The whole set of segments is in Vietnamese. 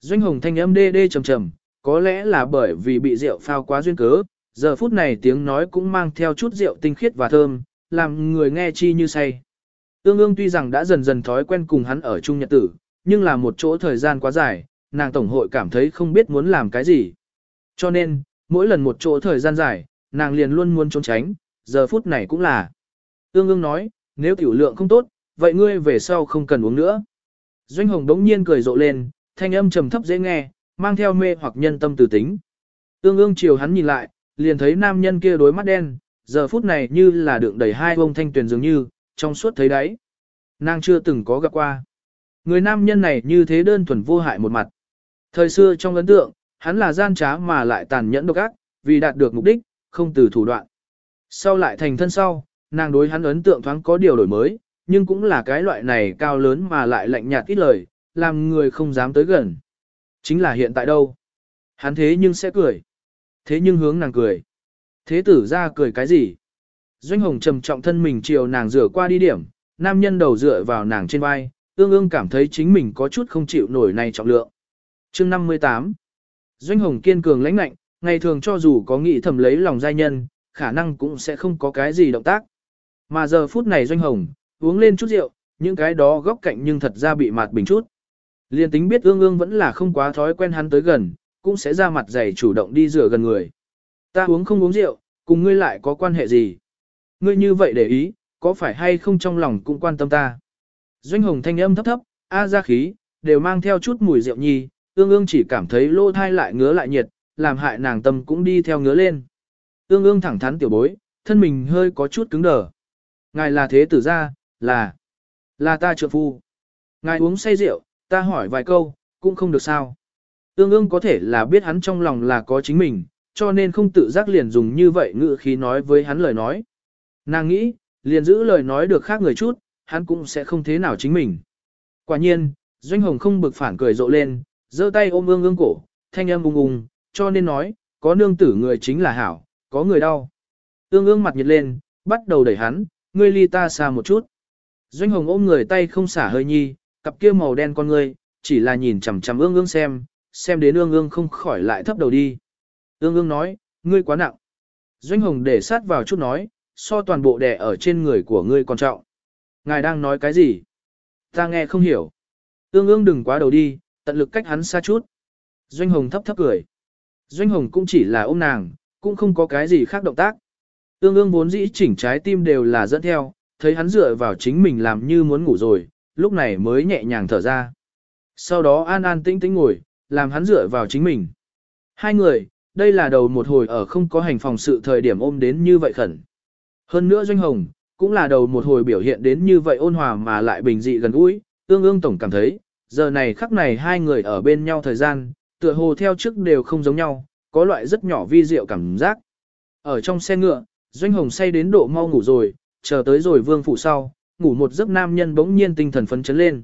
Doanh hồng thanh âm đê đê trầm trầm, có lẽ là bởi vì bị rượu phao quá duyên cớ, giờ phút này tiếng nói cũng mang theo chút rượu tinh khiết và thơm, làm người nghe chi như say. Ương ương tuy rằng đã dần dần thói quen cùng hắn ở chung nhật tử, nhưng là một chỗ thời gian quá dài, nàng tổng hội cảm thấy không biết muốn làm cái gì. Cho nên, mỗi lần một chỗ thời gian dài, nàng liền luôn muốn trốn tránh, giờ phút này cũng là. Ương ương nói, nếu tiểu lượng không tốt, vậy ngươi về sau không cần uống nữa. Doanh hồng đống nhiên cười rộ lên, thanh âm trầm thấp dễ nghe, mang theo mê hoặc nhân tâm từ tính. Ương ương chiều hắn nhìn lại, liền thấy nam nhân kia đối mắt đen, giờ phút này như là đựng đầy hai bông thanh tuyền dường như, trong suốt thấy đấy. Nàng chưa từng có gặp qua. Người nam nhân này như thế đơn thuần vô hại một mặt. Thời xưa trong ấn tượng, hắn là gian trá mà lại tàn nhẫn độc ác, vì đạt được mục đích, không từ thủ đoạn. Sau lại thành thân sau, nàng đối hắn ấn tượng thoáng có điều đổi mới, nhưng cũng là cái loại này cao lớn mà lại lạnh nhạt ít lời, làm người không dám tới gần. Chính là hiện tại đâu? Hắn thế nhưng sẽ cười. Thế nhưng hướng nàng cười. Thế tử ra cười cái gì? Doanh hồng trầm trọng thân mình chiều nàng rửa qua đi điểm, nam nhân đầu dựa vào nàng trên vai, ương ương cảm thấy chính mình có chút không chịu nổi này trọng lượng. chương 58 Doanh hồng kiên cường lãnh lạnh, ngày thường cho dù có nghĩ thầm lấy lòng giai nhân, khả năng cũng sẽ không có cái gì động tác. Mà giờ phút này doanh hồng, uống lên chút rượu, những cái đó góc cạnh nhưng thật ra bị mạt bình chút. Liên tính biết ương ương vẫn là không quá thói quen hắn tới gần, cũng sẽ ra mặt dày chủ động đi rửa gần người. Ta uống không uống rượu, cùng ngươi lại có quan hệ gì? Ngươi như vậy để ý, có phải hay không trong lòng cũng quan tâm ta? Doanh hồng thanh âm thấp thấp, a ra khí, đều mang theo chút mùi rượu nhi, ương ương chỉ cảm thấy lô thai lại ngứa lại nhiệt, làm hại nàng tâm cũng đi theo ngứa lên. Ương ương thẳng thắn tiểu bối, thân mình hơi có chút cứng đờ. Ngài là thế tử gia, là, là ta trượng phu. Ngài uống say rượu, ta hỏi vài câu, cũng không được sao. Ương ương có thể là biết hắn trong lòng là có chính mình, cho nên không tự giác liền dùng như vậy ngữ khí nói với hắn lời nói. Nàng nghĩ, liền giữ lời nói được khác người chút, hắn cũng sẽ không thế nào chính mình. Quả nhiên, Doanh Hồng không bực phản cười rộ lên, giơ tay ôm ương ương cổ, thanh âm ung ung, cho nên nói, có nương tử người chính là hảo, có người đau. Ương ương mặt nhiệt lên, bắt đầu đẩy hắn, ngươi ly ta xa một chút. Doanh Hồng ôm người tay không xả hơi nhi, cặp kia màu đen con ngươi, chỉ là nhìn chằm chằm ương ương xem, xem đến ương ương không khỏi lại thấp đầu đi. Ương ương nói, ngươi quá nặng. Doanh Hồng để sát vào chút nói, so toàn bộ đẻ ở trên người của ngươi còn trọng. Ngài đang nói cái gì? Ta nghe không hiểu. Ương ương đừng quá đầu đi, tận lực cách hắn xa chút. Doanh Hồng thấp thấp cười. Doanh Hồng cũng chỉ là ôm nàng, cũng không có cái gì khác động tác. Ương ương vốn dĩ chỉnh trái tim đều là dẫn theo, thấy hắn dựa vào chính mình làm như muốn ngủ rồi, lúc này mới nhẹ nhàng thở ra. Sau đó an an tĩnh tĩnh ngồi, làm hắn dựa vào chính mình. Hai người, đây là đầu một hồi ở không có hành phòng sự thời điểm ôm đến như vậy khẩn. Hơn nữa Doanh Hồng, cũng là đầu một hồi biểu hiện đến như vậy ôn hòa mà lại bình dị gần gũi, ương ương tổng cảm thấy, giờ này khắc này hai người ở bên nhau thời gian, tựa hồ theo trước đều không giống nhau, có loại rất nhỏ vi diệu cảm giác. Ở trong xe ngựa, Doanh Hồng say đến độ mau ngủ rồi, chờ tới rồi vương phụ sau, ngủ một giấc nam nhân bỗng nhiên tinh thần phấn chấn lên.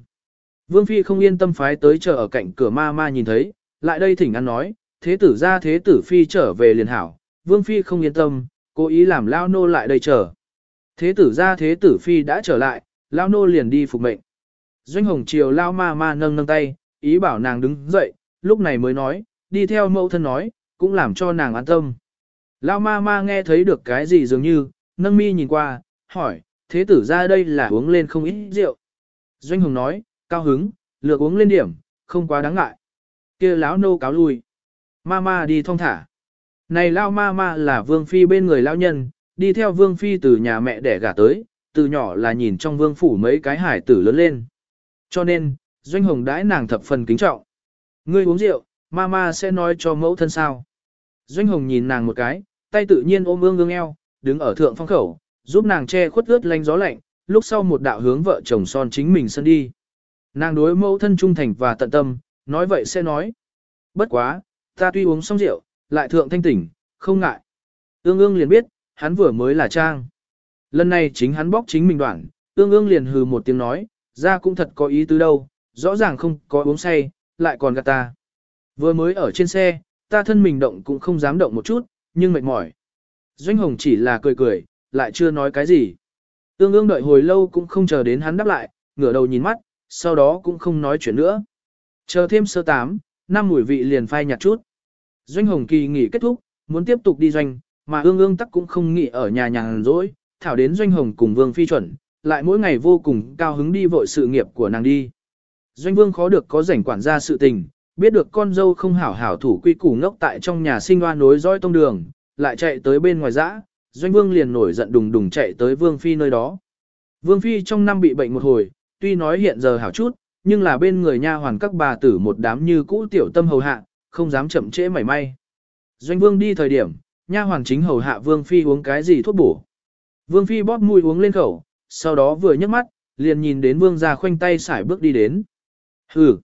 Vương Phi không yên tâm phái tới chờ ở cạnh cửa ma ma nhìn thấy, lại đây thỉnh ăn nói, thế tử ra thế tử Phi trở về liền hảo, Vương Phi không yên tâm, cố ý làm lao nô lại đây chờ. Thế tử ra thế tử Phi đã trở lại, lao nô liền đi phục mệnh. Doanh hồng chiều lao ma ma nâng nâng tay, ý bảo nàng đứng dậy, lúc này mới nói, đi theo mẫu thân nói, cũng làm cho nàng an tâm. Lao ma ma nghe thấy được cái gì dường như, nâng mi nhìn qua, hỏi, thế tử ra đây là uống lên không ít rượu. Doanh hồng nói, cao hứng, lược uống lên điểm, không quá đáng ngại. kia lão nô cáo lui. Ma ma đi thong thả. Này lao ma ma là vương phi bên người lao nhân, đi theo vương phi từ nhà mẹ đẻ gả tới, từ nhỏ là nhìn trong vương phủ mấy cái hải tử lớn lên. Cho nên, doanh hồng đãi nàng thập phần kính trọng. Ngươi uống rượu, ma ma sẽ nói cho mẫu thân sao. Doanh hồng nhìn nàng một cái, tay tự nhiên ôm ương ương eo, đứng ở thượng phong khẩu, giúp nàng che khuất ướt lanh gió lạnh, lúc sau một đạo hướng vợ chồng son chính mình sân đi. Nàng đối mẫu thân trung thành và tận tâm, nói vậy sẽ nói. Bất quá, ta tuy uống xong rượu, lại thượng thanh tỉnh, không ngại. Ương ương liền biết, hắn vừa mới là trang. Lần này chính hắn bóc chính mình đoạn, ương ương liền hừ một tiếng nói, ra cũng thật có ý tứ đâu, rõ ràng không có uống say, lại còn gạt ta. Vừa mới ở trên xe, ta thân mình động cũng không dám động một chút, nhưng mệt mỏi. Doanh Hồng chỉ là cười cười, lại chưa nói cái gì. tương ương đợi hồi lâu cũng không chờ đến hắn đáp lại, ngửa đầu nhìn mắt, sau đó cũng không nói chuyện nữa. Chờ thêm sơ tám, năm mùi vị liền phai nhạt chút. Doanh Hồng kỳ nghỉ kết thúc, muốn tiếp tục đi doanh, mà ương ương tắc cũng không nghỉ ở nhà nhàn rỗi, thảo đến Doanh Hồng cùng Vương Phi chuẩn, lại mỗi ngày vô cùng cao hứng đi vội sự nghiệp của nàng đi. Doanh Vương khó được có rảnh quản gia sự tình, biết được con dâu không hảo hảo thủ quy củ ngốc tại trong nhà sinh hoa nối dõi tông đường, lại chạy tới bên ngoài dã, Doanh Vương liền nổi giận đùng đùng chạy tới Vương Phi nơi đó. Vương Phi trong năm bị bệnh một hồi, tuy nói hiện giờ hảo chút, nhưng là bên người nha hoàn các bà tử một đám như cũ tiểu tâm hầu hạ, không dám chậm trễ mảy may. Doanh Vương đi thời điểm, nha hoàn chính hầu hạ Vương Phi uống cái gì thuốc bổ. Vương Phi bóp mũi uống lên khẩu, sau đó vừa nhấc mắt, liền nhìn đến Vương gia khoanh tay xải bước đi đến. Hừ.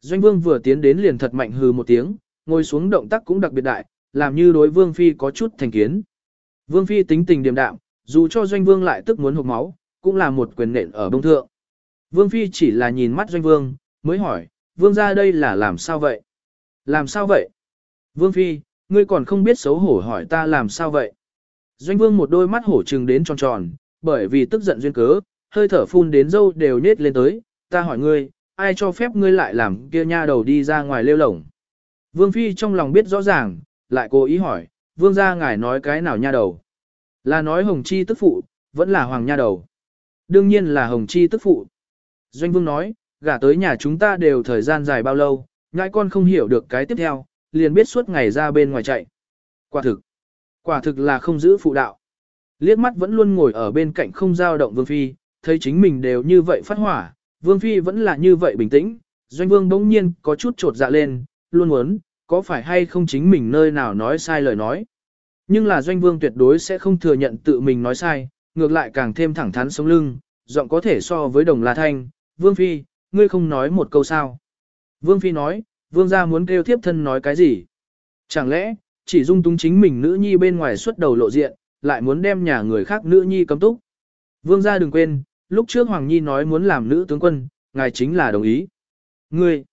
Doanh Vương vừa tiến đến liền thật mạnh hừ một tiếng, ngồi xuống động tác cũng đặc biệt đại, làm như đối Vương Phi có chút thành kiến. Vương Phi tính tình điềm đạm, dù cho Doanh Vương lại tức muốn hụt máu, cũng là một quyền nện ở bông thượng. Vương Phi chỉ là nhìn mắt Doanh Vương, mới hỏi, Vương ra đây là làm sao vậy? Làm sao vậy? Vương Phi, ngươi còn không biết xấu hổ hỏi ta làm sao vậy? Doanh Vương một đôi mắt hổ trừng đến tròn tròn, bởi vì tức giận duyên cớ, hơi thở phun đến dâu đều nết lên tới, ta hỏi ngươi, ai cho phép ngươi lại làm kia nha đầu đi ra ngoài lêu lổng? Vương Phi trong lòng biết rõ ràng, lại cố ý hỏi, Vương gia ngài nói cái nào nha đầu? Là nói Hồng Chi tức phụ, vẫn là Hoàng nha đầu. Đương nhiên là Hồng Chi tức phụ. Doanh Vương nói, gả tới nhà chúng ta đều thời gian dài bao lâu, ngãi con không hiểu được cái tiếp theo, liền biết suốt ngày ra bên ngoài chạy. Quả thực, quả thực là không giữ phụ đạo. Liếc mắt vẫn luôn ngồi ở bên cạnh không giao động Vương Phi, thấy chính mình đều như vậy phát hỏa, Vương Phi vẫn là như vậy bình tĩnh, Doanh Vương bỗng nhiên có chút trột dạ lên, luôn muốn, có phải hay không chính mình nơi nào nói sai lời nói. Nhưng là Doanh Vương tuyệt đối sẽ không thừa nhận tự mình nói sai, ngược lại càng thêm thẳng thắn sống lưng, giọng có thể so với đồng la thanh, Vương Phi, ngươi không nói một câu sao. Vương Phi nói, Vương gia muốn kêu thiếp thân nói cái gì? Chẳng lẽ, chỉ dung túng chính mình nữ nhi bên ngoài xuất đầu lộ diện, lại muốn đem nhà người khác nữ nhi cấm túc? Vương gia đừng quên, lúc trước Hoàng Nhi nói muốn làm nữ tướng quân, ngài chính là đồng ý. Ngươi,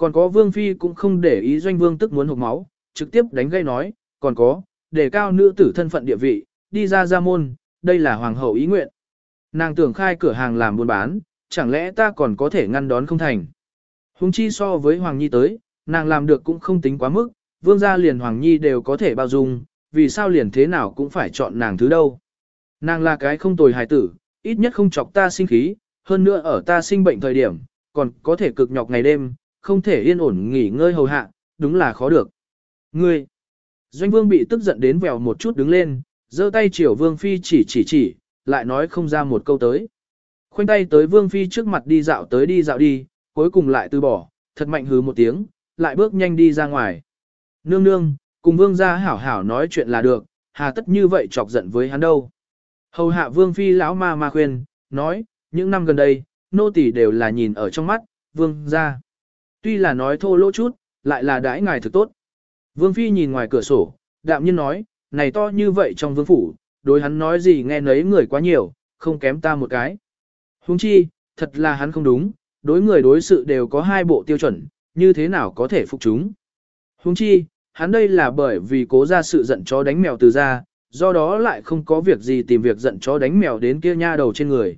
còn có Vương Phi cũng không để ý doanh vương tức muốn hụt máu, trực tiếp đánh gây nói, còn có, để cao nữ tử thân phận địa vị, đi ra ra môn, đây là Hoàng hậu ý nguyện. Nàng tưởng khai cửa hàng làm buôn bán, chẳng lẽ ta còn có thể ngăn đón không thành. Hùng chi so với Hoàng Nhi tới, nàng làm được cũng không tính quá mức, vương gia liền Hoàng Nhi đều có thể bao dung, vì sao liền thế nào cũng phải chọn nàng thứ đâu. Nàng là cái không tồi hài tử, ít nhất không chọc ta sinh khí, hơn nữa ở ta sinh bệnh thời điểm, còn có thể cực nhọc ngày đêm, không thể yên ổn nghỉ ngơi hầu hạ, đúng là khó được. Ngươi, Doanh Vương bị tức giận đến vèo một chút đứng lên, giơ tay chiều Vương Phi chỉ chỉ chỉ, lại nói không ra một câu tới. Khoanh tay tới Vương Phi trước mặt đi dạo tới đi dạo đi, cuối cùng lại từ bỏ, thật mạnh hứ một tiếng, lại bước nhanh đi ra ngoài. Nương nương, cùng Vương gia hảo hảo nói chuyện là được, hà tất như vậy chọc giận với hắn đâu. Hầu hạ Vương Phi lão ma ma khuyên, nói, những năm gần đây, nô tỳ đều là nhìn ở trong mắt, Vương gia. Tuy là nói thô lỗ chút, lại là đãi ngài thực tốt. Vương Phi nhìn ngoài cửa sổ, đạm nhiên nói, này to như vậy trong vương phủ, đối hắn nói gì nghe nấy người quá nhiều, không kém ta một cái. Huống chi, thật là hắn không đúng, đối người đối sự đều có hai bộ tiêu chuẩn, như thế nào có thể phục chúng. Huống chi, hắn đây là bởi vì cố ra sự giận chó đánh mèo từ ra, do đó lại không có việc gì tìm việc giận chó đánh mèo đến kia nha đầu trên người.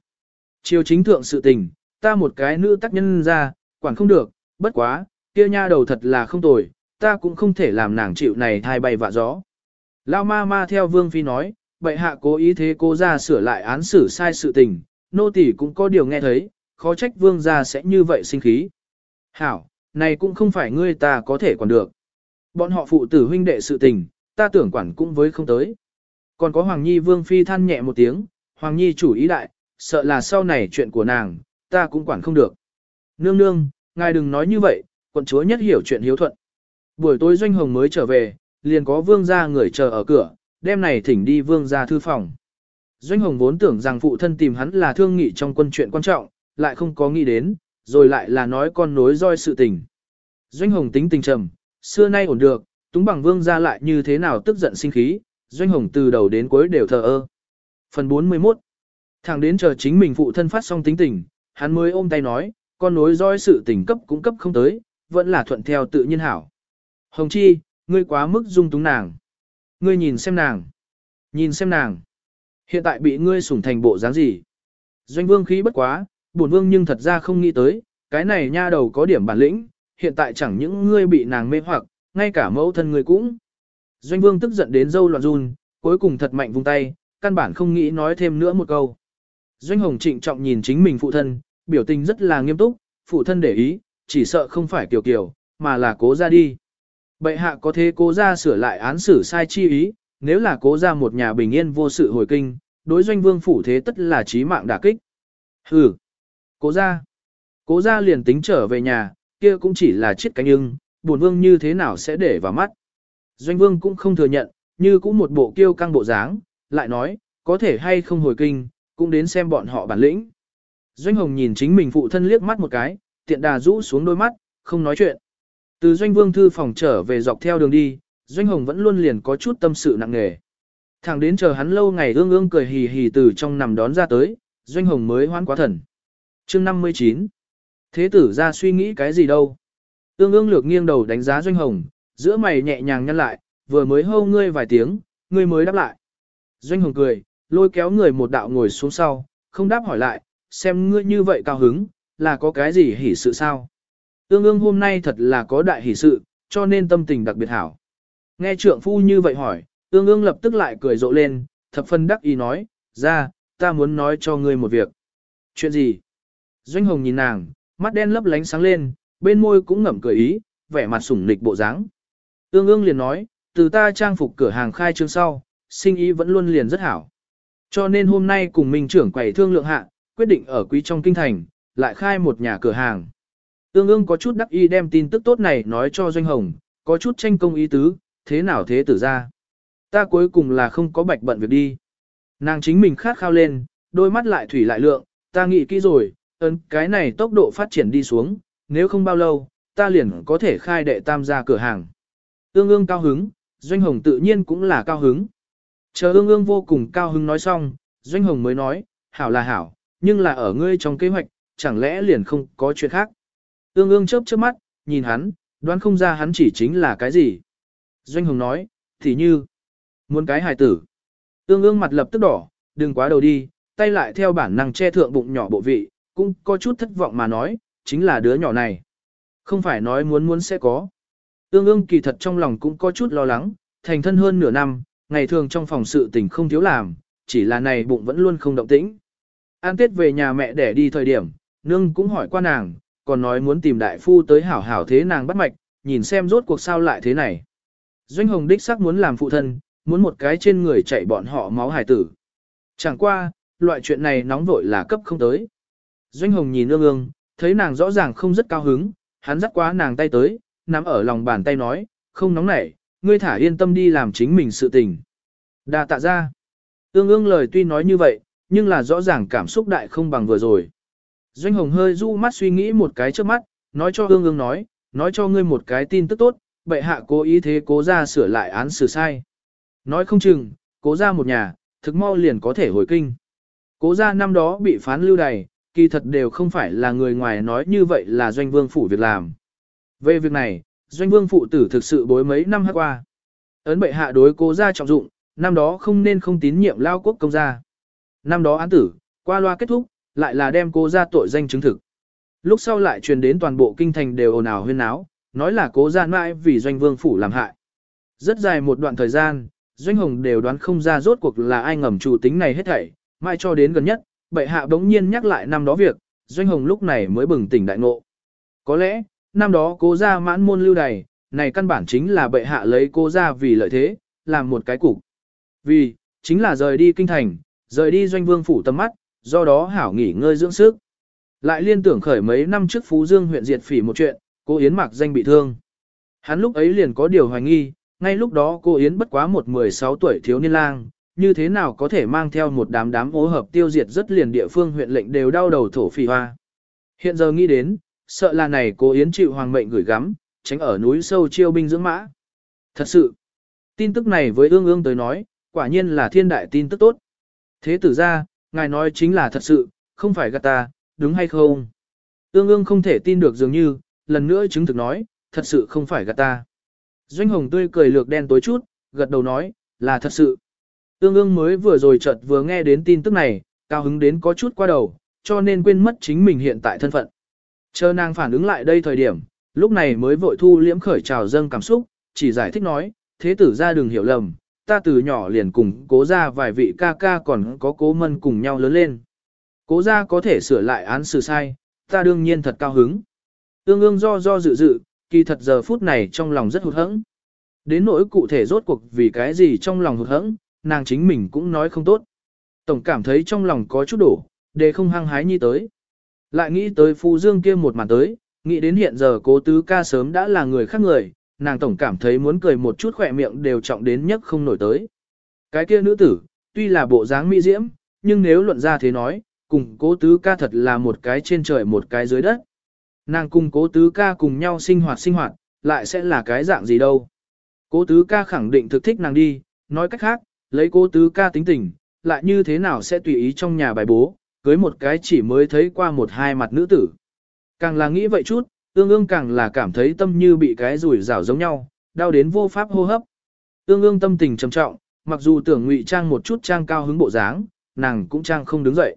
Chiều chính thượng sự tình, ta một cái nữ tác nhân ra, quản không được, bất quá, kia nha đầu thật là không tồi, ta cũng không thể làm nàng chịu này thai bay vạ gió. Lao ma ma theo Vương Phi nói, bệ hạ cố ý thế cố ra sửa lại án xử sai sự tình, nô tỳ cũng có điều nghe thấy, khó trách Vương gia sẽ như vậy sinh khí. Hảo, này cũng không phải ngươi ta có thể quản được. Bọn họ phụ tử huynh đệ sự tình, ta tưởng quản cũng với không tới. Còn có Hoàng Nhi Vương Phi than nhẹ một tiếng, Hoàng Nhi chủ ý đại, sợ là sau này chuyện của nàng, ta cũng quản không được. Nương nương, ngài đừng nói như vậy, quận chúa nhất hiểu chuyện hiếu thuận. Buổi tối Doanh Hồng mới trở về, liền có vương gia người chờ ở cửa, đêm này thỉnh đi vương gia thư phòng. Doanh Hồng vốn tưởng rằng phụ thân tìm hắn là thương nghị trong quân chuyện quan trọng, lại không có nghĩ đến, rồi lại là nói con nối roi sự tình. Doanh Hồng tính tình trầm, xưa nay ổn được, túng bằng vương gia lại như thế nào tức giận sinh khí, Doanh Hồng từ đầu đến cuối đều thờ ơ. Phần 41 Thẳng đến chờ chính mình phụ thân phát xong tính tình, hắn mới ôm tay nói, con nối dõi sự tình cấp cũng cấp không tới, vẫn là thuận theo tự nhiên hảo. Hồng Chi, ngươi quá mức dung túng nàng. Ngươi nhìn xem nàng. Nhìn xem nàng. Hiện tại bị ngươi sủng thành bộ dáng gì? Doanh vương khí bất quá, bổn vương nhưng thật ra không nghĩ tới, cái này nha đầu có điểm bản lĩnh, hiện tại chẳng những ngươi bị nàng mê hoặc, ngay cả mẫu thân ngươi cũng. Doanh vương tức giận đến dâu loạn run, cuối cùng thật mạnh vung tay, căn bản không nghĩ nói thêm nữa một câu. Doanh hồng trịnh trọng nhìn chính mình phụ thân, biểu tình rất là nghiêm túc, phụ thân để ý, chỉ sợ không phải kiều kiều, mà là cố ra đi. Bệ hạ có thế cố ra sửa lại án xử sai chi ý, nếu là cố ra một nhà bình yên vô sự hồi kinh, đối doanh vương phủ thế tất là chí mạng đả kích. Hừ, cố ra, cố ra liền tính trở về nhà, kia cũng chỉ là chiếc cánh ưng, buồn vương như thế nào sẽ để vào mắt. Doanh vương cũng không thừa nhận, như cũng một bộ kiêu căng bộ dáng, lại nói, có thể hay không hồi kinh, cũng đến xem bọn họ bản lĩnh. Doanh hồng nhìn chính mình phụ thân liếc mắt một cái, tiện đà rũ xuống đôi mắt, không nói chuyện. Từ doanh vương thư phòng trở về dọc theo đường đi, doanh hồng vẫn luôn liền có chút tâm sự nặng nề. Thẳng đến chờ hắn lâu ngày ương ương cười hì hì từ trong nằm đón ra tới, doanh hồng mới hoan quá thần. chương 59 Thế tử ra suy nghĩ cái gì đâu? Ương ương lược nghiêng đầu đánh giá doanh hồng, giữa mày nhẹ nhàng nhăn lại, vừa mới hâu ngươi vài tiếng, ngươi mới đáp lại. Doanh hồng cười, lôi kéo người một đạo ngồi xuống sau, không đáp hỏi lại, xem ngươi như vậy cao hứng, là có cái gì hỉ sự sao? Ương ương hôm nay thật là có đại hỉ sự, cho nên tâm tình đặc biệt hảo. Nghe trượng phu như vậy hỏi, ương ương lập tức lại cười rộ lên, thập phân đắc ý nói, ra, ta muốn nói cho ngươi một việc. Chuyện gì? Doanh hồng nhìn nàng, mắt đen lấp lánh sáng lên, bên môi cũng ngậm cười ý, vẻ mặt sủng nịch bộ dáng. Ương ương liền nói, từ ta trang phục cửa hàng khai trương sau, sinh ý vẫn luôn liền rất hảo. Cho nên hôm nay cùng mình trưởng quầy thương lượng hạ, quyết định ở quý trong kinh thành, lại khai một nhà cửa hàng. Tương ương có chút đắc ý đem tin tức tốt này nói cho Doanh Hồng, có chút tranh công ý tứ, thế nào thế tử ra. Ta cuối cùng là không có bạch bận việc đi. Nàng chính mình khát khao lên, đôi mắt lại thủy lại lượng, ta nghĩ kỹ rồi, ơn cái này tốc độ phát triển đi xuống, nếu không bao lâu, ta liền có thể khai đệ tam gia cửa hàng. Tương ương cao hứng, Doanh Hồng tự nhiên cũng là cao hứng. Chờ ương ương vô cùng cao hứng nói xong, Doanh Hồng mới nói, hảo là hảo, nhưng là ở ngươi trong kế hoạch, chẳng lẽ liền không có chuyện khác. Ương ương chớp chớp mắt, nhìn hắn, đoán không ra hắn chỉ chính là cái gì. Doanh Hồng nói, thì như, muốn cái hài tử. Ương ương mặt lập tức đỏ, đừng quá đầu đi, tay lại theo bản năng che thượng bụng nhỏ bộ vị, cũng có chút thất vọng mà nói, chính là đứa nhỏ này. Không phải nói muốn muốn sẽ có. Ương ương kỳ thật trong lòng cũng có chút lo lắng, thành thân hơn nửa năm, ngày thường trong phòng sự tình không thiếu làm, chỉ là này bụng vẫn luôn không động tĩnh. An tết về nhà mẹ để đi thời điểm, nương cũng hỏi qua nàng, còn nói muốn tìm đại phu tới hảo hảo thế nàng bắt mạch, nhìn xem rốt cuộc sao lại thế này. Doanh hồng đích sắc muốn làm phụ thân, muốn một cái trên người chạy bọn họ máu hải tử. Chẳng qua, loại chuyện này nóng vội là cấp không tới. Doanh hồng nhìn ương ương, thấy nàng rõ ràng không rất cao hứng, hắn dắt quá nàng tay tới, nắm ở lòng bàn tay nói, không nóng nảy, ngươi thả yên tâm đi làm chính mình sự tình. Đà tạ ra. Ương ương lời tuy nói như vậy, nhưng là rõ ràng cảm xúc đại không bằng vừa rồi. Doanh Hồng hơi du mắt suy nghĩ một cái trước mắt, nói cho ương ương nói, nói cho ngươi một cái tin tức tốt, bệ hạ cố ý thế cố ra sửa lại án xử sai. Nói không chừng, cố ra một nhà, thực mau liền có thể hồi kinh. Cố ra năm đó bị phán lưu đày, kỳ thật đều không phải là người ngoài nói như vậy là doanh vương phủ việc làm. Về việc này, doanh vương phụ tử thực sự bối mấy năm hát qua. Ấn bệ hạ đối cố ra trọng dụng, năm đó không nên không tín nhiệm lao quốc công gia. Năm đó án tử, qua loa kết thúc, lại là đem cố ra tội danh chứng thực. Lúc sau lại truyền đến toàn bộ kinh thành đều ồn ào huyên náo, nói là cố ra mãi vì doanh vương phủ làm hại. Rất dài một đoạn thời gian, doanh hồng đều đoán không ra rốt cuộc là ai ngầm chủ tính này hết thảy, mãi cho đến gần nhất, bệ hạ bỗng nhiên nhắc lại năm đó việc, doanh hồng lúc này mới bừng tỉnh đại ngộ. Có lẽ, năm đó cố ra mãn môn lưu đày, này căn bản chính là bệ hạ lấy cố ra vì lợi thế, làm một cái cục. Vì, chính là rời đi kinh thành, rời đi doanh vương phủ tâm mắt, do đó hảo nghỉ ngơi dưỡng sức. Lại liên tưởng khởi mấy năm trước Phú Dương huyện diệt phỉ một chuyện, cô Yến mặc danh bị thương. Hắn lúc ấy liền có điều hoài nghi, ngay lúc đó cô Yến bất quá một 16 tuổi thiếu niên lang, như thế nào có thể mang theo một đám đám ố hợp tiêu diệt rất liền địa phương huyện lệnh đều đau đầu thổ phỉ hoa. Hiện giờ nghĩ đến, sợ là này cô Yến chịu hoàng mệnh gửi gắm, tránh ở núi sâu chiêu binh dưỡng mã. Thật sự, tin tức này với ương ương tới nói, quả nhiên là thiên đại tin tức tốt. Thế tử ra, ngài nói chính là thật sự, không phải gạt ta, đúng hay không? Ương ương không thể tin được dường như, lần nữa chứng thực nói, thật sự không phải gạt ta. Doanh hồng tươi cười lược đen tối chút, gật đầu nói, là thật sự. Ương ương mới vừa rồi chợt vừa nghe đến tin tức này, cao hứng đến có chút qua đầu, cho nên quên mất chính mình hiện tại thân phận. Chờ nàng phản ứng lại đây thời điểm, lúc này mới vội thu liễm khởi trào dâng cảm xúc, chỉ giải thích nói, thế tử ra đừng hiểu lầm, ta từ nhỏ liền cùng cố ra vài vị ca ca còn có cố mân cùng nhau lớn lên. Cố ra có thể sửa lại án xử sai, ta đương nhiên thật cao hứng. tương ương do do dự dự, kỳ thật giờ phút này trong lòng rất hụt hẫng. Đến nỗi cụ thể rốt cuộc vì cái gì trong lòng hụt hẫng, nàng chính mình cũng nói không tốt. Tổng cảm thấy trong lòng có chút đổ, để không hăng hái nhi tới. Lại nghĩ tới Phu Dương kia một màn tới, nghĩ đến hiện giờ cố tứ ca sớm đã là người khác người, nàng tổng cảm thấy muốn cười một chút khỏe miệng đều trọng đến nhất không nổi tới. Cái kia nữ tử, tuy là bộ dáng mỹ diễm, nhưng nếu luận ra thế nói, cùng cố tứ ca thật là một cái trên trời một cái dưới đất. Nàng cùng cố tứ ca cùng nhau sinh hoạt sinh hoạt, lại sẽ là cái dạng gì đâu. Cố tứ ca khẳng định thực thích nàng đi, nói cách khác, lấy cố tứ ca tính tình, lại như thế nào sẽ tùy ý trong nhà bài bố, cưới một cái chỉ mới thấy qua một hai mặt nữ tử. Càng là nghĩ vậy chút, ương ương càng là cảm thấy tâm như bị cái rủi rảo giống nhau, đau đến vô pháp hô hấp. Ương ương tâm tình trầm trọng, mặc dù tưởng ngụy trang một chút trang cao hứng bộ dáng, nàng cũng trang không đứng dậy.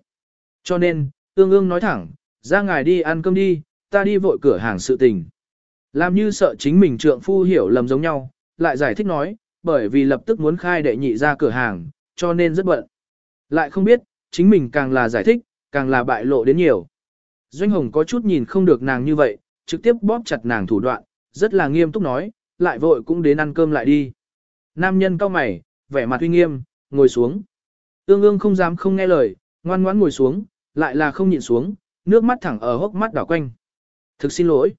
Cho nên, ương ương nói thẳng, ra ngài đi ăn cơm đi, ta đi vội cửa hàng sự tình. Làm như sợ chính mình trượng phu hiểu lầm giống nhau, lại giải thích nói, bởi vì lập tức muốn khai đệ nhị ra cửa hàng, cho nên rất bận. Lại không biết, chính mình càng là giải thích, càng là bại lộ đến nhiều. Doanh Hồng có chút nhìn không được nàng như vậy, trực tiếp bóp chặt nàng thủ đoạn, rất là nghiêm túc nói, lại vội cũng đến ăn cơm lại đi. Nam nhân cao mày, vẻ mặt uy nghiêm, ngồi xuống. Ương ương không dám không nghe lời, ngoan ngoãn ngồi xuống, lại là không nhịn xuống, nước mắt thẳng ở hốc mắt đảo quanh. Thực xin lỗi.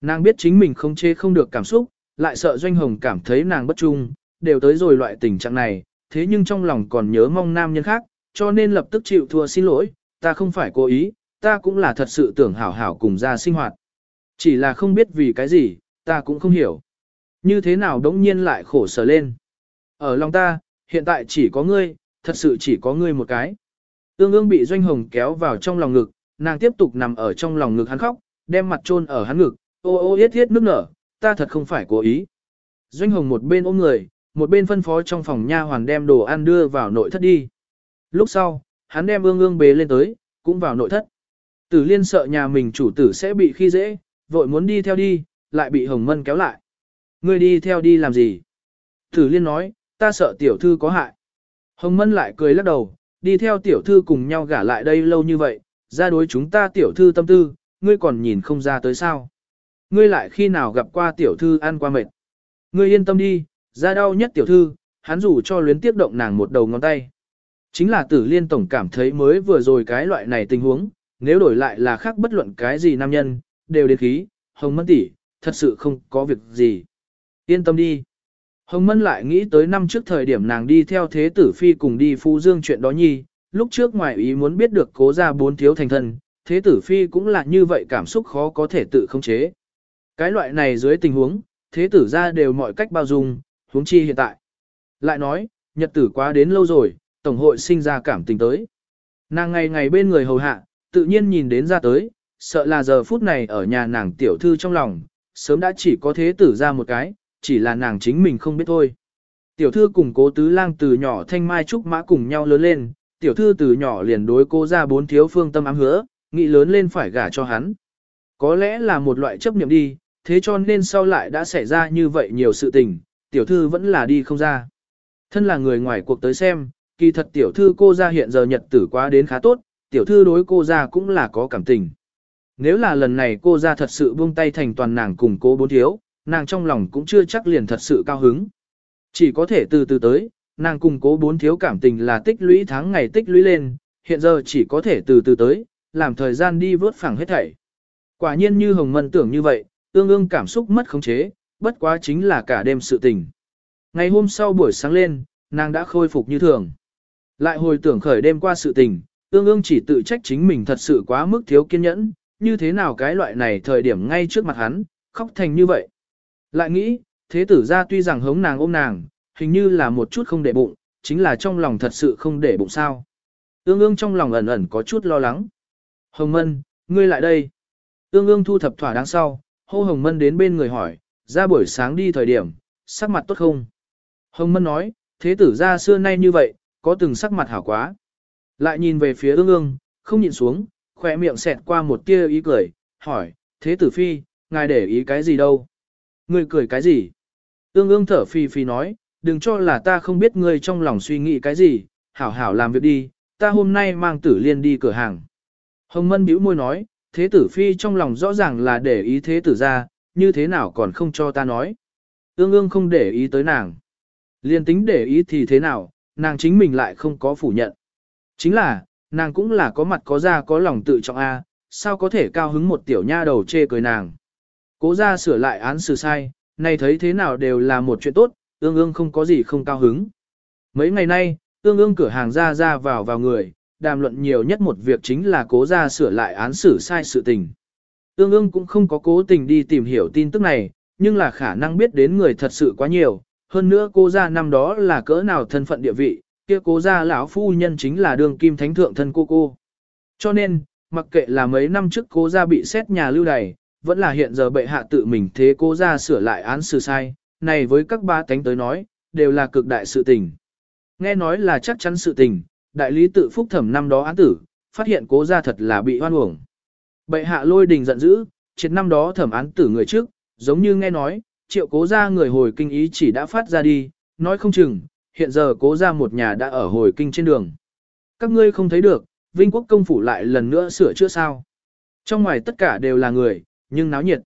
Nàng biết chính mình không chê không được cảm xúc, lại sợ Doanh Hồng cảm thấy nàng bất trung, đều tới rồi loại tình trạng này, thế nhưng trong lòng còn nhớ mong nam nhân khác, cho nên lập tức chịu thua xin lỗi, ta không phải cố ý, ta cũng là thật sự tưởng hảo hảo cùng ra sinh hoạt. Chỉ là không biết vì cái gì, ta cũng không hiểu. Như thế nào đống nhiên lại khổ sở lên. Ở lòng ta, hiện tại chỉ có ngươi, thật sự chỉ có ngươi một cái. Ương ương bị Doanh Hồng kéo vào trong lòng ngực, nàng tiếp tục nằm ở trong lòng ngực hắn khóc, đem mặt chôn ở hắn ngực, ô ô yết thiết nước nở, ta thật không phải cố ý. Doanh Hồng một bên ôm người, một bên phân phó trong phòng nha hoàn đem đồ ăn đưa vào nội thất đi. Lúc sau, hắn đem ương ương bế lên tới, cũng vào nội thất. Tử liên sợ nhà mình chủ tử sẽ bị khi dễ, vội muốn đi theo đi, lại bị Hồng Mân kéo lại. Ngươi đi theo đi làm gì? Tử liên nói, ta sợ tiểu thư có hại. Hồng Mân lại cười lắc đầu, đi theo tiểu thư cùng nhau gả lại đây lâu như vậy, ra đối chúng ta tiểu thư tâm tư, ngươi còn nhìn không ra tới sao. Ngươi lại khi nào gặp qua tiểu thư ăn qua mệt. Ngươi yên tâm đi, ra đau nhất tiểu thư, hắn dù cho luyến tiếp động nàng một đầu ngón tay. Chính là tử liên tổng cảm thấy mới vừa rồi cái loại này tình huống, nếu đổi lại là khác bất luận cái gì nam nhân, đều đến khí, hồng mân tỷ, thật sự không có việc gì. Yên tâm đi. Hồng Mân lại nghĩ tới năm trước thời điểm nàng đi theo thế tử phi cùng đi phu dương chuyện đó nhi, lúc trước ngoài ý muốn biết được cố ra bốn thiếu thành thân, thế tử phi cũng là như vậy cảm xúc khó có thể tự khống chế. Cái loại này dưới tình huống, thế tử ra đều mọi cách bao dung, huống chi hiện tại. Lại nói, nhật tử quá đến lâu rồi, tổng hội sinh ra cảm tình tới. Nàng ngày ngày bên người hầu hạ, tự nhiên nhìn đến ra tới, sợ là giờ phút này ở nhà nàng tiểu thư trong lòng, sớm đã chỉ có thế tử ra một cái, chỉ là nàng chính mình không biết thôi. Tiểu thư cùng cố tứ lang từ nhỏ thanh mai trúc mã cùng nhau lớn lên, tiểu thư từ nhỏ liền đối cô ra bốn thiếu phương tâm ám hứa, nghĩ lớn lên phải gả cho hắn. Có lẽ là một loại chấp niệm đi, thế cho nên sau lại đã xảy ra như vậy nhiều sự tình, tiểu thư vẫn là đi không ra. Thân là người ngoài cuộc tới xem, kỳ thật tiểu thư cô ra hiện giờ nhật tử quá đến khá tốt, tiểu thư đối cô ra cũng là có cảm tình. Nếu là lần này cô ra thật sự buông tay thành toàn nàng cùng cố bốn thiếu, nàng trong lòng cũng chưa chắc liền thật sự cao hứng. Chỉ có thể từ từ tới, nàng cùng cố bốn thiếu cảm tình là tích lũy tháng ngày tích lũy lên, hiện giờ chỉ có thể từ từ tới, làm thời gian đi vớt phẳng hết thảy. Quả nhiên như Hồng Mân tưởng như vậy, tương ương cảm xúc mất khống chế, bất quá chính là cả đêm sự tình. Ngày hôm sau buổi sáng lên, nàng đã khôi phục như thường. Lại hồi tưởng khởi đêm qua sự tình, tương ương chỉ tự trách chính mình thật sự quá mức thiếu kiên nhẫn, như thế nào cái loại này thời điểm ngay trước mặt hắn, khóc thành như vậy. Lại nghĩ, thế tử ra tuy rằng hống nàng ôm nàng, hình như là một chút không để bụng, chính là trong lòng thật sự không để bụng sao. Ương ương trong lòng ẩn ẩn có chút lo lắng. Hồng Mân, ngươi lại đây. Ương ương thu thập thỏa đáng sau, hô Hồng Mân đến bên người hỏi, ra buổi sáng đi thời điểm, sắc mặt tốt không? Hồng Mân nói, thế tử ra xưa nay như vậy, có từng sắc mặt hảo quá. Lại nhìn về phía ương ương, không nhìn xuống, khỏe miệng xẹt qua một tia ý cười, hỏi, thế tử phi, ngài để ý cái gì đâu. Ngươi cười cái gì? Ương ương thở phì phì nói, đừng cho là ta không biết ngươi trong lòng suy nghĩ cái gì, hảo hảo làm việc đi, ta hôm nay mang tử liên đi cửa hàng. Hồng Mân bĩu môi nói, thế tử phi trong lòng rõ ràng là để ý thế tử ra, như thế nào còn không cho ta nói. Ương ương không để ý tới nàng. Liên tính để ý thì thế nào, nàng chính mình lại không có phủ nhận. Chính là, nàng cũng là có mặt có da có lòng tự trọng A, sao có thể cao hứng một tiểu nha đầu chê cười nàng. Cố ra sửa lại án xử sai, nay thấy thế nào đều là một chuyện tốt, ương ương không có gì không cao hứng. Mấy ngày nay, ương ương cửa hàng ra ra vào vào người, đàm luận nhiều nhất một việc chính là cố ra sửa lại án xử sai sự tình. Ương ương cũng không có cố tình đi tìm hiểu tin tức này, nhưng là khả năng biết đến người thật sự quá nhiều, hơn nữa cô ra năm đó là cỡ nào thân phận địa vị, kia cố gia lão phu nhân chính là đường kim thánh thượng thân cô cô. Cho nên, mặc kệ là mấy năm trước cố gia bị xét nhà lưu đày, vẫn là hiện giờ bệ hạ tự mình thế cố gia sửa lại án xử sai, này với các ba tánh tới nói, đều là cực đại sự tình. Nghe nói là chắc chắn sự tình, đại lý tự phúc thẩm năm đó án tử, phát hiện cố gia thật là bị hoan uổng. Bệ hạ lôi đình giận dữ, triệt năm đó thẩm án tử người trước, giống như nghe nói, triệu cố gia người hồi kinh ý chỉ đã phát ra đi, nói không chừng, hiện giờ cố ra một nhà đã ở hồi kinh trên đường. Các ngươi không thấy được, Vinh quốc công phủ lại lần nữa sửa chữa sao. Trong ngoài tất cả đều là người, nhưng náo nhiệt.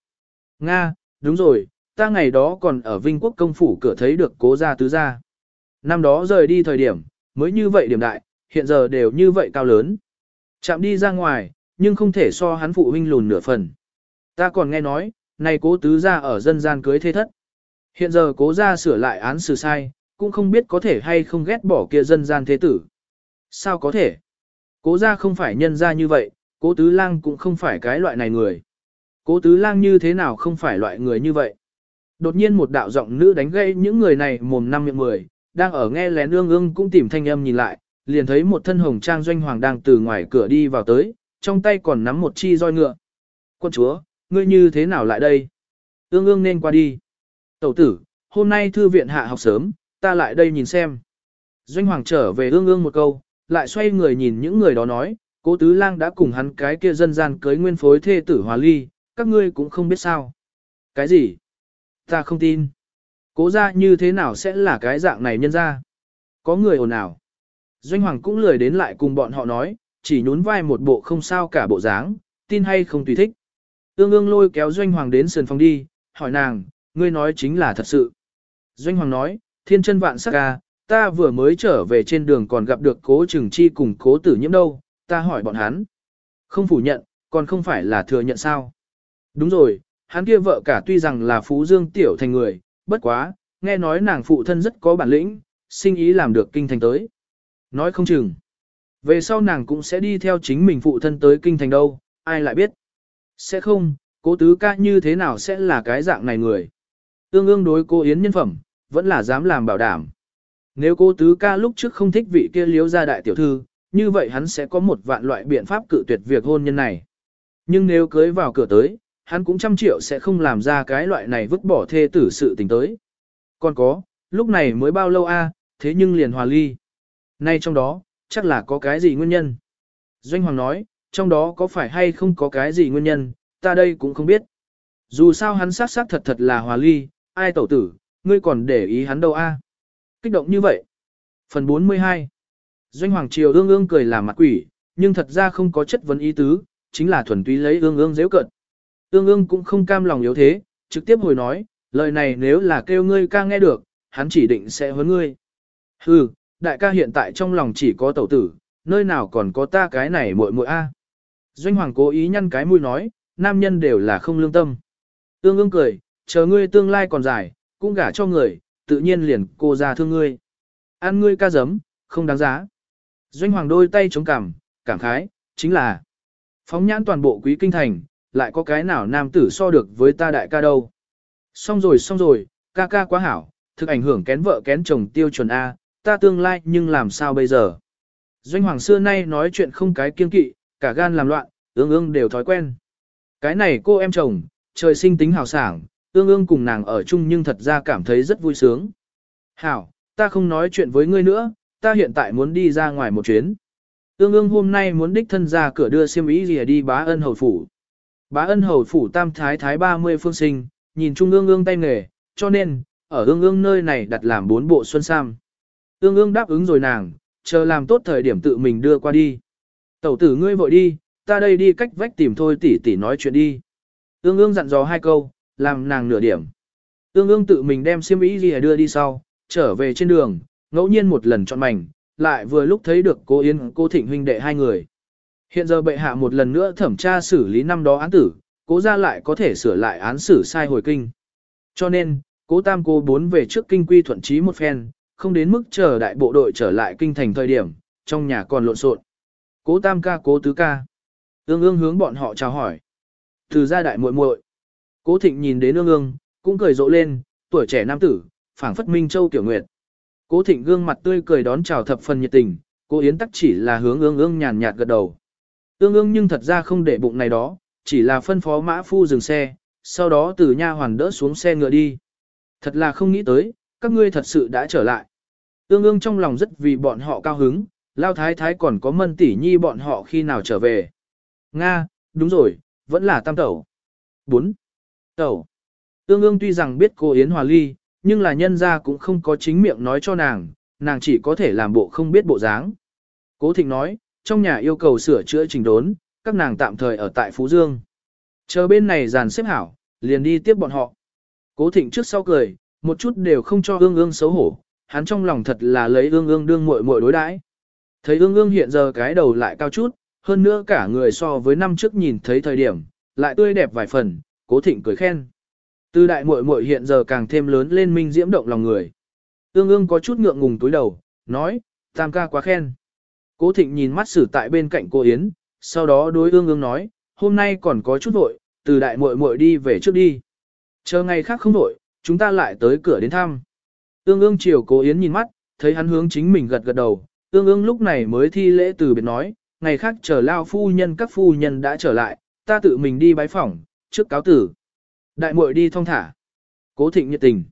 Nga, đúng rồi, ta ngày đó còn ở Vinh quốc công phủ cửa thấy được cố gia tứ gia. Năm đó rời đi thời điểm, mới như vậy điểm đại, hiện giờ đều như vậy cao lớn. Chạm đi ra ngoài, nhưng không thể so hắn phụ huynh lùn nửa phần. Ta còn nghe nói, này cố tứ gia ở dân gian cưới thế thất. Hiện giờ cố gia sửa lại án xử sai, cũng không biết có thể hay không ghét bỏ kia dân gian thế tử. Sao có thể? Cố gia không phải nhân gia như vậy, cố tứ lang cũng không phải cái loại này người. Cố tứ lang như thế nào không phải loại người như vậy? Đột nhiên một đạo giọng nữ đánh gây những người này mồm năm miệng mười, đang ở nghe lén ương ương cũng tìm thanh âm nhìn lại, liền thấy một thân hồng trang doanh hoàng đang từ ngoài cửa đi vào tới, trong tay còn nắm một chi roi ngựa. Quân chúa, ngươi như thế nào lại đây? Ương ương nên qua đi. Tẩu tử, hôm nay thư viện hạ học sớm, ta lại đây nhìn xem. Doanh hoàng trở về ương ương một câu, lại xoay người nhìn những người đó nói, cố tứ lang đã cùng hắn cái kia dân gian cưới nguyên phối thê tử hòa ly, các ngươi cũng không biết sao. Cái gì? Ta không tin. Cố ra như thế nào sẽ là cái dạng này nhân ra? Có người ồn ào. Doanh hoàng cũng lười đến lại cùng bọn họ nói, chỉ nhún vai một bộ không sao cả bộ dáng, tin hay không tùy thích. Ương ương lôi kéo doanh hoàng đến sườn phòng đi, hỏi nàng, ngươi nói chính là thật sự. Doanh hoàng nói, thiên chân vạn sắc ca, ta vừa mới trở về trên đường còn gặp được cố trừng chi cùng cố tử nhiễm đâu, ta hỏi bọn hắn. Không phủ nhận, còn không phải là thừa nhận sao. Đúng rồi, hắn kia vợ cả tuy rằng là phú dương tiểu thành người, bất quá, nghe nói nàng phụ thân rất có bản lĩnh, sinh ý làm được kinh thành tới. Nói không chừng. Về sau nàng cũng sẽ đi theo chính mình phụ thân tới kinh thành đâu, ai lại biết. Sẽ không, cố tứ ca như thế nào sẽ là cái dạng này người. tương ương đối cô Yến nhân phẩm, vẫn là dám làm bảo đảm. Nếu cô tứ ca lúc trước không thích vị kia liếu ra đại tiểu thư, như vậy hắn sẽ có một vạn loại biện pháp cự tuyệt việc hôn nhân này. Nhưng nếu cưới vào cửa tới, hắn cũng trăm triệu sẽ không làm ra cái loại này vứt bỏ thê tử sự tình tới. Còn có, lúc này mới bao lâu a, thế nhưng liền hòa ly. Nay trong đó, chắc là có cái gì nguyên nhân. Doanh Hoàng nói, trong đó có phải hay không có cái gì nguyên nhân, ta đây cũng không biết. Dù sao hắn sát sát thật thật là hòa ly, ai tẩu tử, ngươi còn để ý hắn đâu a? Kích động như vậy. Phần 42 Doanh Hoàng Triều ương ương cười làm mặt quỷ, nhưng thật ra không có chất vấn ý tứ, chính là thuần túy lấy ương ương dễ cận. Ương ương cũng không cam lòng yếu thế, trực tiếp hồi nói, lời này nếu là kêu ngươi ca nghe được, hắn chỉ định sẽ huấn ngươi. Hừ, đại ca hiện tại trong lòng chỉ có tẩu tử, nơi nào còn có ta cái này muội muội a. Doanh Hoàng cố ý nhăn cái mũi nói, nam nhân đều là không lương tâm. Ương ương cười, chờ ngươi tương lai còn dài, cũng gả cho người, tự nhiên liền cô ra thương ngươi. Ăn ngươi ca giấm, không đáng giá. Doanh Hoàng đôi tay chống cằm, cảm khái, chính là phóng nhãn toàn bộ quý kinh thành, lại có cái nào nam tử so được với ta đại ca đâu. Xong rồi xong rồi, ca ca quá hảo, thực ảnh hưởng kén vợ kén chồng tiêu chuẩn A, ta tương lai nhưng làm sao bây giờ. Doanh hoàng xưa nay nói chuyện không cái kiên kỵ, cả gan làm loạn, ương ương đều thói quen. Cái này cô em chồng, trời sinh tính hào sảng, ương ương cùng nàng ở chung nhưng thật ra cảm thấy rất vui sướng. Hảo, ta không nói chuyện với ngươi nữa, ta hiện tại muốn đi ra ngoài một chuyến. Ương ương hôm nay muốn đích thân ra cửa đưa siêm ý gì đi bá ân hầu phủ. Bá ân hầu phủ tam thái thái 30 phương sinh, nhìn trung ương ương tay nghề, cho nên, ở ương ương nơi này đặt làm bốn bộ xuân sam. Ương ương đáp ứng rồi nàng, chờ làm tốt thời điểm tự mình đưa qua đi. Tẩu tử ngươi vội đi, ta đây đi cách vách tìm thôi tỷ tỷ nói chuyện đi. Ương ương dặn dò hai câu, làm nàng nửa điểm. tương ương tự mình đem xiêm y gì đưa đi sau, trở về trên đường, ngẫu nhiên một lần chọn mảnh, lại vừa lúc thấy được cô yến, cô Thịnh huynh đệ hai người. Hiện giờ bệ hạ một lần nữa thẩm tra xử lý năm đó án tử, cố ra lại có thể sửa lại án xử sai hồi kinh. Cho nên, cố tam cô bốn về trước kinh quy thuận trí một phen, không đến mức chờ đại bộ đội trở lại kinh thành thời điểm, trong nhà còn lộn xộn. Cố tam ca cố tứ ca. Ương ương hướng bọn họ chào hỏi. Từ gia đại muội muội. Cố thịnh nhìn đến ương ương, cũng cười rộ lên, tuổi trẻ nam tử, phảng phất minh châu tiểu nguyệt. Cố thịnh gương mặt tươi cười đón chào thập phần nhiệt tình, cố yến tắc chỉ là hướng ương ương nhàn nhạt gật đầu. Ương ương nhưng thật ra không để bụng này đó, chỉ là phân phó mã phu dừng xe, sau đó từ nha hoàn đỡ xuống xe ngựa đi. Thật là không nghĩ tới, các ngươi thật sự đã trở lại. Ương ương trong lòng rất vì bọn họ cao hứng, lao thái thái còn có mân tỷ nhi bọn họ khi nào trở về. Nga, đúng rồi, vẫn là tam tẩu. 4. Tẩu. tương ương tuy rằng biết cô Yến Hòa Ly, nhưng là nhân ra cũng không có chính miệng nói cho nàng, nàng chỉ có thể làm bộ không biết bộ dáng. Cố Thịnh nói, trong nhà yêu cầu sửa chữa trình đốn, các nàng tạm thời ở tại Phú Dương. Chờ bên này dàn xếp hảo, liền đi tiếp bọn họ. Cố Thịnh trước sau cười, một chút đều không cho ương ương xấu hổ, hắn trong lòng thật là lấy ương ương đương muội muội đối đãi. Thấy ương ương hiện giờ cái đầu lại cao chút, hơn nữa cả người so với năm trước nhìn thấy thời điểm, lại tươi đẹp vài phần, cố thịnh cười khen. Từ đại muội muội hiện giờ càng thêm lớn lên minh diễm động lòng người. Ương ương có chút ngượng ngùng túi đầu, nói, tam ca quá khen. Cố thịnh nhìn mắt xử tại bên cạnh cô Yến, sau đó đối ương ương nói, hôm nay còn có chút vội, từ đại muội muội đi về trước đi. Chờ ngày khác không vội, chúng ta lại tới cửa đến thăm. Ương ương chiều cố Yến nhìn mắt, thấy hắn hướng chính mình gật gật đầu, ương ương lúc này mới thi lễ từ biệt nói, ngày khác chờ lao phu nhân các phu nhân đã trở lại, ta tự mình đi bái phỏng, trước cáo tử. Đại muội đi thong thả. Cố thịnh nhiệt tình.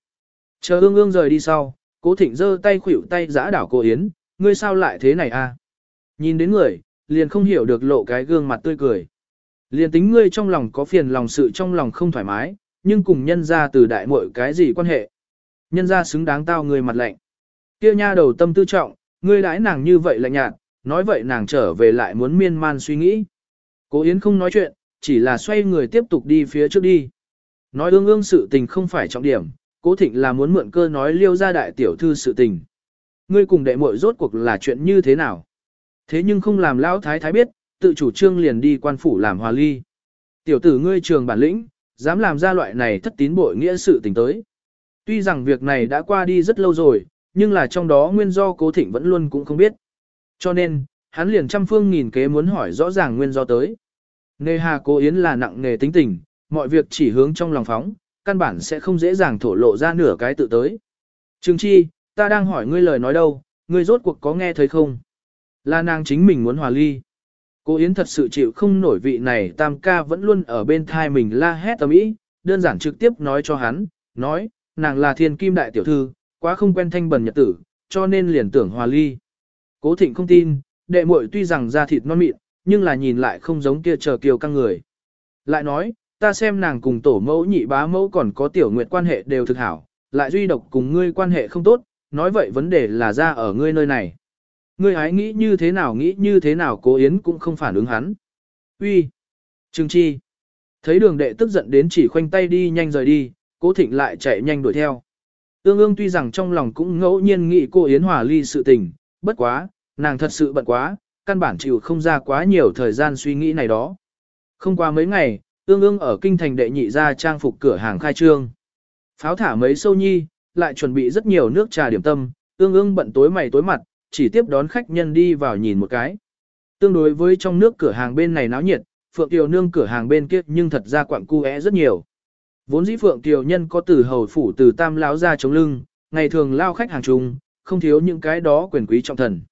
Chờ ương ương rời đi sau, cố thịnh giơ tay khuỷu tay giã đảo cô Yến, ngươi sao lại thế này a? À? Nhìn đến người, liền không hiểu được lộ cái gương mặt tươi cười. Liền tính ngươi trong lòng có phiền lòng sự trong lòng không thoải mái, nhưng cùng nhân ra từ đại muội cái gì quan hệ. Nhân ra xứng đáng tao người mặt lạnh. Kia nha đầu tâm tư trọng, ngươi đãi nàng như vậy lạnh nhạt, nói vậy nàng trở về lại muốn miên man suy nghĩ. Cố Yến không nói chuyện, chỉ là xoay người tiếp tục đi phía trước đi. Nói ương ương sự tình không phải trọng điểm, cố thịnh là muốn mượn cơ nói liêu ra đại tiểu thư sự tình. Ngươi cùng đệ muội rốt cuộc là chuyện như thế nào? Thế nhưng không làm lão thái thái biết, tự chủ trương liền đi quan phủ làm hòa ly. Tiểu tử ngươi trường bản lĩnh, dám làm ra loại này thất tín bội nghĩa sự tình tới. Tuy rằng việc này đã qua đi rất lâu rồi, nhưng là trong đó nguyên do cố thịnh vẫn luôn cũng không biết. Cho nên, hắn liền trăm phương nghìn kế muốn hỏi rõ ràng nguyên do tới. Nề hà cố yến là nặng nghề tính tình, mọi việc chỉ hướng trong lòng phóng, căn bản sẽ không dễ dàng thổ lộ ra nửa cái tự tới. Trừng chi, ta đang hỏi ngươi lời nói đâu, ngươi rốt cuộc có nghe thấy không? Là nàng chính mình muốn hòa ly. Cô Yến thật sự chịu không nổi vị này tam ca vẫn luôn ở bên thai mình la hét tầm ý, đơn giản trực tiếp nói cho hắn, nói, nàng là thiên kim đại tiểu thư, quá không quen thanh bần nhật tử, cho nên liền tưởng hòa ly. Cố thịnh không tin, đệ muội tuy rằng da thịt non mịn, nhưng là nhìn lại không giống kia chờ kiều căng người. Lại nói, ta xem nàng cùng tổ mẫu nhị bá mẫu còn có tiểu nguyệt quan hệ đều thực hảo, lại duy độc cùng ngươi quan hệ không tốt, nói vậy vấn đề là ra ở ngươi nơi này. Ngươi hái nghĩ như thế nào nghĩ như thế nào cố yến cũng không phản ứng hắn. Uy, trương chi. Thấy đường đệ tức giận đến chỉ khoanh tay đi nhanh rời đi, cố thịnh lại chạy nhanh đuổi theo. Ương ương tuy rằng trong lòng cũng ngẫu nhiên nghĩ cô Yến Hòa ly sự tình, bất quá, nàng thật sự bận quá, căn bản chịu không ra quá nhiều thời gian suy nghĩ này đó. Không qua mấy ngày, ương ương ở kinh thành đệ nhị ra trang phục cửa hàng khai trương. Pháo thả mấy sâu nhi, lại chuẩn bị rất nhiều nước trà điểm tâm, ương ương bận tối mày tối mặt, chỉ tiếp đón khách nhân đi vào nhìn một cái. Tương đối với trong nước cửa hàng bên này náo nhiệt, Phượng Tiểu Nương cửa hàng bên kia nhưng thật ra quặng cu é rất nhiều. Vốn dĩ Phượng Tiểu Nhân có từ hầu phủ từ tam lão ra chống lưng, ngày thường lao khách hàng chung, không thiếu những cái đó quyền quý trọng thần.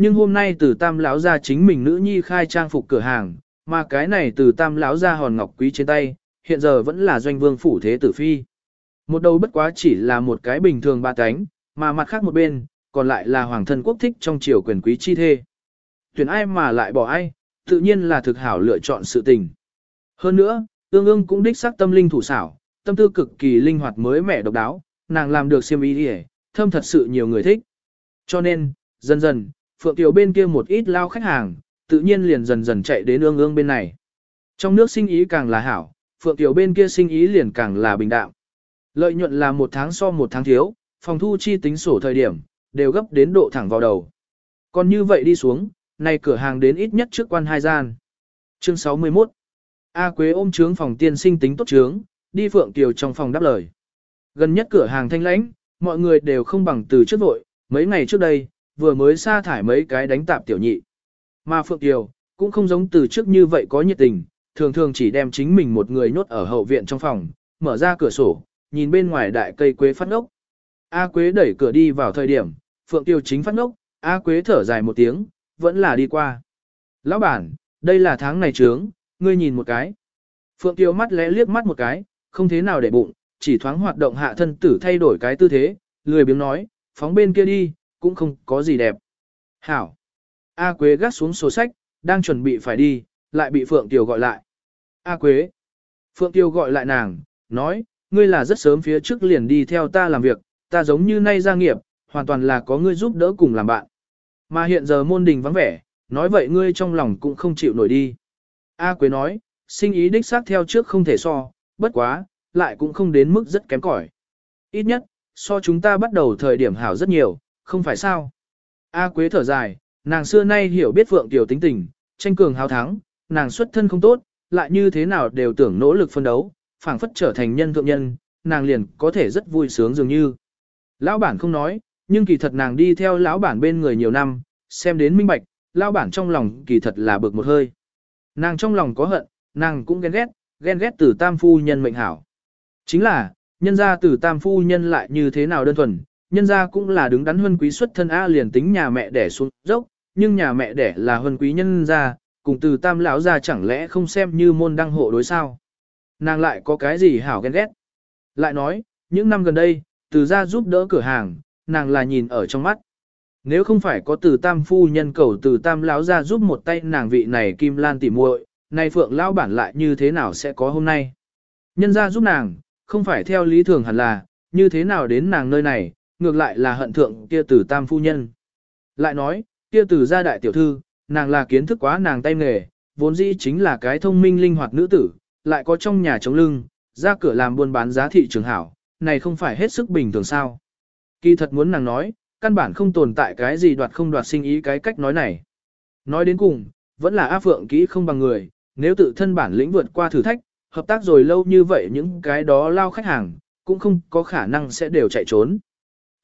Nhưng hôm nay từ tam lão ra chính mình nữ nhi khai trang phục cửa hàng, mà cái này từ tam lão ra hòn ngọc quý trên tay, hiện giờ vẫn là doanh vương phủ thế tử phi. Một đầu bất quá chỉ là một cái bình thường ba cánh, mà mặt khác một bên, còn lại là hoàng thân quốc thích trong triều quyền quý chi thê. Tuyển ai mà lại bỏ ai, tự nhiên là thực hảo lựa chọn sự tình. Hơn nữa, tương ương cũng đích xác tâm linh thủ xảo, tâm tư cực kỳ linh hoạt mới mẻ độc đáo, nàng làm được siêm ý đi thơm thật sự nhiều người thích. Cho nên, dần dần, Phượng Kiều bên kia một ít lao khách hàng, tự nhiên liền dần dần chạy đến ương ương bên này. Trong nước sinh ý càng là hảo, Phượng Kiều bên kia sinh ý liền càng là bình đạm. Lợi nhuận là một tháng so một tháng thiếu, phòng thu chi tính sổ thời điểm, đều gấp đến độ thẳng vào đầu. Còn như vậy đi xuống, này cửa hàng đến ít nhất trước quan hai gian. Chương 61 A Quế ôm trướng phòng tiên sinh tính tốt trướng, đi Phượng Kiều trong phòng đáp lời. Gần nhất cửa hàng thanh lãnh, mọi người đều không bằng từ trước vội, mấy ngày trước đây, vừa mới sa thải mấy cái đánh tạp tiểu nhị. Mà Phượng Kiều, cũng không giống từ trước như vậy có nhiệt tình, thường thường chỉ đem chính mình một người nhốt ở hậu viện trong phòng, mở ra cửa sổ, nhìn bên ngoài đại cây quế phát ngốc. A Quế đẩy cửa đi vào thời điểm, Phượng Tiêu chính phát ngốc, A Quế thở dài một tiếng, vẫn là đi qua. Lão bản, đây là tháng này trướng, ngươi nhìn một cái. Phượng Tiêu mắt lẽ liếc mắt một cái, không thế nào để bụng, chỉ thoáng hoạt động hạ thân tử thay đổi cái tư thế, lười biếng nói, phóng bên kia đi, cũng không có gì đẹp. Hảo. A Quế gắt xuống sổ sách, đang chuẩn bị phải đi, lại bị Phượng Tiêu gọi lại. A Quế. Phượng Tiêu gọi lại nàng, nói, ngươi là rất sớm phía trước liền đi theo ta làm việc, ta giống như nay gia nghiệp, hoàn toàn là có ngươi giúp đỡ cùng làm bạn. Mà hiện giờ môn đình vắng vẻ, nói vậy ngươi trong lòng cũng không chịu nổi đi. A Quế nói, sinh ý đích xác theo trước không thể so, bất quá, lại cũng không đến mức rất kém cỏi. Ít nhất, so chúng ta bắt đầu thời điểm hảo rất nhiều, không phải sao. A Quế thở dài, nàng xưa nay hiểu biết Phượng Tiểu tính tình, tranh cường hào thắng, nàng xuất thân không tốt, lại như thế nào đều tưởng nỗ lực phân đấu, phảng phất trở thành nhân thượng nhân, nàng liền có thể rất vui sướng dường như. Lão bản không nói, nhưng kỳ thật nàng đi theo lão bản bên người nhiều năm, xem đến minh bạch, lão bản trong lòng kỳ thật là bực một hơi. Nàng trong lòng có hận, nàng cũng ghen ghét, ghen ghét từ tam phu nhân mệnh hảo. Chính là, nhân ra từ tam phu nhân lại như thế nào đơn thuần, nhân ra cũng là đứng đắn huân quý xuất thân A liền tính nhà mẹ đẻ xuống dốc, nhưng nhà mẹ đẻ là huân quý nhân ra, cùng từ tam lão ra chẳng lẽ không xem như môn đăng hộ đối sao. Nàng lại có cái gì hảo ghen ghét. Lại nói, những năm gần đây, từ ra giúp đỡ cửa hàng, nàng là nhìn ở trong mắt. Nếu không phải có từ tam phu nhân cầu từ tam lão ra giúp một tay nàng vị này kim lan tỉ muội, nay phượng lão bản lại như thế nào sẽ có hôm nay. Nhân ra giúp nàng, không phải theo lý thường hẳn là, như thế nào đến nàng nơi này, ngược lại là hận thượng kia Tử tam phu nhân. Lại nói, kia Tử gia đại tiểu thư, nàng là kiến thức quá nàng tay nghề, vốn dĩ chính là cái thông minh linh hoạt nữ tử, lại có trong nhà chống lưng, ra cửa làm buôn bán giá thị trường hảo, này không phải hết sức bình thường sao. Kỳ thật muốn nàng nói, căn bản không tồn tại cái gì đoạt không đoạt sinh ý cái cách nói này. Nói đến cùng, vẫn là A Phượng kỹ không bằng người, nếu tự thân bản lĩnh vượt qua thử thách, hợp tác rồi lâu như vậy những cái đó lao khách hàng, cũng không có khả năng sẽ đều chạy trốn.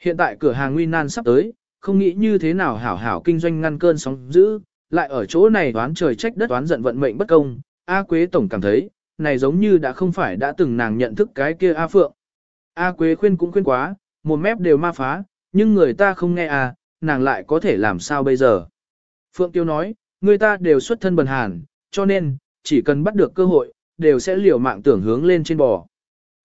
Hiện tại cửa hàng nguy nan sắp tới, không nghĩ như thế nào hảo hảo kinh doanh ngăn cơn sóng dữ, lại ở chỗ này đoán trời trách đất đoán giận vận mệnh bất công, A Quế Tổng cảm thấy, này giống như đã không phải đã từng nàng nhận thức cái kia A Phượng. A Quế khuyên cũng khuyên quá, một mép đều ma phá, nhưng người ta không nghe à, nàng lại có thể làm sao bây giờ. Phượng Tiêu nói, người ta đều xuất thân bần hàn, cho nên, chỉ cần bắt được cơ hội, đều sẽ liều mạng tưởng hướng lên trên bò.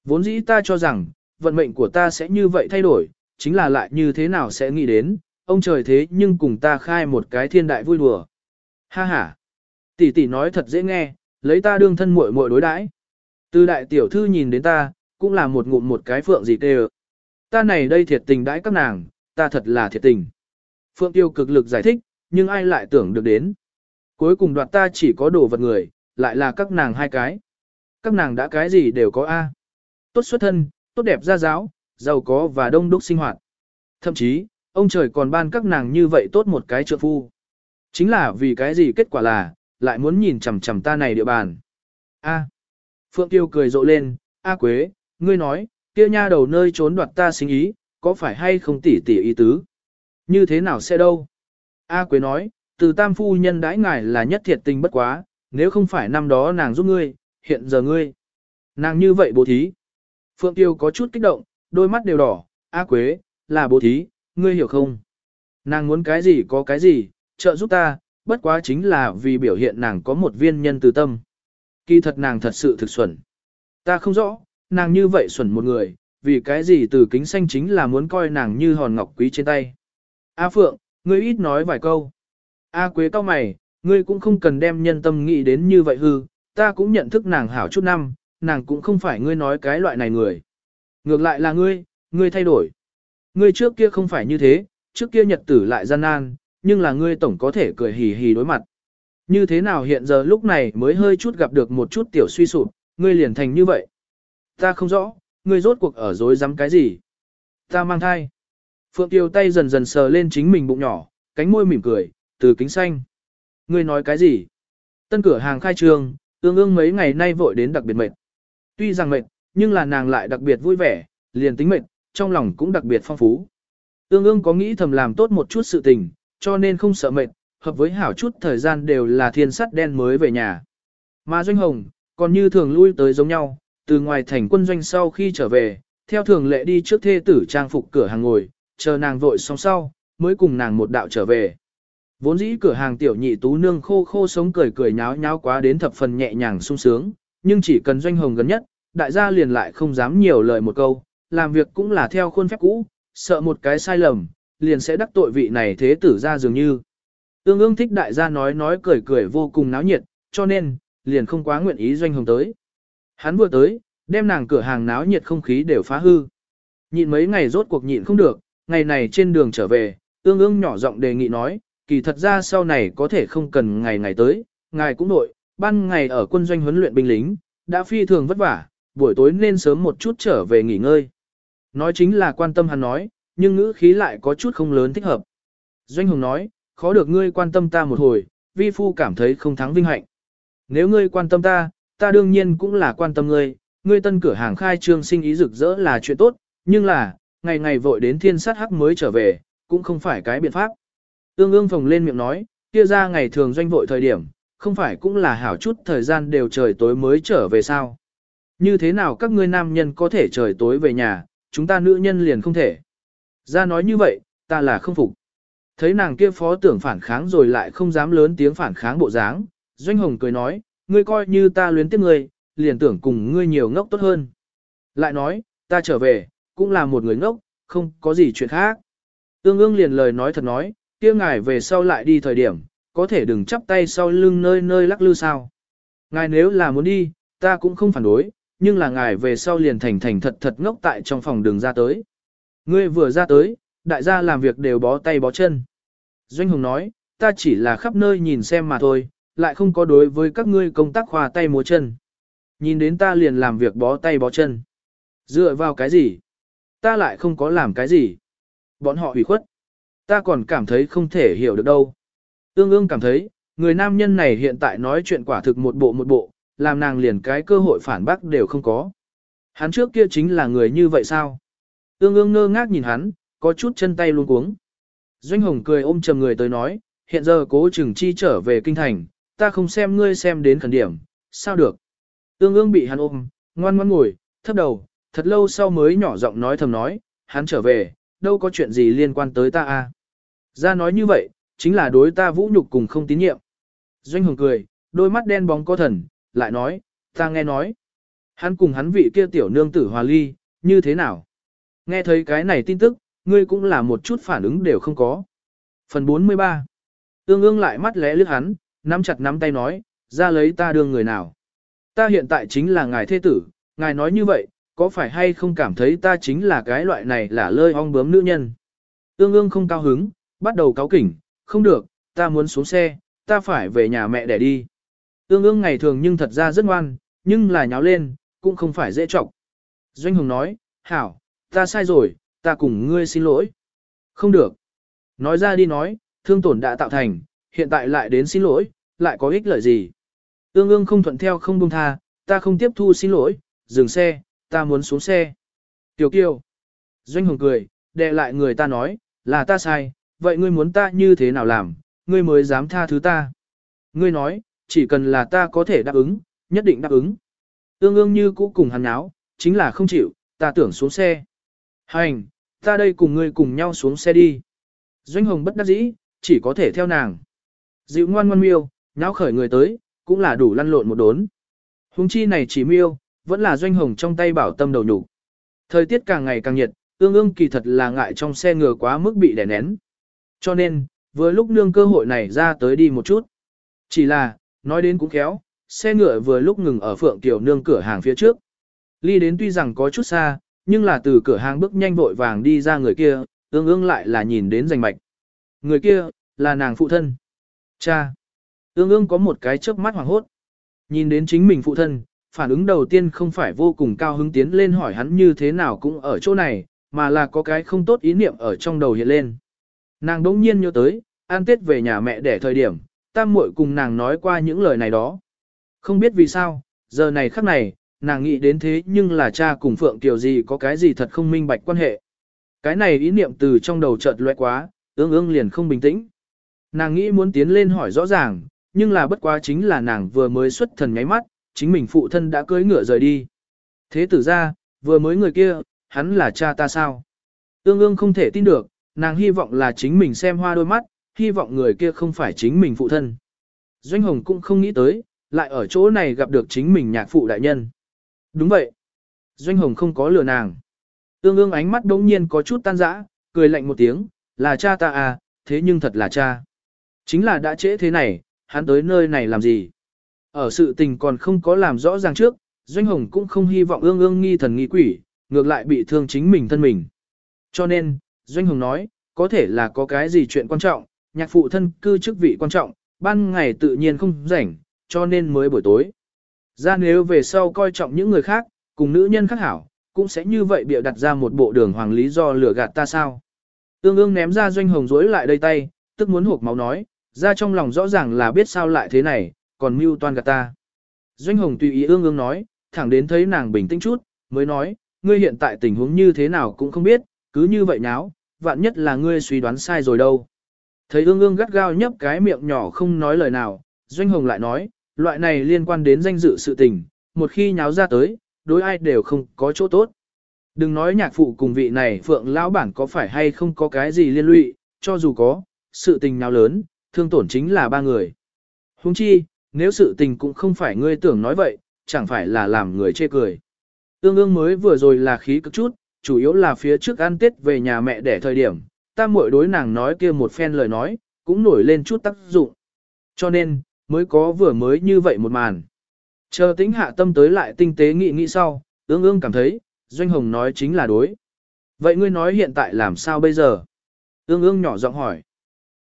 Vốn dĩ ta cho rằng, vận mệnh của ta sẽ như vậy thay đổi, chính là lại như thế nào sẽ nghĩ đến, ông trời thế nhưng cùng ta khai một cái thiên đại vui đùa. Ha ha. Tỷ tỷ nói thật dễ nghe, lấy ta đương thân muội muội đối đãi. Từ đại tiểu thư nhìn đến ta, cũng là một ngụm một cái phượng gì tê Ta này đây thiệt tình đãi các nàng, ta thật là thiệt tình. Phượng tiêu cực lực giải thích, nhưng ai lại tưởng được đến. Cuối cùng đoạt ta chỉ có đồ vật người, lại là các nàng hai cái. Các nàng đã cái gì đều có A. Tốt xuất thân, tốt đẹp gia giáo, giàu có và đông đúc sinh hoạt. Thậm chí, ông trời còn ban các nàng như vậy tốt một cái trượng phu. Chính là vì cái gì kết quả là, lại muốn nhìn chằm chằm ta này địa bàn. A. Phượng Tiêu cười rộ lên, A Quế, ngươi nói, kia nha đầu nơi trốn đoạt ta sinh ý, có phải hay không tỉ tỉ ý tứ? Như thế nào sẽ đâu? A Quế nói, từ tam phu nhân đãi ngài là nhất thiệt tình bất quá, nếu không phải năm đó nàng giúp ngươi, hiện giờ ngươi. Nàng như vậy bố thí. Phượng Tiêu có chút kích động, đôi mắt đều đỏ, A Quế, là bố thí, ngươi hiểu không? Nàng muốn cái gì có cái gì, trợ giúp ta, bất quá chính là vì biểu hiện nàng có một viên nhân từ tâm. Kỳ thật nàng thật sự thực xuẩn. Ta không rõ, nàng như vậy xuẩn một người, vì cái gì từ kính xanh chính là muốn coi nàng như hòn ngọc quý trên tay. A Phượng, ngươi ít nói vài câu. A Quế cao mày, ngươi cũng không cần đem nhân tâm nghĩ đến như vậy hư, ta cũng nhận thức nàng hảo chút năm, nàng cũng không phải ngươi nói cái loại này người. Ngược lại là ngươi, ngươi thay đổi. Ngươi trước kia không phải như thế, trước kia nhật tử lại gian nan, nhưng là ngươi tổng có thể cười hì hì đối mặt. Như thế nào hiện giờ lúc này mới hơi chút gặp được một chút tiểu suy sụp, ngươi liền thành như vậy. Ta không rõ, ngươi rốt cuộc ở dối dám cái gì. Ta mang thai. Phượng Tiêu tay dần dần sờ lên chính mình bụng nhỏ, cánh môi mỉm cười, từ kính xanh. Ngươi nói cái gì? Tân cửa hàng khai trương, tương ương mấy ngày nay vội đến đặc biệt mệt. Tuy rằng mệt, nhưng là nàng lại đặc biệt vui vẻ, liền tính mệt, trong lòng cũng đặc biệt phong phú. Ương ương có nghĩ thầm làm tốt một chút sự tình, cho nên không sợ mệt, hợp với hảo chút thời gian đều là thiên sắt đen mới về nhà. Mà Doanh Hồng, còn như thường lui tới giống nhau, từ ngoài thành quân doanh sau khi trở về, theo thường lệ đi trước thê tử trang phục cửa hàng ngồi, chờ nàng vội xong sau, mới cùng nàng một đạo trở về. Vốn dĩ cửa hàng tiểu nhị tú nương khô khô sống cười cười nháo nháo quá đến thập phần nhẹ nhàng sung sướng, nhưng chỉ cần doanh hồng gần nhất, đại gia liền lại không dám nhiều lời một câu, làm việc cũng là theo khuôn phép cũ, sợ một cái sai lầm, liền sẽ đắc tội vị này thế tử ra dường như. Tương ương thích đại gia nói nói cười cười vô cùng náo nhiệt, cho nên, liền không quá nguyện ý doanh hồng tới. Hắn vừa tới, đem nàng cửa hàng náo nhiệt không khí đều phá hư. Nhịn mấy ngày rốt cuộc nhịn không được, ngày này trên đường trở về, tương ương nhỏ giọng đề nghị nói, kỳ thật ra sau này có thể không cần ngày ngày tới, ngài cũng nội, ban ngày ở quân doanh huấn luyện binh lính, đã phi thường vất vả, buổi tối nên sớm một chút trở về nghỉ ngơi. Nói chính là quan tâm hắn nói, nhưng ngữ khí lại có chút không lớn thích hợp. Doanh Hùng nói, khó được ngươi quan tâm ta một hồi, vi phu cảm thấy không thắng vinh hạnh. Nếu ngươi quan tâm ta, ta đương nhiên cũng là quan tâm ngươi, ngươi tân cửa hàng khai trương sinh ý rực rỡ là chuyện tốt, nhưng là, ngày ngày vội đến thiên sát hắc mới trở về, cũng không phải cái biện pháp. Ương ương phồng lên miệng nói, kia ra ngày thường doanh vội thời điểm, không phải cũng là hảo chút thời gian đều trời tối mới trở về sao. Như thế nào các ngươi nam nhân có thể trời tối về nhà, chúng ta nữ nhân liền không thể. Ra nói như vậy, ta là không phục. Thấy nàng kia phó tưởng phản kháng rồi lại không dám lớn tiếng phản kháng bộ dáng, Doanh Hồng cười nói, ngươi coi như ta luyến tiếc ngươi, liền tưởng cùng ngươi nhiều ngốc tốt hơn. Lại nói, ta trở về, cũng là một người ngốc, không có gì chuyện khác. Tương ương liền lời nói thật nói, kia ngài về sau lại đi thời điểm, có thể đừng chắp tay sau lưng nơi nơi lắc lư sao. Ngài nếu là muốn đi, ta cũng không phản đối, nhưng là ngài về sau liền thành thành thật thật ngốc tại trong phòng đường ra tới. Ngươi vừa ra tới, đại gia làm việc đều bó tay bó chân. Doanh Hùng nói, ta chỉ là khắp nơi nhìn xem mà thôi, lại không có đối với các ngươi công tác khoa tay múa chân. Nhìn đến ta liền làm việc bó tay bó chân. Dựa vào cái gì? Ta lại không có làm cái gì. Bọn họ hủy khuất. Ta còn cảm thấy không thể hiểu được đâu. tương ương cảm thấy, người nam nhân này hiện tại nói chuyện quả thực một bộ một bộ, làm nàng liền cái cơ hội phản bác đều không có. Hắn trước kia chính là người như vậy sao? Ương ương ngơ ngác nhìn hắn, có chút chân tay luôn cuống. Doanh Hồng cười ôm chầm người tới nói, hiện giờ cố trừng chi trở về kinh thành, ta không xem ngươi xem đến khẩn điểm, sao được. Ương ương bị hắn ôm, ngoan ngoan ngồi, thấp đầu, thật lâu sau mới nhỏ giọng nói thầm nói, hắn trở về, đâu có chuyện gì liên quan tới ta a. À? Ra nói như vậy, chính là đối ta vũ nhục cùng không tín nhiệm. Doanh Hồng cười, đôi mắt đen bóng có thần, lại nói, ta nghe nói. Hắn cùng hắn vị kia tiểu nương tử hòa ly, như thế nào? Nghe thấy cái này tin tức, ngươi cũng là một chút phản ứng đều không có. Phần 43 tương ương lại mắt lẽ lướt hắn, nắm chặt nắm tay nói, ra lấy ta đương người nào. Ta hiện tại chính là ngài thế tử, ngài nói như vậy, có phải hay không cảm thấy ta chính là cái loại này là lơi ong bướm nữ nhân. tương ương không cao hứng, bắt đầu cáo kỉnh, không được, ta muốn xuống xe, ta phải về nhà mẹ để đi. Ương ương ngày thường nhưng thật ra rất ngoan, nhưng là nháo lên, cũng không phải dễ trọng. Doanh Hồng nói, hảo, ta sai rồi, ta cùng ngươi xin lỗi. Không được. Nói ra đi nói, thương tổn đã tạo thành, hiện tại lại đến xin lỗi, lại có ích lợi gì. Ương ương không thuận theo không buông tha, ta không tiếp thu xin lỗi, dừng xe, ta muốn xuống xe. Tiểu kiều. Doanh Hồng cười, đè lại người ta nói, là ta sai, vậy ngươi muốn ta như thế nào làm, ngươi mới dám tha thứ ta. Ngươi nói, chỉ cần là ta có thể đáp ứng, nhất định đáp ứng. tương ương như cũ cùng hắn áo, chính là không chịu, ta tưởng xuống xe. Hành, ta đây cùng ngươi cùng nhau xuống xe đi. Doanh hồng bất đắc dĩ, chỉ có thể theo nàng. Dịu ngoan ngoan miêu, nháo khởi người tới, cũng là đủ lăn lộn một đốn. Hùng chi này chỉ miêu, vẫn là doanh hồng trong tay bảo tâm đầu nhục. Thời tiết càng ngày càng nhiệt, ương ương kỳ thật là ngại trong xe ngừa quá mức bị đè nén. Cho nên, vừa lúc nương cơ hội này ra tới đi một chút. Chỉ là, nói đến cũng khéo, xe ngựa vừa lúc ngừng ở Phượng Tiểu Nương cửa hàng phía trước. Ly đến tuy rằng có chút xa, nhưng là từ cửa hàng bước nhanh vội vàng đi ra người kia, ương ương lại là nhìn đến rành mạch. Người kia, là nàng phụ thân. Cha. Ương ương có một cái chớp mắt hoảng hốt. Nhìn đến chính mình phụ thân, phản ứng đầu tiên không phải vô cùng cao hứng tiến lên hỏi hắn như thế nào cũng ở chỗ này, mà là có cái không tốt ý niệm ở trong đầu hiện lên. Nàng đỗng nhiên nhớ tới, an tết về nhà mẹ để thời điểm, tam muội cùng nàng nói qua những lời này đó. Không biết vì sao, giờ này khắc này, nàng nghĩ đến thế nhưng là cha cùng Phượng Kiều gì có cái gì thật không minh bạch quan hệ. Cái này ý niệm từ trong đầu chợt lóe quá, ương ương liền không bình tĩnh. Nàng nghĩ muốn tiến lên hỏi rõ ràng, nhưng là bất quá chính là nàng vừa mới xuất thần nháy mắt, chính mình phụ thân đã cưỡi ngựa rời đi. Thế tử ra, vừa mới người kia, hắn là cha ta sao? Ương ương không thể tin được, nàng hy vọng là chính mình xem hoa đôi mắt, hy vọng người kia không phải chính mình phụ thân. Doanh Hồng cũng không nghĩ tới, lại ở chỗ này gặp được chính mình nhạc phụ đại nhân. Đúng vậy. Doanh Hồng không có lừa nàng. tương ương ánh mắt đống nhiên có chút tan rã, cười lạnh một tiếng, là cha ta à, thế nhưng thật là cha. Chính là đã trễ thế này, hắn tới nơi này làm gì? Ở sự tình còn không có làm rõ ràng trước, Doanh Hồng cũng không hy vọng ương ương nghi thần nghi quỷ, ngược lại bị thương chính mình thân mình. Cho nên, Doanh Hồng nói, có thể là có cái gì chuyện quan trọng, nhạc phụ thân cư chức vị quan trọng, ban ngày tự nhiên không rảnh, cho nên mới buổi tối. Ra nếu về sau coi trọng những người khác, cùng nữ nhân khác hảo, cũng sẽ như vậy bịa đặt ra một bộ đường hoàng lý do lừa gạt ta sao. Tương ương ném ra Doanh Hồng rối lại đây tay, tức muốn hộp máu nói, ra trong lòng rõ ràng là biết sao lại thế này, còn mưu toan gạt ta. Doanh Hồng tùy ý ương ương nói, thẳng đến thấy nàng bình tĩnh chút, mới nói, ngươi hiện tại tình huống như thế nào cũng không biết, cứ như vậy nháo, vạn nhất là ngươi suy đoán sai rồi đâu. Thấy ương ương gắt gao nhấp cái miệng nhỏ không nói lời nào, Doanh Hồng lại nói, loại này liên quan đến danh dự sự tình, một khi nháo ra tới, đối ai đều không có chỗ tốt. Đừng nói nhạc phụ cùng vị này phượng lão bản có phải hay không có cái gì liên lụy, cho dù có, sự tình nào lớn, thương tổn chính là ba người. Huống chi, nếu sự tình cũng không phải ngươi tưởng nói vậy, chẳng phải là làm người chê cười. Tương ương mới vừa rồi là khí cực chút, chủ yếu là phía trước ăn tết về nhà mẹ để thời điểm, ta muội đối nàng nói kia một phen lời nói, cũng nổi lên chút tác dụng. Cho nên, mới có vừa mới như vậy một màn. Chờ tính hạ tâm tới lại tinh tế nghĩ nghĩ sau, ương ương cảm thấy, Doanh Hồng nói chính là đối. Vậy ngươi nói hiện tại làm sao bây giờ? Ương ương nhỏ giọng hỏi.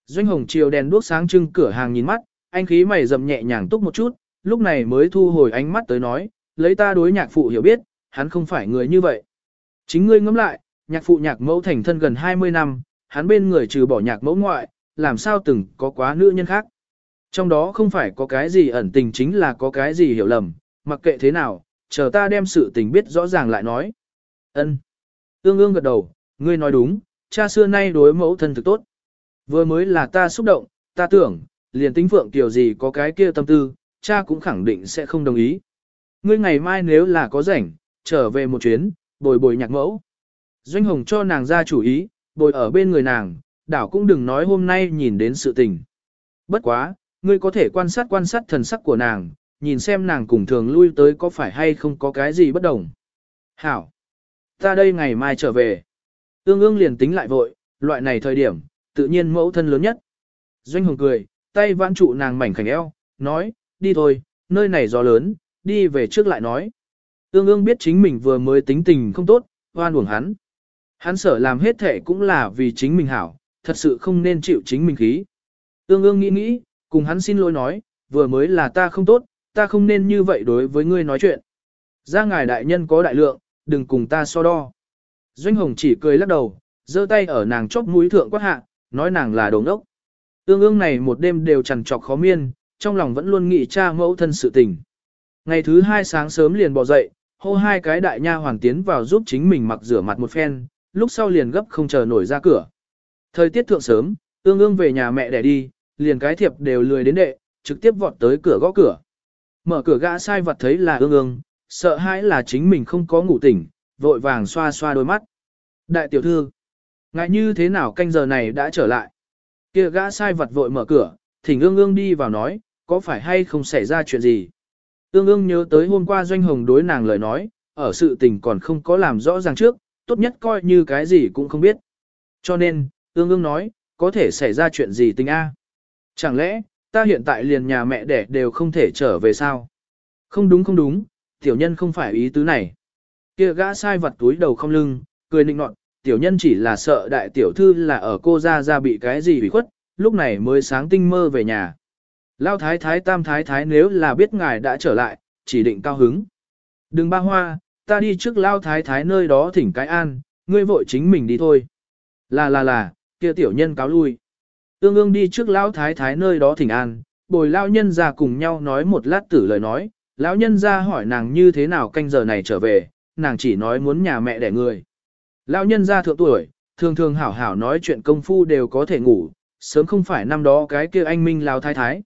Doanh Hồng chiều đèn đuốc sáng trưng cửa hàng nhìn mắt, anh khí mày rậm nhẹ nhàng túc một chút, lúc này mới thu hồi ánh mắt tới nói, lấy ta đối nhạc phụ hiểu biết, hắn không phải người như vậy. Chính ngươi ngẫm lại, nhạc phụ nhạc mẫu thành thân gần 20 năm, hắn bên người trừ bỏ nhạc mẫu ngoại, làm sao từng có quá nữ nhân khác. Trong đó không phải có cái gì ẩn tình chính là có cái gì hiểu lầm, mặc kệ thế nào, chờ ta đem sự tình biết rõ ràng lại nói. Ân. Ương ương gật đầu, ngươi nói đúng, cha xưa nay đối mẫu thân thực tốt. Vừa mới là ta xúc động, ta tưởng, liền tính phượng tiểu gì có cái kia tâm tư, cha cũng khẳng định sẽ không đồng ý. Ngươi ngày mai nếu là có rảnh, trở về một chuyến, bồi bồi nhạc mẫu. Doanh hồng cho nàng ra chủ ý, bồi ở bên người nàng, đảo cũng đừng nói hôm nay nhìn đến sự tình. Bất quá, ngươi có thể quan sát quan sát thần sắc của nàng, nhìn xem nàng cùng thường lui tới có phải hay không có cái gì bất đồng. Hảo! Ta đây ngày mai trở về. Ương ương liền tính lại vội, loại này thời điểm, tự nhiên mẫu thân lớn nhất. Doanh hồng cười, tay vãn trụ nàng mảnh khảnh eo, nói, đi thôi, nơi này gió lớn, đi về trước lại nói. Ương ương biết chính mình vừa mới tính tình không tốt, hoan uổng hắn. Hắn sợ làm hết thể cũng là vì chính mình hảo, thật sự không nên chịu chính mình khí. Ương ương nghĩ nghĩ, cùng hắn xin lỗi nói, vừa mới là ta không tốt, ta không nên như vậy đối với ngươi nói chuyện. Ra ngài đại nhân có đại lượng, đừng cùng ta so đo. Doanh hồng chỉ cười lắc đầu, giơ tay ở nàng chóp mũi thượng quát hạ, nói nàng là đồ ngốc. Ương ương này một đêm đều trằn trọc khó miên, trong lòng vẫn luôn nghĩ cha mẫu thân sự tình. Ngày thứ hai sáng sớm liền bỏ dậy, hô hai cái đại nha hoàng tiến vào giúp chính mình mặc rửa mặt một phen, lúc sau liền gấp không chờ nổi ra cửa. Thời tiết thượng sớm, ương ương về nhà mẹ để đi, liền cái thiệp đều lười đến đệ, trực tiếp vọt tới cửa gõ cửa. Mở cửa gã sai vật thấy là ương ương, sợ hãi là chính mình không có ngủ tỉnh, vội vàng xoa xoa đôi mắt. Đại tiểu thư, ngại như thế nào canh giờ này đã trở lại. Kia gã sai vật vội mở cửa, thỉnh ương ương đi vào nói, có phải hay không xảy ra chuyện gì. Ương ương nhớ tới hôm qua doanh hồng đối nàng lời nói, ở sự tình còn không có làm rõ ràng trước, tốt nhất coi như cái gì cũng không biết. Cho nên, ương ương nói, có thể xảy ra chuyện gì tình A. Chẳng lẽ, ta hiện tại liền nhà mẹ đẻ đều không thể trở về sao? Không đúng không đúng, tiểu nhân không phải ý tứ này. Kia gã sai vật túi đầu không lưng, cười nịnh nọt, tiểu nhân chỉ là sợ đại tiểu thư là ở cô ra ra bị cái gì bị khuất, lúc này mới sáng tinh mơ về nhà. Lao thái thái tam thái thái nếu là biết ngài đã trở lại, chỉ định cao hứng. Đừng ba hoa, ta đi trước lao thái thái nơi đó thỉnh cái an, ngươi vội chính mình đi thôi. Là là là, kia tiểu nhân cáo lui. Ương ương đi trước lao thái thái nơi đó thỉnh an, bồi lao nhân ra cùng nhau nói một lát tử lời nói, lão nhân ra hỏi nàng như thế nào canh giờ này trở về, nàng chỉ nói muốn nhà mẹ đẻ người. Lão nhân ra thượng tuổi, thường thường hảo hảo nói chuyện công phu đều có thể ngủ, sớm không phải năm đó cái kia anh minh lao thái thái.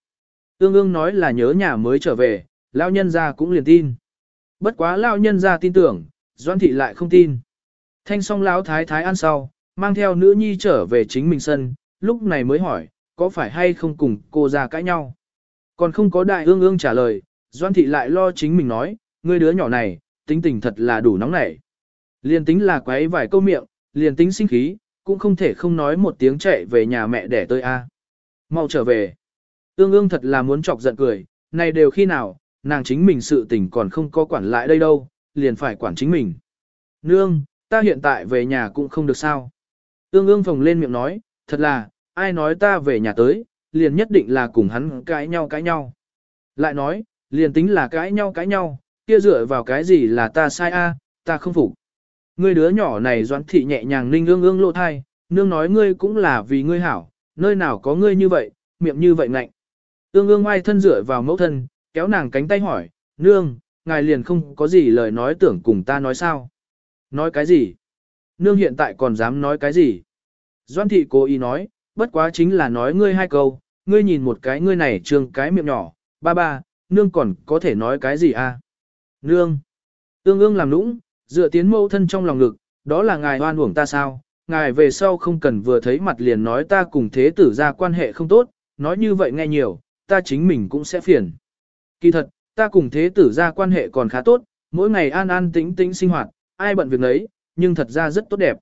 Ương ương nói là nhớ nhà mới trở về, lão nhân ra cũng liền tin. Bất quá lão nhân ra tin tưởng, Doan thị lại không tin. Thanh song lão thái thái ăn sau, mang theo nữ nhi trở về chính mình sân, lúc này mới hỏi, có phải hay không cùng cô ra cãi nhau. Còn không có đại ương ương trả lời, Doan thị lại lo chính mình nói, ngươi đứa nhỏ này, tính tình thật là đủ nóng nảy. Liền tính là quấy vài câu miệng, liền tính sinh khí, cũng không thể không nói một tiếng chạy về nhà mẹ để tôi a. Mau trở về. Ương ương thật là muốn chọc giận cười, này đều khi nào, nàng chính mình sự tình còn không có quản lại đây đâu, liền phải quản chính mình. Nương, ta hiện tại về nhà cũng không được sao. Ương ương phồng lên miệng nói, thật là, ai nói ta về nhà tới, liền nhất định là cùng hắn cãi nhau cãi nhau. Lại nói, liền tính là cãi nhau cãi nhau, kia dựa vào cái gì là ta sai a, ta không phục. Ngươi đứa nhỏ này doãn thị nhẹ nhàng ninh ương ương lộ thai, nương nói ngươi cũng là vì ngươi hảo, nơi nào có ngươi như vậy, miệng như vậy ngạnh. Ương ương ai thân dựa vào mẫu thân, kéo nàng cánh tay hỏi, nương, ngài liền không có gì lời nói tưởng cùng ta nói sao. Nói cái gì? Nương hiện tại còn dám nói cái gì? Doan thị cố ý nói, bất quá chính là nói ngươi hai câu, ngươi nhìn một cái ngươi này trương cái miệng nhỏ, ba ba, nương còn có thể nói cái gì à? Nương! tương ương làm nũng, dựa tiến mẫu thân trong lòng ngực, đó là ngài oan uổng ta sao? Ngài về sau không cần vừa thấy mặt liền nói ta cùng thế tử ra quan hệ không tốt, nói như vậy nghe nhiều, ta chính mình cũng sẽ phiền. Kỳ thật, ta cùng thế tử ra quan hệ còn khá tốt, mỗi ngày an an tĩnh tĩnh sinh hoạt, ai bận việc nấy, nhưng thật ra rất tốt đẹp.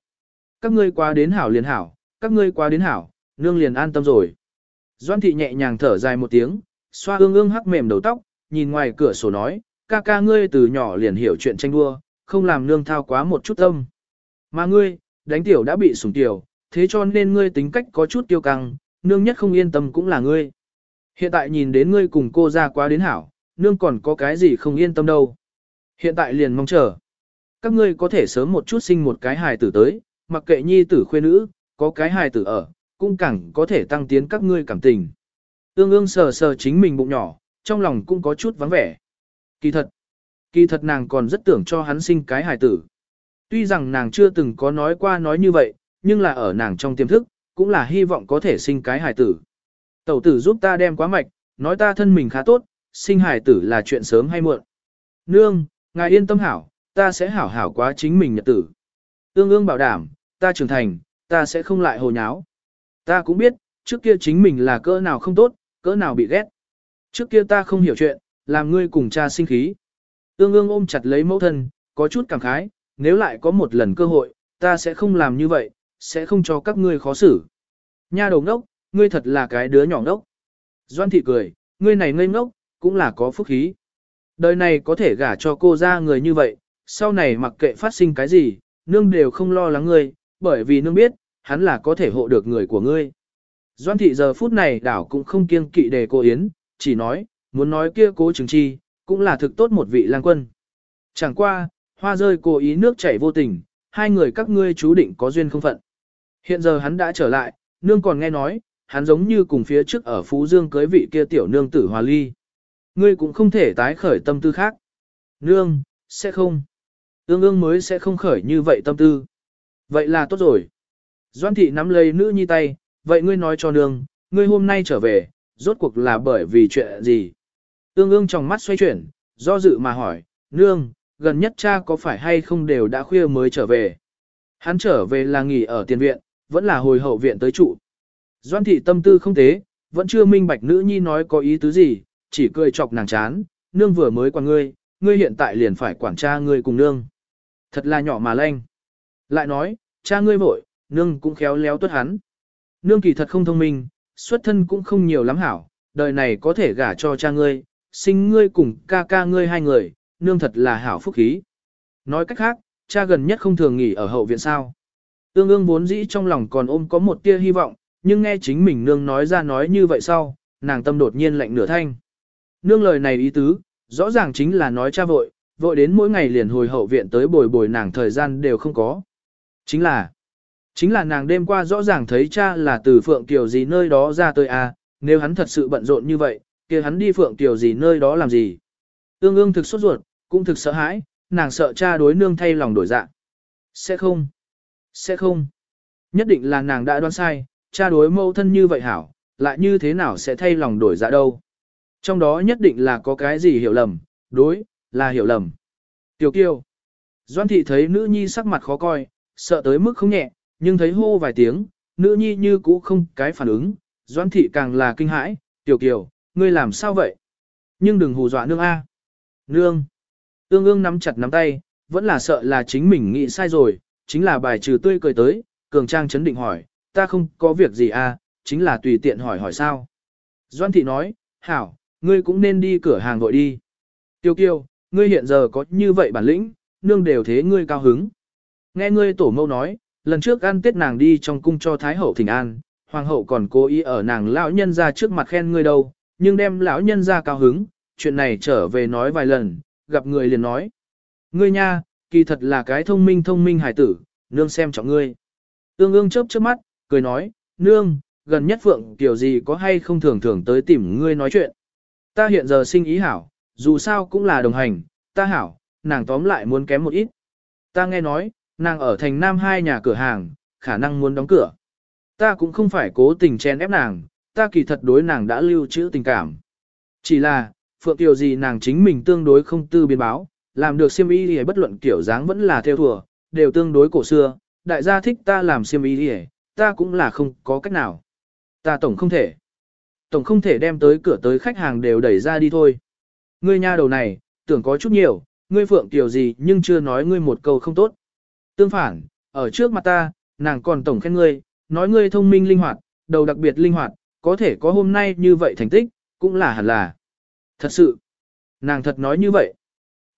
Các ngươi quá đến hảo liền hảo, các ngươi quá đến hảo, nương liền an tâm rồi. Doan thị nhẹ nhàng thở dài một tiếng, xoa ương ương hắc mềm đầu tóc, nhìn ngoài cửa sổ nói, ca ca ngươi từ nhỏ liền hiểu chuyện tranh đua, không làm nương thao quá một chút tâm. Mà ngươi, đánh tiểu đã bị sủng tiểu, thế cho nên ngươi tính cách có chút tiêu căng, nương nhất không yên tâm cũng là ngươi. Hiện tại nhìn đến ngươi cùng cô ra quá đến hảo, nương còn có cái gì không yên tâm đâu. Hiện tại liền mong chờ. Các ngươi có thể sớm một chút sinh một cái hài tử tới, mặc kệ nhi tử khuê nữ, có cái hài tử ở, cũng càng có thể tăng tiến các ngươi cảm tình. Ương ương sờ sờ chính mình bụng nhỏ, trong lòng cũng có chút vắng vẻ. Kỳ thật, kỳ thật nàng còn rất tưởng cho hắn sinh cái hài tử. Tuy rằng nàng chưa từng có nói qua nói như vậy, nhưng là ở nàng trong tiềm thức, cũng là hy vọng có thể sinh cái hài tử. Tẩu tử giúp ta đem quá mạch, nói ta thân mình khá tốt, sinh hài tử là chuyện sớm hay muộn. Nương, ngài yên tâm hảo, ta sẽ hảo hảo quá chính mình nhật tử. Ương ương bảo đảm, ta trưởng thành, ta sẽ không lại hồ nháo. Ta cũng biết, trước kia chính mình là cỡ nào không tốt, cỡ nào bị ghét. Trước kia ta không hiểu chuyện, làm ngươi cùng cha sinh khí. Ương ương ôm chặt lấy mẫu thân, có chút cảm khái, nếu lại có một lần cơ hội, ta sẽ không làm như vậy, sẽ không cho các ngươi khó xử. Nha đầu ngốc, ngươi thật là cái đứa nhỏ ngốc. Doan thị cười, ngươi này ngây ngốc, cũng là có phúc khí. Đời này có thể gả cho cô ra người như vậy, sau này mặc kệ phát sinh cái gì, nương đều không lo lắng ngươi, bởi vì nương biết, hắn là có thể hộ được người của ngươi. Doan thị giờ phút này đảo cũng không kiêng kỵ đề cô Yến, chỉ nói, muốn nói kia cố chứng chi, cũng là thực tốt một vị lang quân. Chẳng qua, hoa rơi cố ý nước chảy vô tình, hai người các ngươi chú định có duyên không phận. Hiện giờ hắn đã trở lại, nương còn nghe nói, hắn giống như cùng phía trước ở Phú Dương cưới vị kia tiểu nương tử hòa ly. Ngươi cũng không thể tái khởi tâm tư khác. Nương, sẽ không. Ương ương mới sẽ không khởi như vậy tâm tư. Vậy là tốt rồi. Doan thị nắm lấy nữ nhi tay, vậy ngươi nói cho nương, ngươi hôm nay trở về, rốt cuộc là bởi vì chuyện gì? Ương ương trong mắt xoay chuyển, do dự mà hỏi, nương, gần nhất cha có phải hay không đều đã khuya mới trở về? Hắn trở về là nghỉ ở tiền viện, vẫn là hồi hậu viện tới trụ. Doan thị tâm tư không thế, vẫn chưa minh bạch nữ nhi nói có ý tứ gì, chỉ cười chọc nàng chán, nương vừa mới quản ngươi, ngươi hiện tại liền phải quản cha ngươi cùng nương. Thật là nhỏ mà lanh. Lại nói, cha ngươi vội, nương cũng khéo léo tuất hắn. Nương kỳ thật không thông minh, xuất thân cũng không nhiều lắm hảo, đời này có thể gả cho cha ngươi, sinh ngươi cùng ca ca ngươi hai người, nương thật là hảo phúc khí. Nói cách khác, cha gần nhất không thường nghỉ ở hậu viện sao. tương ương vốn dĩ trong lòng còn ôm có một tia hy vọng, nhưng nghe chính mình nương nói ra nói như vậy sau, nàng tâm đột nhiên lạnh nửa thanh. Nương lời này ý tứ, rõ ràng chính là nói cha vội, vội đến mỗi ngày liền hồi hậu viện tới bồi bồi nàng thời gian đều không có. Chính là, chính là nàng đêm qua rõ ràng thấy cha là từ Phượng Kiều gì nơi đó ra tới à, nếu hắn thật sự bận rộn như vậy, kia hắn đi Phượng Kiều gì nơi đó làm gì. Ương ương thực sốt ruột, cũng thực sợ hãi, nàng sợ cha đối nương thay lòng đổi dạ. Sẽ không, sẽ không. Nhất định là nàng đã đoán sai, cha đối mâu thân như vậy hảo, lại như thế nào sẽ thay lòng đổi dạ đâu. Trong đó nhất định là có cái gì hiểu lầm, đối, là hiểu lầm. Tiểu kiêu. Doan thị thấy nữ nhi sắc mặt khó coi, sợ tới mức không nhẹ, nhưng thấy hô vài tiếng, nữ nhi như cũ không cái phản ứng, doan thị càng là kinh hãi, tiểu kiều, ngươi làm sao vậy? Nhưng đừng hù dọa nương A. Nương. Ương ương nắm chặt nắm tay, vẫn là sợ là chính mình nghĩ sai rồi, chính là bài trừ tươi cười tới, cường trang chấn định hỏi, ta không có việc gì a, chính là tùy tiện hỏi hỏi sao. Doan thị nói, hảo, ngươi cũng nên đi cửa hàng vội đi. Tiêu kiêu, ngươi hiện giờ có như vậy bản lĩnh, nương đều thế ngươi cao hứng. Nghe ngươi tổ mâu nói, lần trước ăn tết nàng đi trong cung cho Thái hậu thỉnh an, hoàng hậu còn cố ý ở nàng lão nhân ra trước mặt khen ngươi đâu, nhưng đem lão nhân ra cao hứng, chuyện này trở về nói vài lần, gặp người liền nói. Ngươi nha, kỳ thật là cái thông minh thông minh hải tử, nương xem trọng ngươi. Ương ương chớp chớp mắt, cười nói, nương, gần nhất Phượng kiểu gì có hay không thường thường tới tìm ngươi nói chuyện. Ta hiện giờ sinh ý hảo, dù sao cũng là đồng hành, ta hảo, nàng tóm lại muốn kém một ít. Ta nghe nói, nàng ở thành Nam hai nhà cửa hàng, khả năng muốn đóng cửa. Ta cũng không phải cố tình chen ép nàng, ta kỳ thật đối nàng đã lưu trữ tình cảm. Chỉ là, Phượng tiểu gì nàng chính mình tương đối không tư biến báo, làm được siêm y thì bất luận kiểu dáng vẫn là theo thừa, đều tương đối cổ xưa, đại gia thích ta làm siêm y thì ta cũng là không có cách nào. Ta tổng không thể. Tổng không thể đem tới cửa tới khách hàng đều đẩy ra đi thôi. Ngươi nha đầu này, tưởng có chút nhiều, ngươi Phượng tiểu gì nhưng chưa nói ngươi một câu không tốt. Tương phản, ở trước mặt ta, nàng còn tổng khen ngươi, nói ngươi thông minh linh hoạt, đầu đặc biệt linh hoạt, có thể có hôm nay như vậy thành tích, cũng là hẳn là. Thật sự, nàng thật nói như vậy.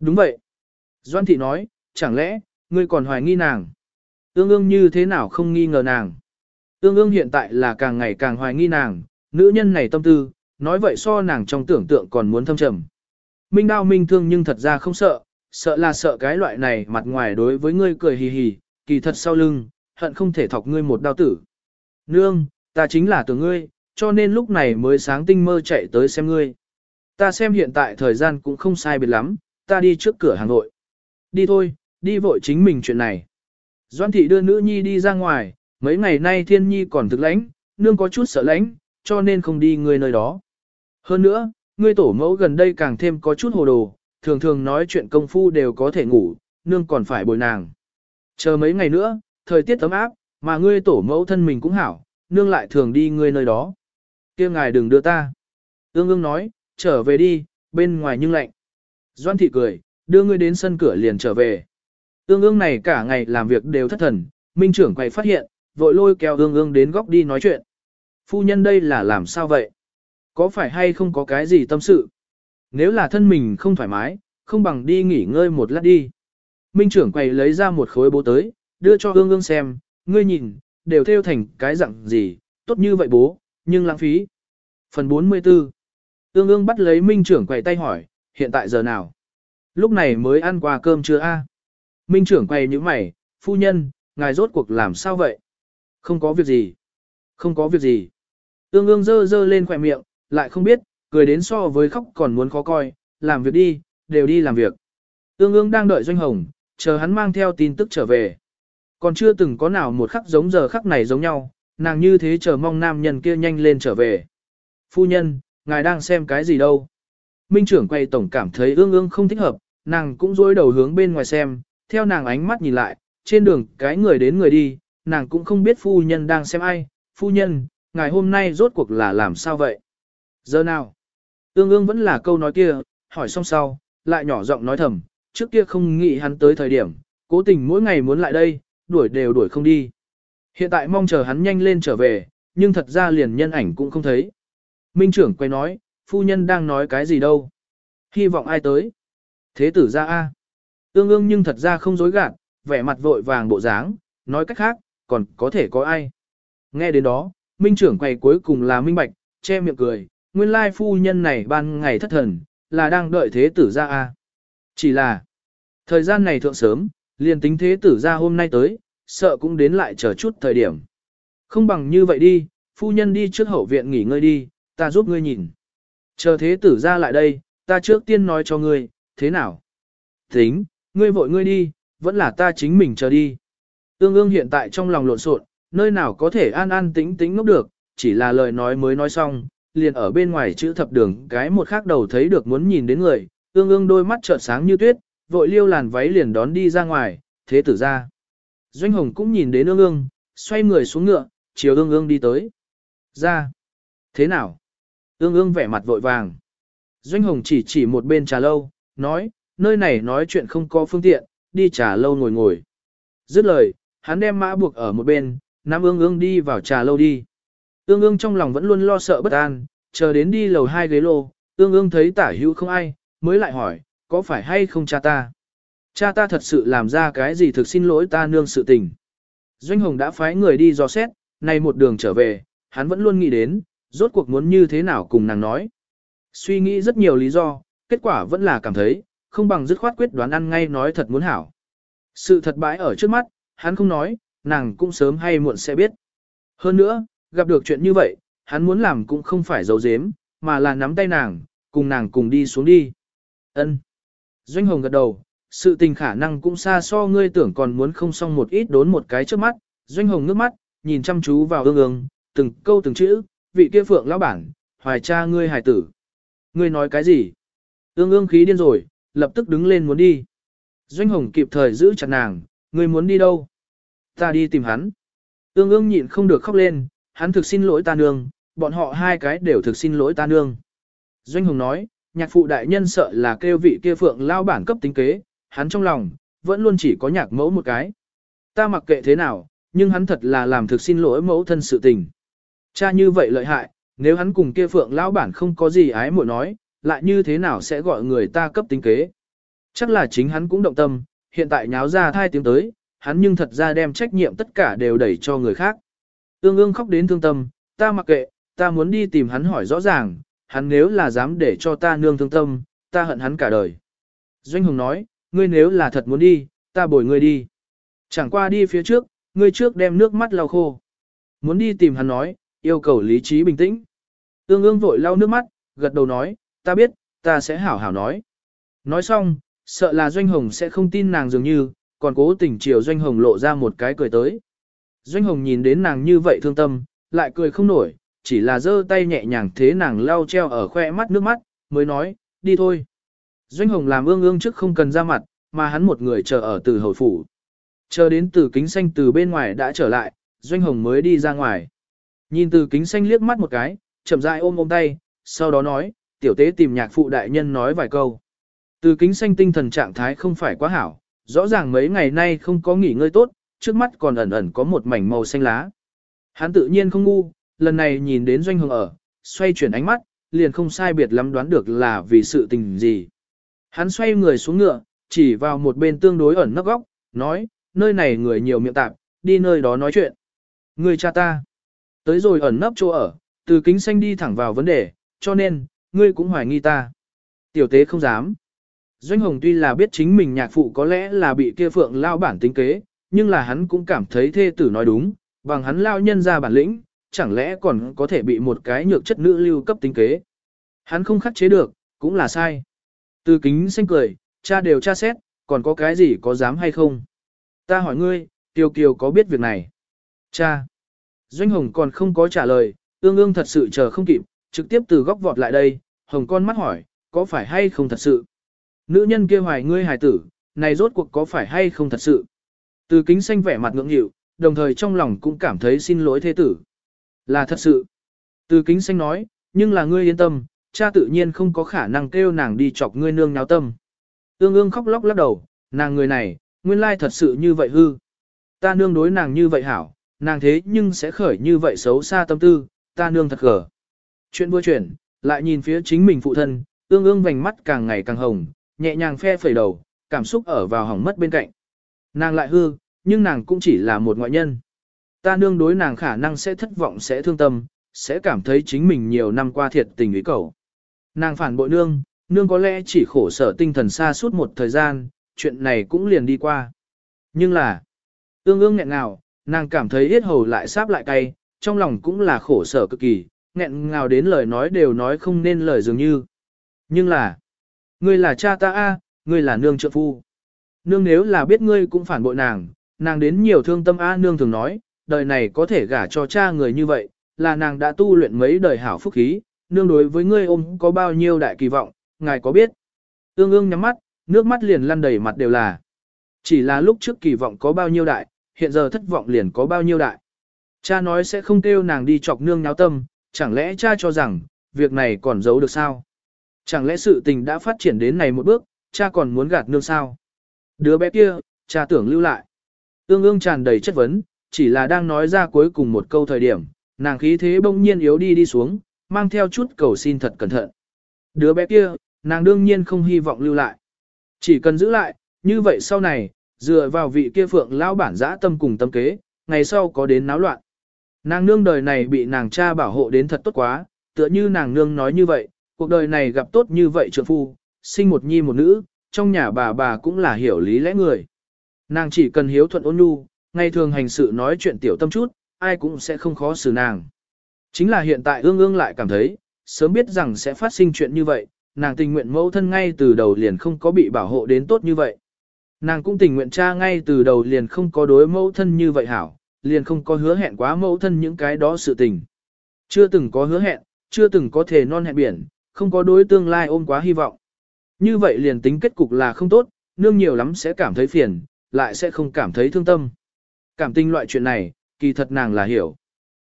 Đúng vậy. Doan thị nói, chẳng lẽ, ngươi còn hoài nghi nàng? Ương ương như thế nào không nghi ngờ nàng? Ương ương hiện tại là càng ngày càng hoài nghi nàng, nữ nhân này tâm tư, nói vậy so nàng trong tưởng tượng còn muốn thâm trầm. Minh đao minh thương nhưng thật ra không sợ, sợ là sợ cái loại này mặt ngoài đối với ngươi cười hì hì, kỳ thật sau lưng, hận không thể thọc ngươi một đao tử. Nương, ta chính là tưởng ngươi, cho nên lúc này mới sáng tinh mơ chạy tới xem ngươi. Ta xem hiện tại thời gian cũng không sai biệt lắm, ta đi trước cửa hàng vội. Đi thôi, đi vội chính mình chuyện này. Doan thị đưa nữ nhi đi ra ngoài, mấy ngày nay thiên nhi còn thực lãnh, nương có chút sợ lãnh, cho nên không đi người nơi đó. Hơn nữa, ngươi tổ mẫu gần đây càng thêm có chút hồ đồ, thường thường nói chuyện công phu đều có thể ngủ, nương còn phải bồi nàng. Chờ mấy ngày nữa, thời tiết ấm áp, mà ngươi tổ mẫu thân mình cũng hảo, nương lại thường đi ngươi nơi đó. kia ngài đừng đưa ta. Ương ương nói, trở về đi, bên ngoài nhưng lạnh. Doan thị cười, đưa ngươi đến sân cửa liền trở về. Ương ương này cả ngày làm việc đều thất thần, minh trưởng quay phát hiện, vội lôi kéo ương ương đến góc đi nói chuyện. Phu nhân đây là làm sao vậy? Có phải hay không có cái gì tâm sự? Nếu là thân mình không thoải mái, không bằng đi nghỉ ngơi một lát đi. Minh trưởng quầy lấy ra một khối bố tới, đưa cho ương ương xem, ngươi nhìn, đều theo thành cái dạng gì, tốt như vậy bố, nhưng lãng phí. Phần 44 Ương ương bắt lấy Minh trưởng quầy tay hỏi, hiện tại giờ nào? Lúc này mới ăn qua cơm chưa a? Minh trưởng quầy như mày, phu nhân, ngài rốt cuộc làm sao vậy? Không có việc gì. Không có việc gì. Ương ương dơ dơ lên khỏe miệng, lại không biết, cười đến so với khóc còn muốn khó coi, làm việc đi, đều đi làm việc. Ương ương đang đợi doanh hồng, chờ hắn mang theo tin tức trở về. Còn chưa từng có nào một khắc giống giờ khắc này giống nhau, nàng như thế chờ mong nam nhân kia nhanh lên trở về. Phu nhân, ngài đang xem cái gì đâu? Minh trưởng quay tổng cảm thấy ương ương không thích hợp, nàng cũng dối đầu hướng bên ngoài xem, theo nàng ánh mắt nhìn lại, trên đường cái người đến người đi, nàng cũng không biết phu nhân đang xem ai, phu nhân, ngài hôm nay rốt cuộc là làm sao vậy? Giờ nào? Ương ương vẫn là câu nói kia, hỏi xong sau, lại nhỏ giọng nói thầm, trước kia không nghĩ hắn tới thời điểm, cố tình mỗi ngày muốn lại đây, đuổi đều đuổi không đi. Hiện tại mong chờ hắn nhanh lên trở về, nhưng thật ra liền nhân ảnh cũng không thấy. Minh trưởng quay nói, phu nhân đang nói cái gì đâu. Hy vọng ai tới? Thế tử ra A. Ương ương nhưng thật ra không dối gạt, vẻ mặt vội vàng bộ dáng, nói cách khác, còn có thể có ai. Nghe đến đó, minh trưởng quầy cuối cùng là minh bạch, che miệng cười, nguyên lai phu nhân này ban ngày thất thần, là đang đợi thế tử ra A. Chỉ là, thời gian này thượng sớm, liền tính thế tử ra hôm nay tới, sợ cũng đến lại chờ chút thời điểm. Không bằng như vậy đi, phu nhân đi trước hậu viện nghỉ ngơi đi, ta giúp ngươi nhìn. Chờ thế tử ra lại đây, ta trước tiên nói cho ngươi, thế nào? Tính, ngươi vội ngươi đi, vẫn là ta chính mình chờ đi. tương ương hiện tại trong lòng lộn xộn, nơi nào có thể an an tĩnh tĩnh ngốc được, chỉ là lời nói mới nói xong, liền ở bên ngoài chữ thập đường cái một khác đầu thấy được muốn nhìn đến người, ương ương đôi mắt trợn sáng như tuyết, vội liêu làn váy liền đón đi ra ngoài, thế tử ra. Doanh hồng cũng nhìn đến ương ương, xoay người xuống ngựa, chiều ương ương đi tới. Ra. Thế nào? Ương ương vẻ mặt vội vàng. Doanh hồng chỉ chỉ một bên trà lâu, nói, nơi này nói chuyện không có phương tiện, đi trà lâu ngồi ngồi. Dứt lời, hắn đem mã buộc ở một bên, nam ương ương đi vào trà lâu đi. Ương ương trong lòng vẫn luôn lo sợ bất an, chờ đến đi lầu hai ghế lô, ương ương thấy tả hữu không ai, mới lại hỏi, có phải hay không cha ta? Cha ta thật sự làm ra cái gì thực xin lỗi ta nương sự tình. Doanh Hồng đã phái người đi dò xét, nay một đường trở về, hắn vẫn luôn nghĩ đến, rốt cuộc muốn như thế nào cùng nàng nói. Suy nghĩ rất nhiều lý do, kết quả vẫn là cảm thấy, không bằng dứt khoát quyết đoán ăn ngay nói thật muốn hảo. Sự thật bãi ở trước mắt, hắn không nói, nàng cũng sớm hay muộn sẽ biết. Hơn nữa, gặp được chuyện như vậy, hắn muốn làm cũng không phải giấu giếm, mà là nắm tay nàng, cùng nàng cùng đi xuống đi. Ân. Doanh Hồng gật đầu, sự tình khả năng cũng xa so ngươi tưởng còn muốn không xong một ít đốn một cái trước mắt. Doanh Hồng nước mắt, nhìn chăm chú vào ương ương, từng câu từng chữ, vị kia phượng lão bản, hoài cha ngươi hài tử. Ngươi nói cái gì? Ương ương khí điên rồi, lập tức đứng lên muốn đi. Doanh Hồng kịp thời giữ chặt nàng, ngươi muốn đi đâu? Ta đi tìm hắn. Ương ương nhịn không được khóc lên, hắn thực xin lỗi ta nương, bọn họ hai cái đều thực xin lỗi ta nương. Doanh Hồng nói, nhạc phụ đại nhân sợ là kêu vị kia phượng lao bản cấp tính kế, hắn trong lòng, vẫn luôn chỉ có nhạc mẫu một cái. Ta mặc kệ thế nào, nhưng hắn thật là làm thực xin lỗi mẫu thân sự tình. Cha như vậy lợi hại, nếu hắn cùng kia phượng lao bản không có gì ái muội nói, lại như thế nào sẽ gọi người ta cấp tính kế. Chắc là chính hắn cũng động tâm, hiện tại nháo ra thai tiếng tới, hắn nhưng thật ra đem trách nhiệm tất cả đều đẩy cho người khác. Ương ương khóc đến thương tâm, ta mặc kệ, ta muốn đi tìm hắn hỏi rõ ràng, hắn nếu là dám để cho ta nương thương tâm, ta hận hắn cả đời. Doanh Hùng nói, ngươi nếu là thật muốn đi, ta bồi ngươi đi. Chẳng qua đi phía trước, ngươi trước đem nước mắt lau khô. Muốn đi tìm hắn nói, yêu cầu lý trí bình tĩnh. Ương ương vội lau nước mắt, gật đầu nói, ta biết, ta sẽ hảo hảo nói. Nói xong, sợ là Doanh Hồng sẽ không tin nàng dường như, còn cố tình chiều Doanh Hồng lộ ra một cái cười tới. Doanh Hồng nhìn đến nàng như vậy thương tâm, lại cười không nổi, chỉ là giơ tay nhẹ nhàng thế nàng lau treo ở khoe mắt nước mắt, mới nói, đi thôi. Doanh Hồng làm ương ương trước không cần ra mặt, mà hắn một người chờ ở từ hồi phủ. Chờ đến từ kính xanh từ bên ngoài đã trở lại, Doanh Hồng mới đi ra ngoài. Nhìn từ kính xanh liếc mắt một cái, chậm rãi ôm ôm tay, sau đó nói, tiểu tế tìm nhạc phụ đại nhân nói vài câu. Từ kính xanh tinh thần trạng thái không phải quá hảo, rõ ràng mấy ngày nay không có nghỉ ngơi tốt, trước mắt còn ẩn ẩn có một mảnh màu xanh lá. Hắn tự nhiên không ngu, lần này nhìn đến doanh hồng ở, xoay chuyển ánh mắt, liền không sai biệt lắm đoán được là vì sự tình gì. Hắn xoay người xuống ngựa, chỉ vào một bên tương đối ẩn nấp góc, nói, nơi này người nhiều miệng tạp, đi nơi đó nói chuyện. Người cha ta. Tới rồi ẩn nấp chỗ ở, từ kính xanh đi thẳng vào vấn đề, cho nên, ngươi cũng hoài nghi ta. Tiểu tế không dám. Doanh Hồng tuy là biết chính mình nhạc phụ có lẽ là bị kia phượng lao bản tính kế, nhưng là hắn cũng cảm thấy thê tử nói đúng, bằng hắn lao nhân ra bản lĩnh, chẳng lẽ còn có thể bị một cái nhược chất nữ lưu cấp tính kế. Hắn không khắc chế được, cũng là sai. Từ kính xanh cười, cha đều tra xét, còn có cái gì có dám hay không? Ta hỏi ngươi, Tiêu Kiều có biết việc này? Cha. Doanh Hồng còn không có trả lời, ương ương thật sự chờ không kịp, trực tiếp từ góc vọt lại đây, Hồng con mắt hỏi, có phải hay không thật sự? Nữ nhân kia hoài ngươi hài tử, này rốt cuộc có phải hay không thật sự? Từ kính xanh vẻ mặt ngưỡng nghịu, đồng thời trong lòng cũng cảm thấy xin lỗi thế tử. Là thật sự. Từ kính xanh nói, nhưng là ngươi yên tâm, cha tự nhiên không có khả năng kêu nàng đi chọc ngươi nương nháo tâm. Ương ương khóc lóc lắc đầu, nàng người này, nguyên lai thật sự như vậy hư. Ta nương đối nàng như vậy hảo, nàng thế nhưng sẽ khởi như vậy xấu xa tâm tư, ta nương thật gở. Chuyện vừa chuyển, lại nhìn phía chính mình phụ thân, Ương ương vành mắt càng ngày càng hồng, nhẹ nhàng phe phẩy đầu, cảm xúc ở vào hỏng mất bên cạnh. Nàng lại hư, nhưng nàng cũng chỉ là một ngoại nhân. Ta nương đối nàng khả năng sẽ thất vọng sẽ thương tâm, sẽ cảm thấy chính mình nhiều năm qua thiệt tình ý cầu. Nàng phản bội nương, nương có lẽ chỉ khổ sở tinh thần xa suốt một thời gian, chuyện này cũng liền đi qua. Nhưng là, ương ương nghẹn ngào, nàng cảm thấy yết hầu lại sáp lại cay, trong lòng cũng là khổ sở cực kỳ, nghẹn ngào đến lời nói đều nói không nên lời dường như. Nhưng là, ngươi là cha ta a, ngươi là nương trợ phu. Nương nếu là biết ngươi cũng phản bội nàng, nàng đến nhiều thương tâm a nương thường nói, đời này có thể gả cho cha người như vậy, là nàng đã tu luyện mấy đời hảo phúc khí, nương đối với ngươi ôm có bao nhiêu đại kỳ vọng, ngài có biết. Ương ương nhắm mắt, nước mắt liền lăn đầy mặt đều là. Chỉ là lúc trước kỳ vọng có bao nhiêu đại, hiện giờ thất vọng liền có bao nhiêu đại. Cha nói sẽ không kêu nàng đi chọc nương nháo tâm, chẳng lẽ cha cho rằng, việc này còn giấu được sao? Chẳng lẽ sự tình đã phát triển đến này một bước, cha còn muốn gạt nương sao? Đứa bé kia, cha tưởng lưu lại. Ương ương tràn đầy chất vấn, chỉ là đang nói ra cuối cùng một câu thời điểm, nàng khí thế bỗng nhiên yếu đi đi xuống, mang theo chút cầu xin thật cẩn thận. Đứa bé kia, nàng đương nhiên không hy vọng lưu lại. Chỉ cần giữ lại, như vậy sau này, dựa vào vị kia phượng lão bản giã tâm cùng tâm kế, ngày sau có đến náo loạn. Nàng nương đời này bị nàng cha bảo hộ đến thật tốt quá, tựa như nàng nương nói như vậy, cuộc đời này gặp tốt như vậy trượng phu, sinh một nhi một nữ, trong nhà bà bà cũng là hiểu lý lẽ người. Nàng chỉ cần hiếu thuận ôn nhu, ngày thường hành sự nói chuyện tiểu tâm chút, ai cũng sẽ không khó xử nàng. Chính là hiện tại ương ương lại cảm thấy, sớm biết rằng sẽ phát sinh chuyện như vậy, nàng tình nguyện mẫu thân ngay từ đầu liền không có bị bảo hộ đến tốt như vậy. Nàng cũng tình nguyện cha ngay từ đầu liền không có đối mẫu thân như vậy hảo, liền không có hứa hẹn quá mẫu thân những cái đó sự tình. Chưa từng có hứa hẹn, chưa từng có thể non hẹn biển, không có đối tương lai ôm quá hy vọng. Như vậy liền tính kết cục là không tốt, nương nhiều lắm sẽ cảm thấy phiền, lại sẽ không cảm thấy thương tâm. Cảm tình loại chuyện này, kỳ thật nàng là hiểu.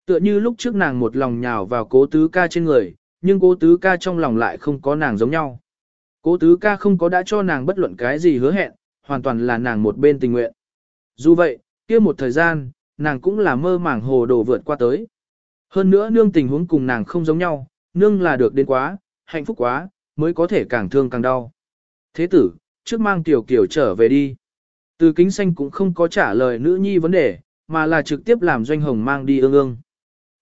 Tựa như lúc trước nàng một lòng nhào vào cố tứ ca trên người, nhưng cố tứ ca trong lòng lại không có nàng giống nhau. Cố tứ ca không có đã cho nàng bất luận cái gì hứa hẹn, hoàn toàn là nàng một bên tình nguyện. Dù vậy, kia một thời gian, nàng cũng là mơ màng hồ đồ vượt qua tới. Hơn nữa nương tình huống cùng nàng không giống nhau, nương là được đến quá, hạnh phúc quá, mới có thể càng thương càng đau. Thế tử, trước mang tiểu kiểu trở về đi. Từ kính xanh cũng không có trả lời nữ nhi vấn đề, mà là trực tiếp làm doanh hồng mang đi ương ương.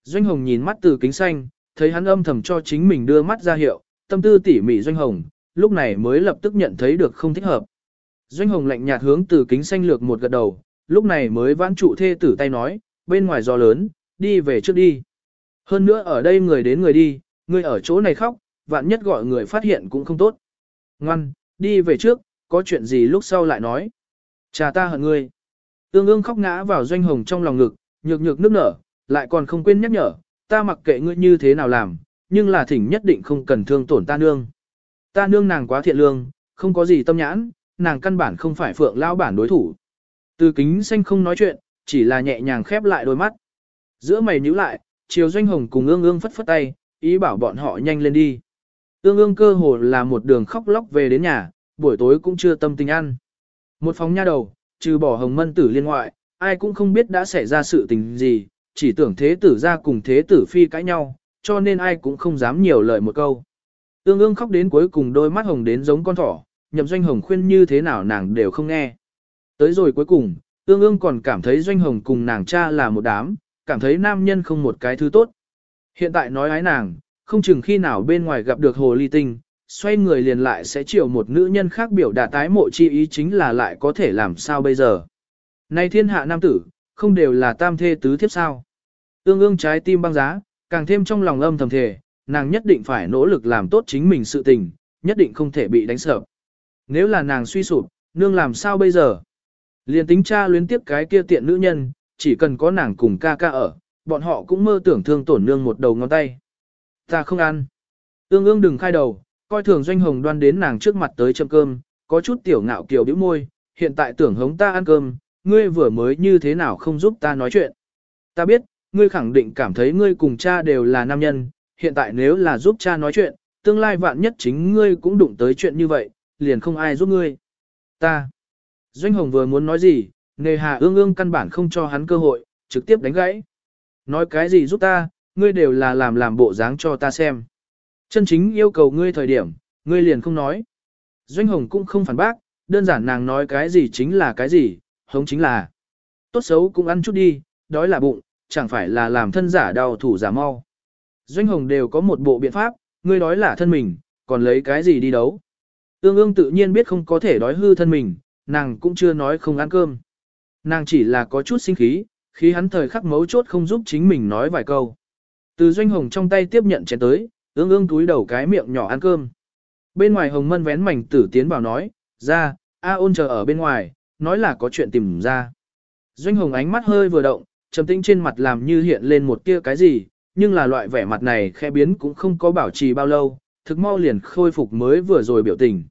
Doanh hồng nhìn mắt từ kính xanh, thấy hắn âm thầm cho chính mình đưa mắt ra hiệu, tâm tư tỉ mỉ doanh hồng, lúc này mới lập tức nhận thấy được không thích hợp. Doanh hồng lạnh nhạt hướng từ kính xanh lược một gật đầu, lúc này mới vãn trụ thê tử tay nói, bên ngoài gió lớn, đi về trước đi. Hơn nữa ở đây người đến người đi, người ở chỗ này khóc, vạn nhất gọi người phát hiện cũng không tốt. Ngoan, đi về trước, có chuyện gì lúc sau lại nói. Cha ta hận ngươi. Ương ương khóc ngã vào doanh hồng trong lòng ngực, nhược nhược nước nở, lại còn không quên nhắc nhở, ta mặc kệ ngươi như thế nào làm, nhưng là thỉnh nhất định không cần thương tổn ta nương. Ta nương nàng quá thiện lương, không có gì tâm nhãn, nàng căn bản không phải phượng lao bản đối thủ. Từ kính xanh không nói chuyện, chỉ là nhẹ nhàng khép lại đôi mắt. Giữa mày nhíu lại, chiều doanh hồng cùng ương ương phất phất tay, ý bảo bọn họ nhanh lên đi. Ương ương cơ hồ là một đường khóc lóc về đến nhà, buổi tối cũng chưa tâm tình ăn. Một phòng nha đầu, trừ bỏ hồng mân tử liên ngoại, ai cũng không biết đã xảy ra sự tình gì, chỉ tưởng thế tử ra cùng thế tử phi cãi nhau, cho nên ai cũng không dám nhiều lời một câu. Ương ương khóc đến cuối cùng đôi mắt hồng đến giống con thỏ, nhậm doanh hồng khuyên như thế nào nàng đều không nghe. Tới rồi cuối cùng, ương ương còn cảm thấy doanh hồng cùng nàng cha là một đám, cảm thấy nam nhân không một cái thứ tốt. Hiện tại nói ái nàng, không chừng khi nào bên ngoài gặp được hồ ly tinh, xoay người liền lại sẽ chịu một nữ nhân khác biểu đạt tái mộ chi ý chính là lại có thể làm sao bây giờ. Này thiên hạ nam tử, không đều là tam thê tứ thiếp sao. Ương ương trái tim băng giá, càng thêm trong lòng âm thầm thề, nàng nhất định phải nỗ lực làm tốt chính mình sự tình, nhất định không thể bị đánh sợ. Nếu là nàng suy sụp, nương làm sao bây giờ? Liền tính cha luyến tiếp cái kia tiện nữ nhân, chỉ cần có nàng cùng ca ca ở, bọn họ cũng mơ tưởng thương tổn nương một đầu ngón tay. Ta không ăn. Ương ương đừng khai đầu, coi thường doanh hồng đoan đến nàng trước mặt tới châm cơm, có chút tiểu ngạo kiều bĩu môi, hiện tại tưởng hống ta ăn cơm, ngươi vừa mới như thế nào không giúp ta nói chuyện. Ta biết, ngươi khẳng định cảm thấy ngươi cùng cha đều là nam nhân, hiện tại nếu là giúp cha nói chuyện, tương lai vạn nhất chính ngươi cũng đụng tới chuyện như vậy, liền không ai giúp ngươi. Ta. Doanh Hồng vừa muốn nói gì, nề hà ương ương căn bản không cho hắn cơ hội, trực tiếp đánh gãy. Nói cái gì giúp ta, ngươi đều là làm làm bộ dáng cho ta xem. Chân chính yêu cầu ngươi thời điểm, ngươi liền không nói. Doanh Hồng cũng không phản bác, đơn giản nàng nói cái gì chính là cái gì, hống chính là. Tốt xấu cũng ăn chút đi, đói là bụng, chẳng phải là làm thân giả đau thủ giả mau. Doanh Hồng đều có một bộ biện pháp, ngươi đói là thân mình, còn lấy cái gì đi đấu. Ương ương tự nhiên biết không có thể đói hư thân mình, nàng cũng chưa nói không ăn cơm. Nàng chỉ là có chút sinh khí, khi hắn thời khắc mấu chốt không giúp chính mình nói vài câu. Từ doanh hồng trong tay tiếp nhận chén tới, ương ương túi đầu cái miệng nhỏ ăn cơm. Bên ngoài hồng mân vén mảnh tử tiến vào nói, ra, A ôn chờ ở bên ngoài, nói là có chuyện tìm ra. Doanh hồng ánh mắt hơi vừa động, trầm tĩnh trên mặt làm như hiện lên một tia cái gì, nhưng là loại vẻ mặt này khẽ biến cũng không có bảo trì bao lâu, thực mau liền khôi phục mới vừa rồi biểu tình.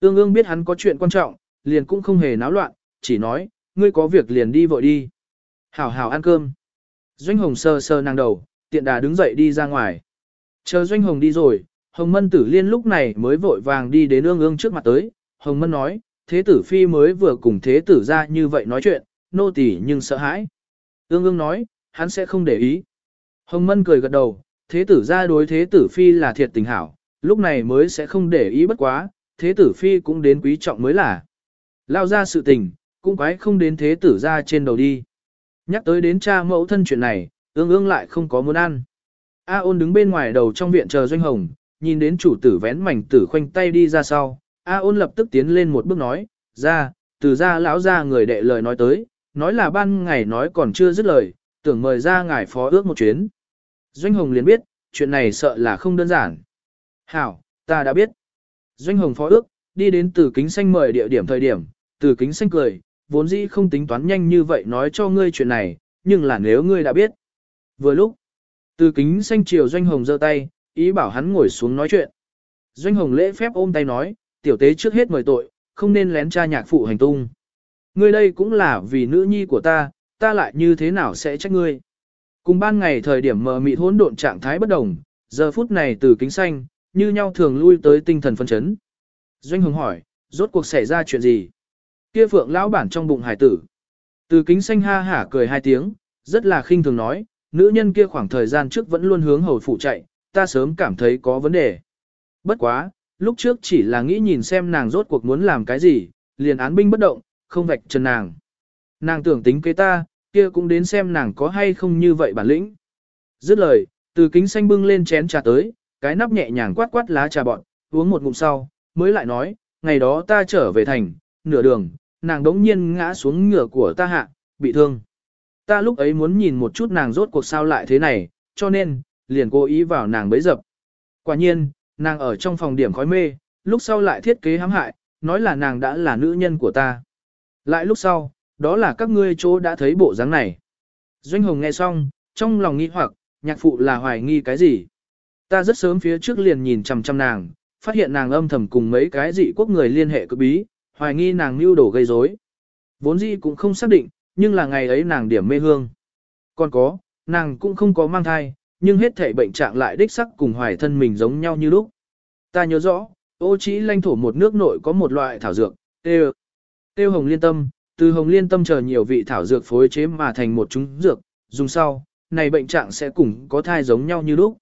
Ương ương biết hắn có chuyện quan trọng, liền cũng không hề náo loạn, chỉ nói, ngươi có việc liền đi vội đi. Hảo hảo ăn cơm. Doanh hồng sơ sơ năng đầu, tiện đà đứng dậy đi ra ngoài. Chờ Doanh hồng đi rồi, Hồng Mân Tử Liên lúc này mới vội vàng đi đến ương ương trước mặt tới. Hồng Mân nói, thế tử phi mới vừa cùng thế tử ra như vậy nói chuyện, nô tỳ nhưng sợ hãi. Ương ương nói, hắn sẽ không để ý. Hồng Mân cười gật đầu, thế tử ra đối thế tử phi là thiệt tình hảo, lúc này mới sẽ không để ý bất quá, thế tử phi cũng đến quý trọng mới là. Lao ra sự tình, cũng quái không đến thế tử ra trên đầu đi. Nhắc tới đến cha mẫu thân chuyện này, ương ương lại không có muốn ăn. A ôn đứng bên ngoài đầu trong viện chờ doanh hồng, nhìn đến chủ tử vén mảnh tử khoanh tay đi ra sau. A ôn lập tức tiến lên một bước nói, ra, từ ra lão ra người đệ lời nói tới, nói là ban ngày nói còn chưa dứt lời, tưởng mời ra ngài phó ước một chuyến. Doanh hồng liền biết, chuyện này sợ là không đơn giản. Hảo, ta đã biết. Doanh hồng phó ước, đi đến từ kính xanh mời địa điểm thời điểm, từ kính xanh cười, vốn dĩ không tính toán nhanh như vậy nói cho ngươi chuyện này, nhưng là nếu ngươi đã biết. Vừa lúc, từ kính xanh chiều doanh hồng giơ tay, ý bảo hắn ngồi xuống nói chuyện. Doanh hồng lễ phép ôm tay nói, tiểu tế trước hết mời tội, không nên lén tra nhạc phụ hành tung. Ngươi đây cũng là vì nữ nhi của ta, ta lại như thế nào sẽ trách ngươi. Cùng ban ngày thời điểm mờ mịt hỗn độn trạng thái bất đồng, giờ phút này từ kính xanh, như nhau thường lui tới tinh thần phân chấn. Doanh hồng hỏi, rốt cuộc xảy ra chuyện gì? Kia phượng lão bản trong bụng hải tử. Từ kính xanh ha hả cười hai tiếng, rất là khinh thường nói, nữ nhân kia khoảng thời gian trước vẫn luôn hướng hầu phụ chạy, ta sớm cảm thấy có vấn đề. Bất quá, lúc trước chỉ là nghĩ nhìn xem nàng rốt cuộc muốn làm cái gì, liền án binh bất động, không vạch trần nàng. Nàng tưởng tính kế ta, kia cũng đến xem nàng có hay không như vậy bản lĩnh. Dứt lời, từ kính xanh bưng lên chén trà tới, cái nắp nhẹ nhàng quát quát lá trà bọn, uống một ngụm sau, mới lại nói, ngày đó ta trở về thành, nửa đường, nàng đống nhiên ngã xuống ngựa của ta hạ, bị thương. Ta lúc ấy muốn nhìn một chút nàng rốt cuộc sao lại thế này, cho nên, liền cố ý vào nàng bấy dập. Quả nhiên, nàng ở trong phòng điểm khói mê, lúc sau lại thiết kế hãm hại, nói là nàng đã là nữ nhân của ta. Lại lúc sau, đó là các ngươi chỗ đã thấy bộ dáng này. Doanh Hồng nghe xong, trong lòng nghi hoặc, nhạc phụ là hoài nghi cái gì. Ta rất sớm phía trước liền nhìn chằm chằm nàng, phát hiện nàng âm thầm cùng mấy cái dị quốc người liên hệ cực bí, hoài nghi nàng mưu đổ gây rối. Vốn dĩ cũng không xác định, nhưng là ngày ấy nàng điểm mê hương. Còn có, nàng cũng không có mang thai, nhưng hết thể bệnh trạng lại đích sắc cùng hoài thân mình giống nhau như lúc. Ta nhớ rõ, ô chỉ lãnh thổ một nước nội có một loại thảo dược, tiêu, tiêu hồng liên tâm, từ hồng liên tâm chờ nhiều vị thảo dược phối chế mà thành một chúng dược, dùng sau, này bệnh trạng sẽ cùng có thai giống nhau như lúc.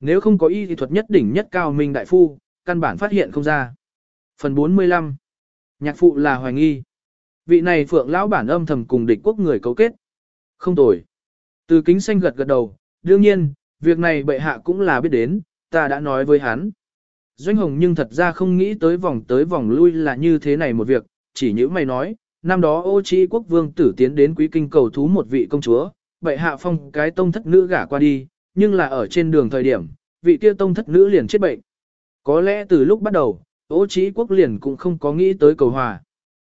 Nếu không có y thì thuật nhất đỉnh nhất cao minh đại phu, căn bản phát hiện không ra. Phần 45 Nhạc phụ là hoài nghi. Vị này phượng lão bản âm thầm cùng địch quốc người cấu kết. Không tồi. Từ kính xanh gật gật đầu, đương nhiên, việc này bệ hạ cũng là biết đến, ta đã nói với hắn. Doanh hồng nhưng thật ra không nghĩ tới vòng tới vòng lui là như thế này một việc, chỉ như mày nói, năm đó ô chi quốc vương tử tiến đến quý kinh cầu thú một vị công chúa, bệ hạ phong cái tông thất nữ gả qua đi, nhưng là ở trên đường thời điểm, vị kia tông thất nữ liền chết bệnh. Có lẽ từ lúc bắt đầu, ô trí quốc liền cũng không có nghĩ tới cầu hòa.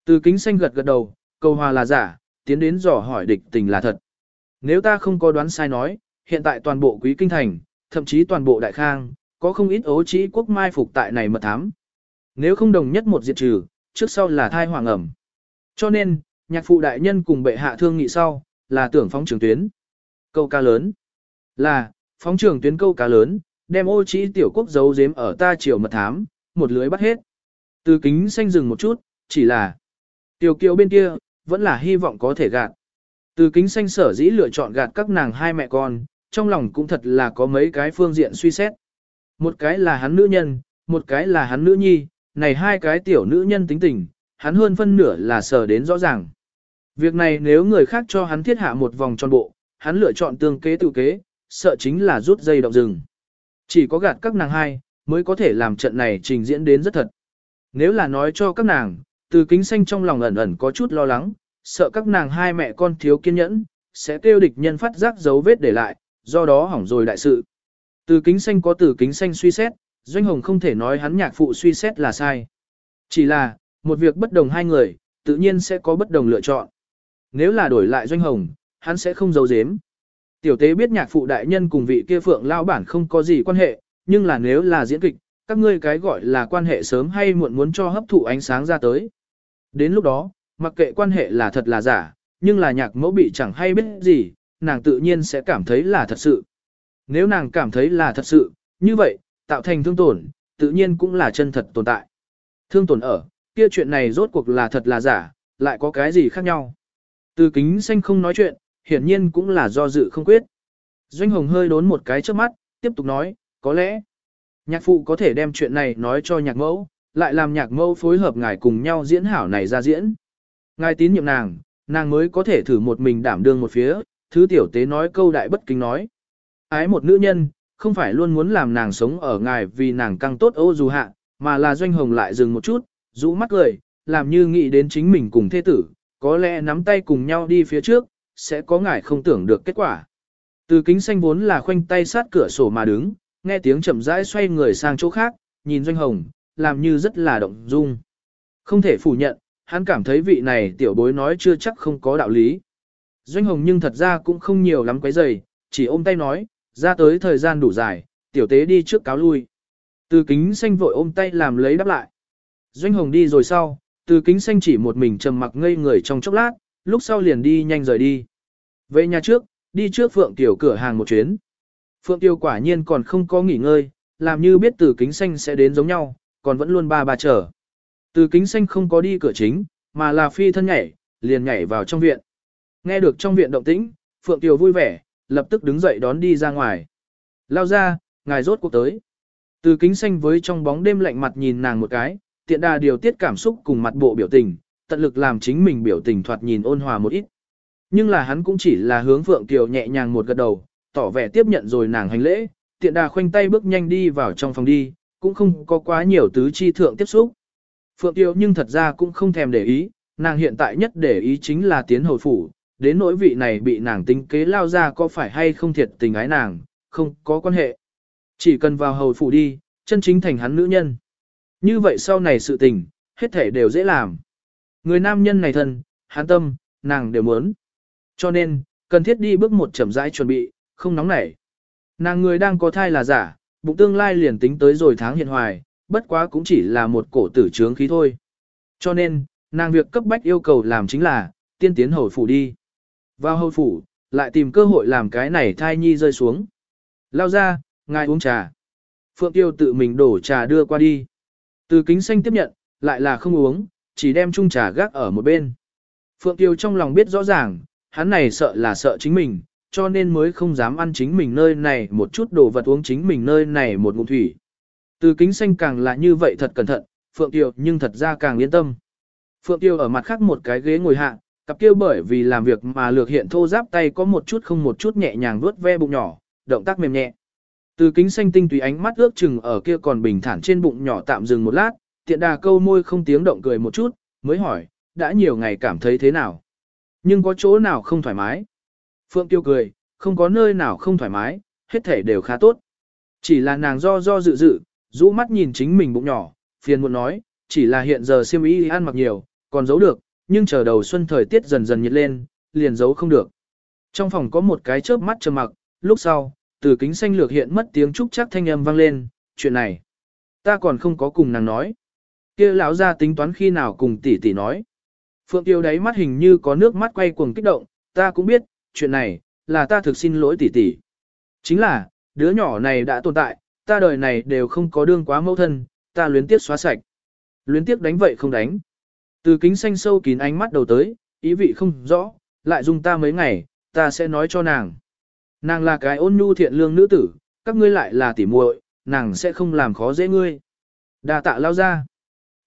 Từ kính xanh gật gật đầu, cầu hòa là giả, tiến đến dò hỏi địch tình là thật. Nếu ta không có đoán sai nói, hiện tại toàn bộ quý kinh thành, thậm chí toàn bộ đại khang, có không ít ố trĩ quốc mai phục tại này mật thám. Nếu không đồng nhất một diệt trừ, trước sau là thai hoàng ẩm. Cho nên, nhạc phụ đại nhân cùng bệ hạ thương nghị sau, là tưởng phóng trường tuyến. Câu ca lớn là, phóng trường tuyến câu cá lớn, đem ô trĩ tiểu quốc giấu giếm ở ta triều mật thám, một lưới bắt hết. Từ kính xanh dừng một chút, chỉ là tiểu kiều bên kia, vẫn là hy vọng có thể gạt. Từ kính xanh sở dĩ lựa chọn gạt các nàng hai mẹ con, trong lòng cũng thật là có mấy cái phương diện suy xét. Một cái là hắn nữ nhân, một cái là hắn nữ nhi, này hai cái tiểu nữ nhân tính tình, hắn hơn phân nửa là sở đến rõ ràng. Việc này nếu người khác cho hắn thiết hạ một vòng tròn bộ, hắn lựa chọn tương kế tự kế, sợ chính là rút dây động rừng. Chỉ có gạt các nàng hai, mới có thể làm trận này trình diễn đến rất thật. Nếu là nói cho các nàng, từ kính xanh trong lòng ẩn ẩn có chút lo lắng, sợ các nàng hai mẹ con thiếu kiên nhẫn, sẽ kêu địch nhân phát giác dấu vết để lại, do đó hỏng rồi đại sự. Từ kính xanh có từ kính xanh suy xét, Doanh Hồng không thể nói hắn nhạc phụ suy xét là sai. Chỉ là, một việc bất đồng hai người, tự nhiên sẽ có bất đồng lựa chọn. Nếu là đổi lại Doanh Hồng, hắn sẽ không giấu giếm. Tiểu tế biết nhạc phụ đại nhân cùng vị kia phượng lao bản không có gì quan hệ, nhưng là nếu là diễn kịch, các ngươi cái gọi là quan hệ sớm hay muộn muốn cho hấp thụ ánh sáng ra tới. Đến lúc đó, mặc kệ quan hệ là thật là giả, nhưng là nhạc mẫu bị chẳng hay biết gì, nàng tự nhiên sẽ cảm thấy là thật sự. Nếu nàng cảm thấy là thật sự, như vậy, tạo thành thương tổn, tự nhiên cũng là chân thật tồn tại. Thương tổn ở, kia chuyện này rốt cuộc là thật là giả, lại có cái gì khác nhau. Từ kính xanh không nói chuyện, hiển nhiên cũng là do dự không quyết. Doanh Hồng hơi đốn một cái trước mắt, tiếp tục nói, có lẽ, nhạc phụ có thể đem chuyện này nói cho nhạc mẫu, lại làm nhạc mẫu phối hợp ngài cùng nhau diễn hảo này ra diễn. Ngài tín nhiệm nàng, nàng mới có thể thử một mình đảm đương một phía, thứ tiểu tế nói câu đại bất kính nói. Ái một nữ nhân, không phải luôn muốn làm nàng sống ở ngài vì nàng càng tốt ô dù hạ, mà là doanh hồng lại dừng một chút, rũ mắt cười, làm như nghĩ đến chính mình cùng thế tử, có lẽ nắm tay cùng nhau đi phía trước, sẽ có ngài không tưởng được kết quả. Từ kính xanh vốn là khoanh tay sát cửa sổ mà đứng, nghe tiếng chậm rãi xoay người sang chỗ khác, nhìn doanh hồng, làm như rất là động dung. Không thể phủ nhận, hắn cảm thấy vị này tiểu bối nói chưa chắc không có đạo lý. Doanh hồng nhưng thật ra cũng không nhiều lắm quấy giày, chỉ ôm tay nói, ra tới thời gian đủ dài, tiểu tế đi trước cáo lui. Từ kính xanh vội ôm tay làm lấy đáp lại. Doanh hồng đi rồi sau, từ kính xanh chỉ một mình trầm mặc ngây người trong chốc lát, lúc sau liền đi nhanh rời đi. Về nhà trước, đi trước Phượng Tiểu cửa hàng một chuyến. Phượng Tiểu quả nhiên còn không có nghỉ ngơi, làm như biết từ kính xanh sẽ đến giống nhau, còn vẫn luôn ba ba chờ. Từ kính xanh không có đi cửa chính, mà là phi thân nhảy, liền nhảy vào trong viện. Nghe được trong viện động tĩnh, Phượng Tiểu vui vẻ, lập tức đứng dậy đón đi ra ngoài. Lao ra, ngài rốt cuộc tới. Từ kính xanh với trong bóng đêm lạnh mặt nhìn nàng một cái, tiện đà điều tiết cảm xúc cùng mặt bộ biểu tình, tận lực làm chính mình biểu tình thoạt nhìn ôn hòa một ít. Nhưng là hắn cũng chỉ là hướng Phượng tiều nhẹ nhàng một gật đầu, tỏ vẻ tiếp nhận rồi nàng hành lễ, tiện đà khoanh tay bước nhanh đi vào trong phòng đi, cũng không có quá nhiều tứ chi thượng tiếp xúc. Phượng tiêu nhưng thật ra cũng không thèm để ý, nàng hiện tại nhất để ý chính là tiến hồi phủ, đến nỗi vị này bị nàng tính kế lao ra có phải hay không thiệt tình ái nàng, không có quan hệ. Chỉ cần vào hầu phủ đi, chân chính thành hắn nữ nhân. Như vậy sau này sự tình, hết thể đều dễ làm. Người nam nhân này thân, hắn tâm, nàng đều muốn. Cho nên, cần thiết đi bước một chậm rãi chuẩn bị, không nóng nảy. Nàng người đang có thai là giả, bụng tương lai liền tính tới rồi tháng hiện hoài, bất quá cũng chỉ là một cổ tử trướng khí thôi. Cho nên, nàng việc cấp bách yêu cầu làm chính là, tiên tiến hồi phủ đi. Vào hồi phủ, lại tìm cơ hội làm cái này thai nhi rơi xuống. Lao ra, ngài uống trà. Phượng Tiêu tự mình đổ trà đưa qua đi. Từ kính xanh tiếp nhận, lại là không uống, chỉ đem chung trà gác ở một bên. Phượng Tiêu trong lòng biết rõ ràng, hắn này sợ là sợ chính mình, cho nên mới không dám ăn chính mình nơi này một chút đồ vật uống chính mình nơi này một ngụm thủy. Từ kính xanh càng là như vậy thật cẩn thận, Phượng Tiêu nhưng thật ra càng yên tâm. Phượng Tiêu ở mặt khác một cái ghế ngồi hạ, cặp kia bởi vì làm việc mà lược hiện thô giáp tay có một chút không một chút nhẹ nhàng vuốt ve bụng nhỏ, động tác mềm nhẹ. Từ kính xanh tinh tùy ánh mắt ước chừng ở kia còn bình thản trên bụng nhỏ tạm dừng một lát, tiện đà câu môi không tiếng động cười một chút, mới hỏi, đã nhiều ngày cảm thấy thế nào? Nhưng có chỗ nào không thoải mái? Phượng Tiêu cười, không có nơi nào không thoải mái, hết thể đều khá tốt. Chỉ là nàng do do dự dự, rũ mắt nhìn chính mình bụng nhỏ, phiền muộn nói, chỉ là hiện giờ siêm y ăn mặc nhiều, còn giấu được, nhưng chờ đầu xuân thời tiết dần dần nhiệt lên, liền giấu không được. Trong phòng có một cái chớp mắt trầm mặc, lúc sau, từ kính xanh lược hiện mất tiếng trúc chắc thanh âm vang lên, chuyện này. Ta còn không có cùng nàng nói. kia lão ra tính toán khi nào cùng tỷ tỷ nói. Phượng Tiêu đáy mắt hình như có nước mắt quay cuồng kích động, ta cũng biết, chuyện này, là ta thực xin lỗi tỷ tỷ. Chính là, đứa nhỏ này đã tồn tại, ta đời này đều không có đương quá mẫu thân, ta luyến tiếc xóa sạch. Luyến tiếc đánh vậy không đánh. Từ kính xanh sâu kín ánh mắt đầu tới, ý vị không rõ, lại dùng ta mấy ngày, ta sẽ nói cho nàng. Nàng là cái ôn nhu thiện lương nữ tử, các ngươi lại là tỉ muội, nàng sẽ không làm khó dễ ngươi. Đà tạ lao ra.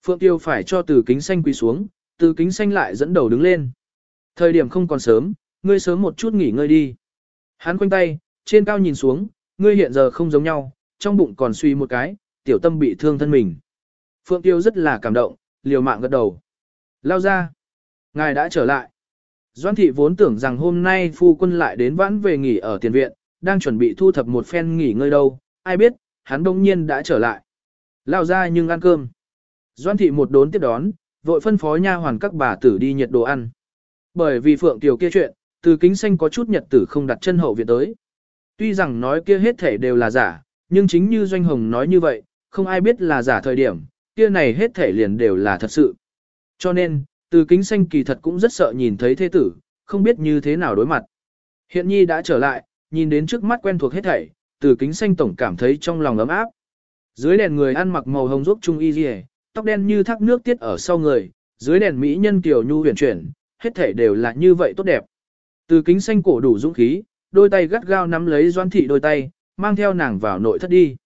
Phượng Tiêu phải cho từ kính xanh quỳ xuống, từ kính xanh lại dẫn đầu đứng lên. Thời điểm không còn sớm, ngươi sớm một chút nghỉ ngơi đi. Hắn quanh tay, trên cao nhìn xuống, ngươi hiện giờ không giống nhau, trong bụng còn suy một cái, tiểu tâm bị thương thân mình. Phượng Tiêu rất là cảm động, liều mạng gật đầu. Lao ra. Ngài đã trở lại. Doan thị vốn tưởng rằng hôm nay phu quân lại đến vãn về nghỉ ở tiền viện, đang chuẩn bị thu thập một phen nghỉ ngơi đâu, ai biết, hắn đông nhiên đã trở lại. Lao ra nhưng ăn cơm. Doan thị một đốn tiếp đón, vội phân phó nha hoàn các bà tử đi nhiệt đồ ăn. Bởi vì Phượng Tiểu kia chuyện, từ kính xanh có chút nhật tử không đặt chân hậu viện tới. Tuy rằng nói kia hết thể đều là giả, nhưng chính như Doanh Hồng nói như vậy, không ai biết là giả thời điểm, kia này hết thể liền đều là thật sự. Cho nên, từ kính xanh kỳ thật cũng rất sợ nhìn thấy thế tử, không biết như thế nào đối mặt. Hiện nhi đã trở lại, nhìn đến trước mắt quen thuộc hết thảy, từ kính xanh tổng cảm thấy trong lòng ấm áp. Dưới đèn người ăn mặc màu hồng rốc trung y rìa, tóc đen như thác nước tiết ở sau người, dưới đèn mỹ nhân tiểu nhu huyền chuyển, hết thảy đều là như vậy tốt đẹp. Từ kính xanh cổ đủ dũng khí, đôi tay gắt gao nắm lấy doan thị đôi tay, mang theo nàng vào nội thất đi.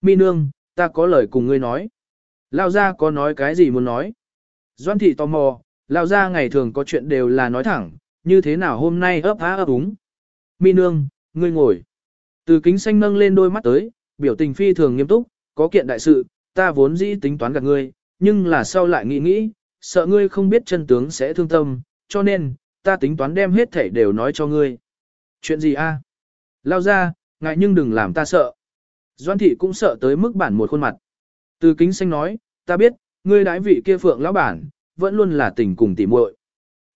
Mi nương, ta có lời cùng ngươi nói. Lao ra có nói cái gì muốn nói. Doan thị tò mò, lao ra ngày thường có chuyện đều là nói thẳng, như thế nào hôm nay ấp á ấp úng. Mi nương, ngươi ngồi. Từ kính xanh nâng lên đôi mắt tới, biểu tình phi thường nghiêm túc, có kiện đại sự, ta vốn dĩ tính toán gặp ngươi, nhưng là sau lại nghĩ nghĩ, sợ ngươi không biết chân tướng sẽ thương tâm, cho nên, ta tính toán đem hết thảy đều nói cho ngươi. Chuyện gì a? Lao ra, ngại nhưng đừng làm ta sợ. Doan thị cũng sợ tới mức bản một khuôn mặt. Từ kính xanh nói, ta biết, ngươi đái vị kia phượng lão bản, vẫn luôn là tình cùng tỉ muội.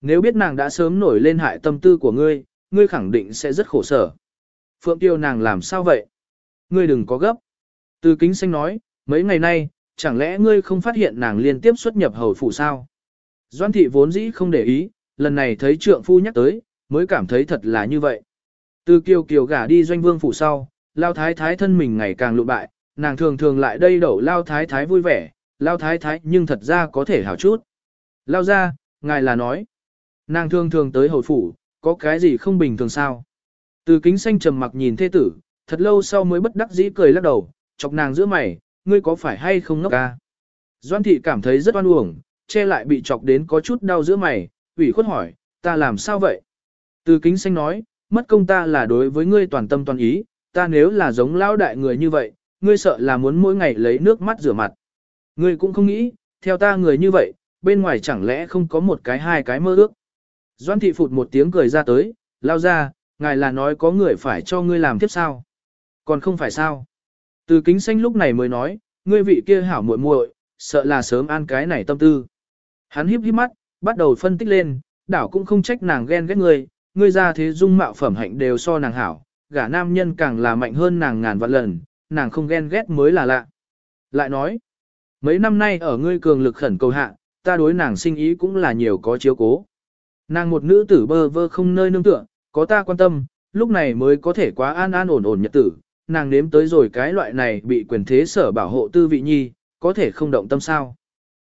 Nếu biết nàng đã sớm nổi lên hại tâm tư của ngươi, ngươi khẳng định sẽ rất khổ sở. Phượng tiêu nàng làm sao vậy? Ngươi đừng có gấp. Từ kính xanh nói, mấy ngày nay, chẳng lẽ ngươi không phát hiện nàng liên tiếp xuất nhập hầu phủ sao? Doan thị vốn dĩ không để ý, lần này thấy trượng phu nhắc tới, mới cảm thấy thật là như vậy. Từ kiều kiều gả đi doanh vương phủ sau, lao thái thái thân mình ngày càng lụ bại, nàng thường thường lại đây đậu lao thái thái vui vẻ, lao thái thái nhưng thật ra có thể hảo chút. Lao ra, ngài là nói, nàng thường thường tới hồi phủ, có cái gì không bình thường sao? Từ kính xanh trầm mặc nhìn thê tử, thật lâu sau mới bất đắc dĩ cười lắc đầu, chọc nàng giữa mày, ngươi có phải hay không ngốc ca? Doan thị cảm thấy rất oan uổng, che lại bị chọc đến có chút đau giữa mày, ủy khuất hỏi, ta làm sao vậy? Từ kính xanh nói, mất công ta là đối với ngươi toàn tâm toàn ý, ta nếu là giống lão đại người như vậy, ngươi sợ là muốn mỗi ngày lấy nước mắt rửa mặt. Ngươi cũng không nghĩ, theo ta người như vậy, bên ngoài chẳng lẽ không có một cái hai cái mơ ước. Doan thị phụt một tiếng cười ra tới, lao ra, ngài là nói có người phải cho ngươi làm tiếp sao. Còn không phải sao. Từ kính xanh lúc này mới nói, ngươi vị kia hảo muội muội, sợ là sớm an cái này tâm tư. Hắn híp híp mắt, bắt đầu phân tích lên, đảo cũng không trách nàng ghen ghét ngươi, ngươi ra thế dung mạo phẩm hạnh đều so nàng hảo, gả nam nhân càng là mạnh hơn nàng ngàn vạn lần, nàng không ghen ghét mới là lạ. Lại nói, mấy năm nay ở ngươi cường lực khẩn cầu hạ, ta đối nàng sinh ý cũng là nhiều có chiếu cố. Nàng một nữ tử bơ vơ không nơi nương tựa, có ta quan tâm, lúc này mới có thể quá an an ổn ổn nhật tử, nàng nếm tới rồi cái loại này bị quyền thế sở bảo hộ tư vị nhi, có thể không động tâm sao.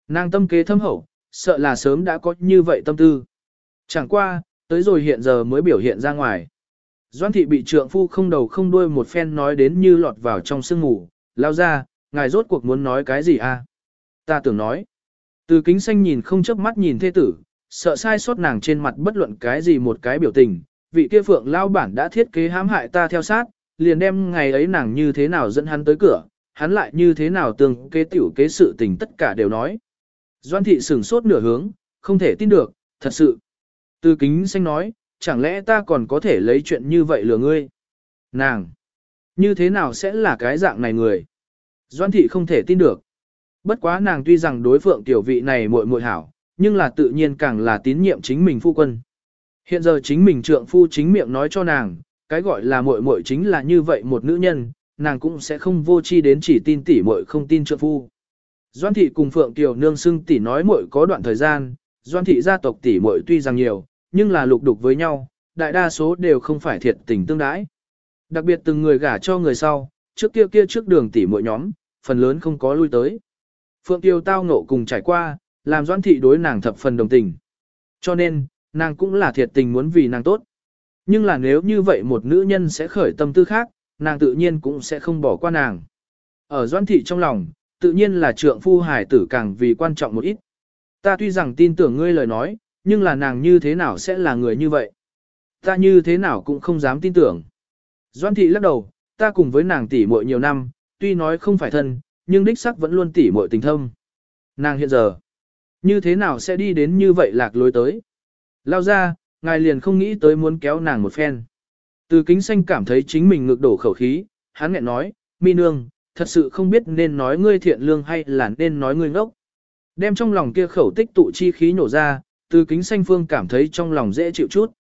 Nàng tâm kế thâm hậu, sợ là sớm đã có như vậy tâm tư. Chẳng qua, tới rồi hiện giờ mới biểu hiện ra ngoài. Doan thị bị trượng phu không đầu không đuôi một phen nói đến như lọt vào trong sương ngủ, lao ra, ngài rốt cuộc muốn nói cái gì a? À? Ta tưởng nói. Từ kính xanh nhìn không chớp mắt nhìn thê tử, sợ sai sót nàng trên mặt bất luận cái gì một cái biểu tình, vị kia phượng lao bản đã thiết kế hãm hại ta theo sát, liền đem ngày ấy nàng như thế nào dẫn hắn tới cửa, hắn lại như thế nào tương kế tiểu kế sự tình tất cả đều nói. Doan thị sửng sốt nửa hướng, không thể tin được, thật sự. Từ kính xanh nói, chẳng lẽ ta còn có thể lấy chuyện như vậy lừa ngươi? Nàng! Như thế nào sẽ là cái dạng này người? Doan thị không thể tin được. Bất quá nàng tuy rằng đối phượng tiểu vị này muội muội hảo, nhưng là tự nhiên càng là tín nhiệm chính mình phu quân. Hiện giờ chính mình trượng phu chính miệng nói cho nàng, cái gọi là muội muội chính là như vậy một nữ nhân, nàng cũng sẽ không vô chi đến chỉ tin tỷ muội không tin trượng phu. Doan thị cùng Phượng Kiều nương xưng tỷ nói muội có đoạn thời gian, Doan thị gia tộc tỷ muội tuy rằng nhiều, nhưng là lục đục với nhau, đại đa số đều không phải thiệt tình tương đãi. Đặc biệt từng người gả cho người sau, trước kia kia trước đường tỷ muội nhóm, phần lớn không có lui tới. Phượng Kiều tao ngộ cùng trải qua, làm Doan thị đối nàng thập phần đồng tình. Cho nên, nàng cũng là thiệt tình muốn vì nàng tốt. Nhưng là nếu như vậy một nữ nhân sẽ khởi tâm tư khác, nàng tự nhiên cũng sẽ không bỏ qua nàng. Ở Doan thị trong lòng, tự nhiên là trượng phu hải tử càng vì quan trọng một ít. Ta tuy rằng tin tưởng ngươi lời nói, nhưng là nàng như thế nào sẽ là người như vậy? Ta như thế nào cũng không dám tin tưởng. Doan thị lắc đầu, ta cùng với nàng tỷ muội nhiều năm, tuy nói không phải thân, nhưng đích sắc vẫn luôn tỷ muội tình thâm. Nàng hiện giờ, như thế nào sẽ đi đến như vậy lạc lối tới? Lao ra, ngài liền không nghĩ tới muốn kéo nàng một phen. Từ kính xanh cảm thấy chính mình ngực đổ khẩu khí, hắn nghẹn nói, mi nương, thật sự không biết nên nói ngươi thiện lương hay là nên nói ngươi ngốc. Đem trong lòng kia khẩu tích tụ chi khí nổ ra, từ kính xanh phương cảm thấy trong lòng dễ chịu chút.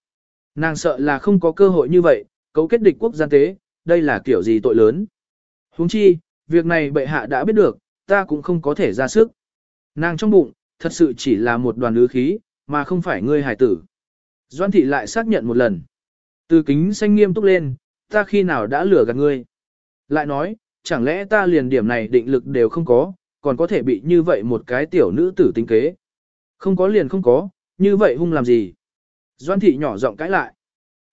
Nàng sợ là không có cơ hội như vậy, cấu kết địch quốc gian tế, đây là kiểu gì tội lớn. huống chi, việc này bệ hạ đã biết được, ta cũng không có thể ra sức. Nàng trong bụng, thật sự chỉ là một đoàn lứa khí, mà không phải ngươi hải tử. Doan thị lại xác nhận một lần. Từ kính xanh nghiêm túc lên, ta khi nào đã lừa gạt ngươi. Lại nói, chẳng lẽ ta liền điểm này định lực đều không có, còn có thể bị như vậy một cái tiểu nữ tử tính kế. Không có liền không có, như vậy hung làm gì. Doan thị nhỏ giọng cãi lại.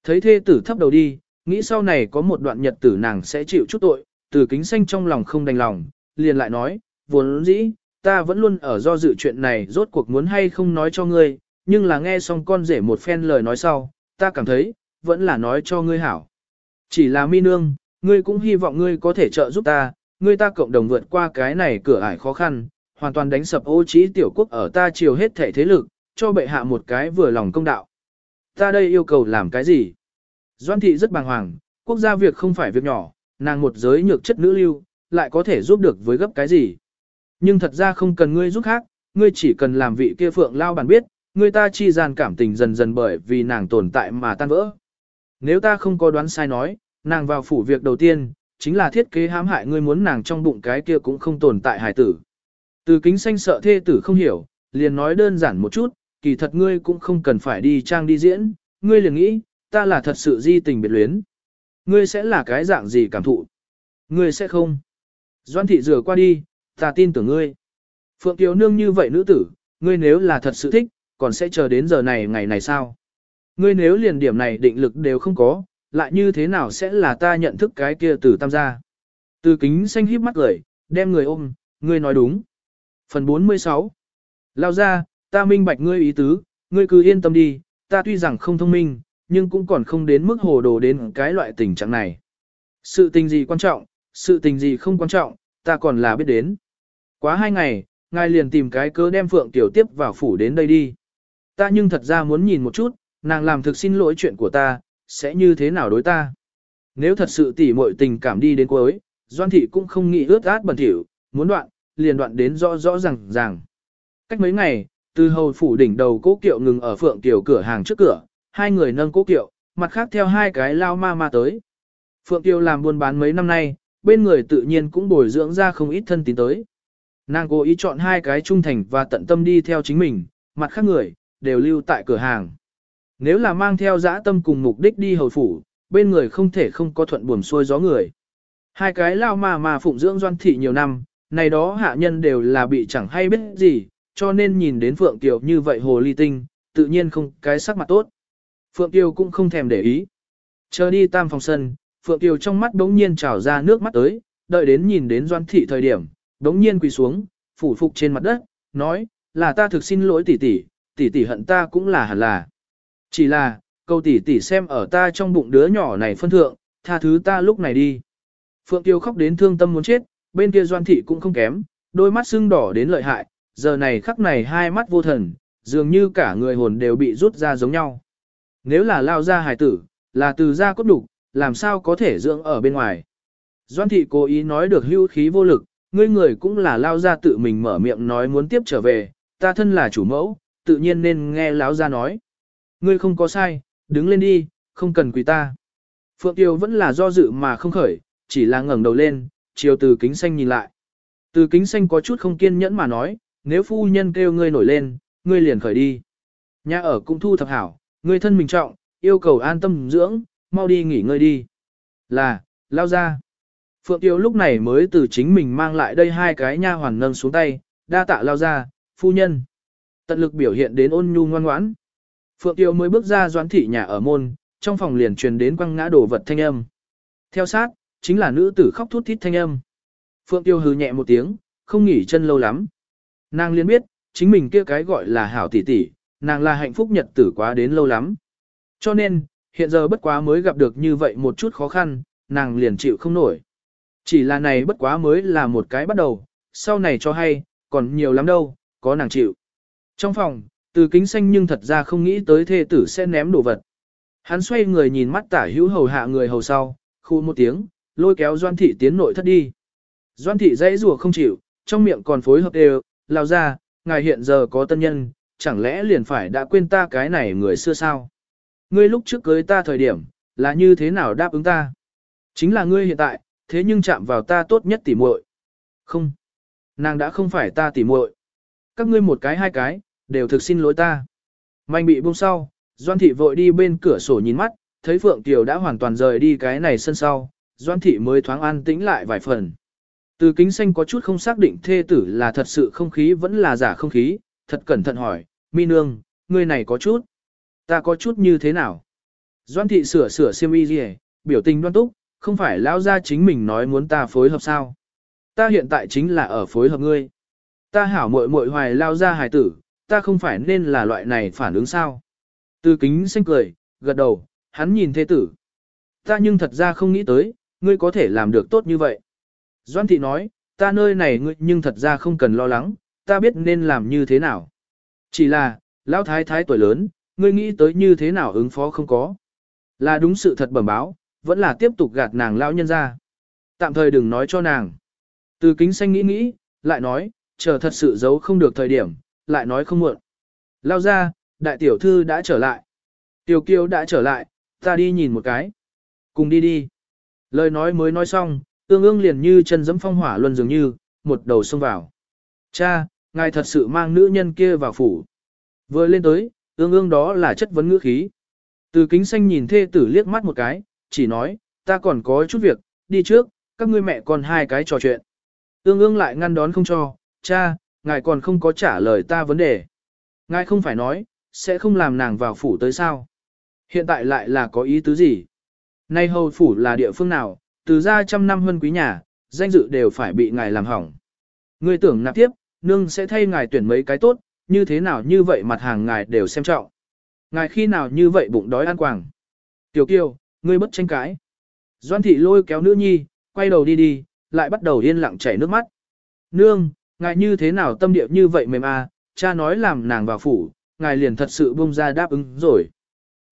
Thấy thê tử thấp đầu đi, nghĩ sau này có một đoạn nhật tử nàng sẽ chịu chút tội, từ kính xanh trong lòng không đành lòng, liền lại nói, vốn dĩ, ta vẫn luôn ở do dự chuyện này rốt cuộc muốn hay không nói cho ngươi, nhưng là nghe xong con rể một phen lời nói sau, ta cảm thấy, vẫn là nói cho ngươi hảo. Chỉ là mi nương, ngươi cũng hy vọng ngươi có thể trợ giúp ta, ngươi ta cộng đồng vượt qua cái này cửa ải khó khăn, hoàn toàn đánh sập ô trí tiểu quốc ở ta chiều hết thể thế lực, cho bệ hạ một cái vừa lòng công đạo. Ta đây yêu cầu làm cái gì? Doan thị rất bàng hoàng, quốc gia việc không phải việc nhỏ, nàng một giới nhược chất nữ lưu, lại có thể giúp được với gấp cái gì? Nhưng thật ra không cần ngươi giúp khác, ngươi chỉ cần làm vị kia phượng lao bản biết, ngươi ta chi gian cảm tình dần dần bởi vì nàng tồn tại mà tan vỡ. Nếu ta không có đoán sai nói, nàng vào phủ việc đầu tiên, chính là thiết kế hãm hại ngươi muốn nàng trong bụng cái kia cũng không tồn tại hài tử. Từ kính xanh sợ thê tử không hiểu, liền nói đơn giản một chút, kỳ thật ngươi cũng không cần phải đi trang đi diễn, ngươi liền nghĩ, ta là thật sự di tình biệt luyến. Ngươi sẽ là cái dạng gì cảm thụ? Ngươi sẽ không. Doan thị rửa qua đi, ta tin tưởng ngươi. Phượng Kiều Nương như vậy nữ tử, ngươi nếu là thật sự thích, còn sẽ chờ đến giờ này ngày này sao? Ngươi nếu liền điểm này định lực đều không có, lại như thế nào sẽ là ta nhận thức cái kia từ tam gia? Từ kính xanh híp mắt cười, đem người ôm, ngươi nói đúng. Phần 46 Lao ra, ta minh bạch ngươi ý tứ, ngươi cứ yên tâm đi, ta tuy rằng không thông minh, nhưng cũng còn không đến mức hồ đồ đến cái loại tình trạng này. Sự tình gì quan trọng, sự tình gì không quan trọng, ta còn là biết đến. Quá hai ngày, ngài liền tìm cái cớ đem Phượng Tiểu tiếp vào phủ đến đây đi. Ta nhưng thật ra muốn nhìn một chút, nàng làm thực xin lỗi chuyện của ta, sẽ như thế nào đối ta. Nếu thật sự tỉ muội tình cảm đi đến cuối, Doan Thị cũng không nghĩ ướt át bẩn thỉu, muốn đoạn, liền đoạn đến rõ rõ ràng ràng. Cách mấy ngày, từ hầu phủ đỉnh đầu cố kiệu ngừng ở Phượng Tiểu cửa hàng trước cửa, hai người nâng cố kiệu, mặt khác theo hai cái lao ma ma tới. Phượng Tiêu làm buôn bán mấy năm nay, bên người tự nhiên cũng bồi dưỡng ra không ít thân tín tới. Nàng cố ý chọn hai cái trung thành và tận tâm đi theo chính mình, mặt khác người, đều lưu tại cửa hàng. Nếu là mang theo dã tâm cùng mục đích đi hầu phủ, bên người không thể không có thuận buồm xuôi gió người. Hai cái lao mà mà phụng dưỡng doan thị nhiều năm, này đó hạ nhân đều là bị chẳng hay biết gì, cho nên nhìn đến Phượng Kiều như vậy hồ ly tinh, tự nhiên không cái sắc mặt tốt. Phượng Kiều cũng không thèm để ý. Chờ đi tam phòng sân, Phượng Kiều trong mắt đống nhiên trào ra nước mắt tới, đợi đến nhìn đến doan thị thời điểm, đống nhiên quỳ xuống, phủ phục trên mặt đất, nói, là ta thực xin lỗi tỷ tỷ, tỷ tỷ hận ta cũng là hẳn là. Chỉ là, câu tỷ tỷ xem ở ta trong bụng đứa nhỏ này phân thượng, tha thứ ta lúc này đi. Phượng Tiêu khóc đến thương tâm muốn chết, bên kia Doan Thị cũng không kém, đôi mắt sưng đỏ đến lợi hại, giờ này khắc này hai mắt vô thần, dường như cả người hồn đều bị rút ra giống nhau. Nếu là lao ra hài tử, là từ ra cốt đục, làm sao có thể dưỡng ở bên ngoài. Doan Thị cố ý nói được hưu khí vô lực, ngươi người cũng là lao ra tự mình mở miệng nói muốn tiếp trở về, ta thân là chủ mẫu, tự nhiên nên nghe láo ra nói. Ngươi không có sai, đứng lên đi, không cần quỳ ta. Phượng Tiêu vẫn là do dự mà không khởi, chỉ là ngẩng đầu lên, chiều từ kính xanh nhìn lại. Từ kính xanh có chút không kiên nhẫn mà nói, nếu phu nhân kêu ngươi nổi lên, ngươi liền khởi đi. Nhà ở cũng thu thập hảo, ngươi thân mình trọng, yêu cầu an tâm dưỡng, mau đi nghỉ ngơi đi. Là, lao ra. Phượng Tiêu lúc này mới từ chính mình mang lại đây hai cái nha hoàn nâng xuống tay, đa tạ lao ra, phu nhân. Tận lực biểu hiện đến ôn nhu ngoan ngoãn. Phượng Tiêu mới bước ra doãn thị nhà ở môn, trong phòng liền truyền đến quăng ngã đổ vật thanh âm. Theo sát, chính là nữ tử khóc thút thít thanh âm. Phượng Tiêu hừ nhẹ một tiếng, không nghỉ chân lâu lắm. Nàng liền biết, chính mình kia cái gọi là hảo tỷ tỷ, nàng là hạnh phúc nhật tử quá đến lâu lắm. Cho nên, hiện giờ bất quá mới gặp được như vậy một chút khó khăn, nàng liền chịu không nổi. Chỉ là này bất quá mới là một cái bắt đầu, sau này cho hay, còn nhiều lắm đâu, có nàng chịu. Trong phòng, từ kính xanh nhưng thật ra không nghĩ tới thê tử sẽ ném đồ vật. Hắn xoay người nhìn mắt tả hữu hầu hạ người hầu sau, khu một tiếng, lôi kéo Doan Thị tiến nội thất đi. Doan Thị dãy rùa không chịu, trong miệng còn phối hợp đều, lao ra, ngài hiện giờ có tân nhân, chẳng lẽ liền phải đã quên ta cái này người xưa sao? Ngươi lúc trước cưới ta thời điểm, là như thế nào đáp ứng ta? Chính là ngươi hiện tại, thế nhưng chạm vào ta tốt nhất tỉ muội. Không, nàng đã không phải ta tỉ muội. Các ngươi một cái hai cái, đều thực xin lỗi ta. Manh bị buông sau, Doan Thị vội đi bên cửa sổ nhìn mắt, thấy Phượng Tiểu đã hoàn toàn rời đi cái này sân sau, Doan Thị mới thoáng an tĩnh lại vài phần. Từ kính xanh có chút không xác định thê tử là thật sự không khí vẫn là giả không khí, thật cẩn thận hỏi, mi nương, ngươi này có chút. Ta có chút như thế nào? Doan thị sửa sửa xiêm y gì biểu tình đoan túc, không phải lão gia chính mình nói muốn ta phối hợp sao? Ta hiện tại chính là ở phối hợp ngươi. Ta hảo muội muội hoài lao ra hài tử, ta không phải nên là loại này phản ứng sao? Từ kính xanh cười, gật đầu, hắn nhìn thê tử. Ta nhưng thật ra không nghĩ tới, ngươi có thể làm được tốt như vậy. Doan thị nói, ta nơi này ngươi nhưng thật ra không cần lo lắng, ta biết nên làm như thế nào. Chỉ là, lão thái thái tuổi lớn, ngươi nghĩ tới như thế nào ứng phó không có. Là đúng sự thật bẩm báo, vẫn là tiếp tục gạt nàng lão nhân ra. Tạm thời đừng nói cho nàng. Từ kính xanh nghĩ nghĩ, lại nói, chờ thật sự giấu không được thời điểm, lại nói không muộn. Lao ra, đại tiểu thư đã trở lại. Tiểu kiều đã trở lại, ta đi nhìn một cái. Cùng đi đi. Lời nói mới nói xong, ương ương liền như chân dẫm phong hỏa luân dường như, một đầu xông vào. Cha, ngài thật sự mang nữ nhân kia vào phủ. Vừa lên tới, ương ương đó là chất vấn ngữ khí. Từ kính xanh nhìn thê tử liếc mắt một cái, chỉ nói, ta còn có chút việc, đi trước, các ngươi mẹ còn hai cái trò chuyện. Ương ương lại ngăn đón không cho, cha, ngài còn không có trả lời ta vấn đề. Ngài không phải nói, sẽ không làm nàng vào phủ tới sao. Hiện tại lại là có ý tứ gì? Nay hầu phủ là địa phương nào, từ ra trăm năm hơn quý nhà, danh dự đều phải bị ngài làm hỏng. Ngươi tưởng nạp tiếp, nương sẽ thay ngài tuyển mấy cái tốt, như thế nào như vậy mặt hàng ngài đều xem trọng. Ngài khi nào như vậy bụng đói ăn quàng. Tiểu kiều, ngươi bất tranh cãi. Doan thị lôi kéo nữ nhi, quay đầu đi đi, lại bắt đầu yên lặng chảy nước mắt. Nương, ngài như thế nào tâm địa như vậy mềm à, cha nói làm nàng vào phủ, ngài liền thật sự buông ra đáp ứng rồi.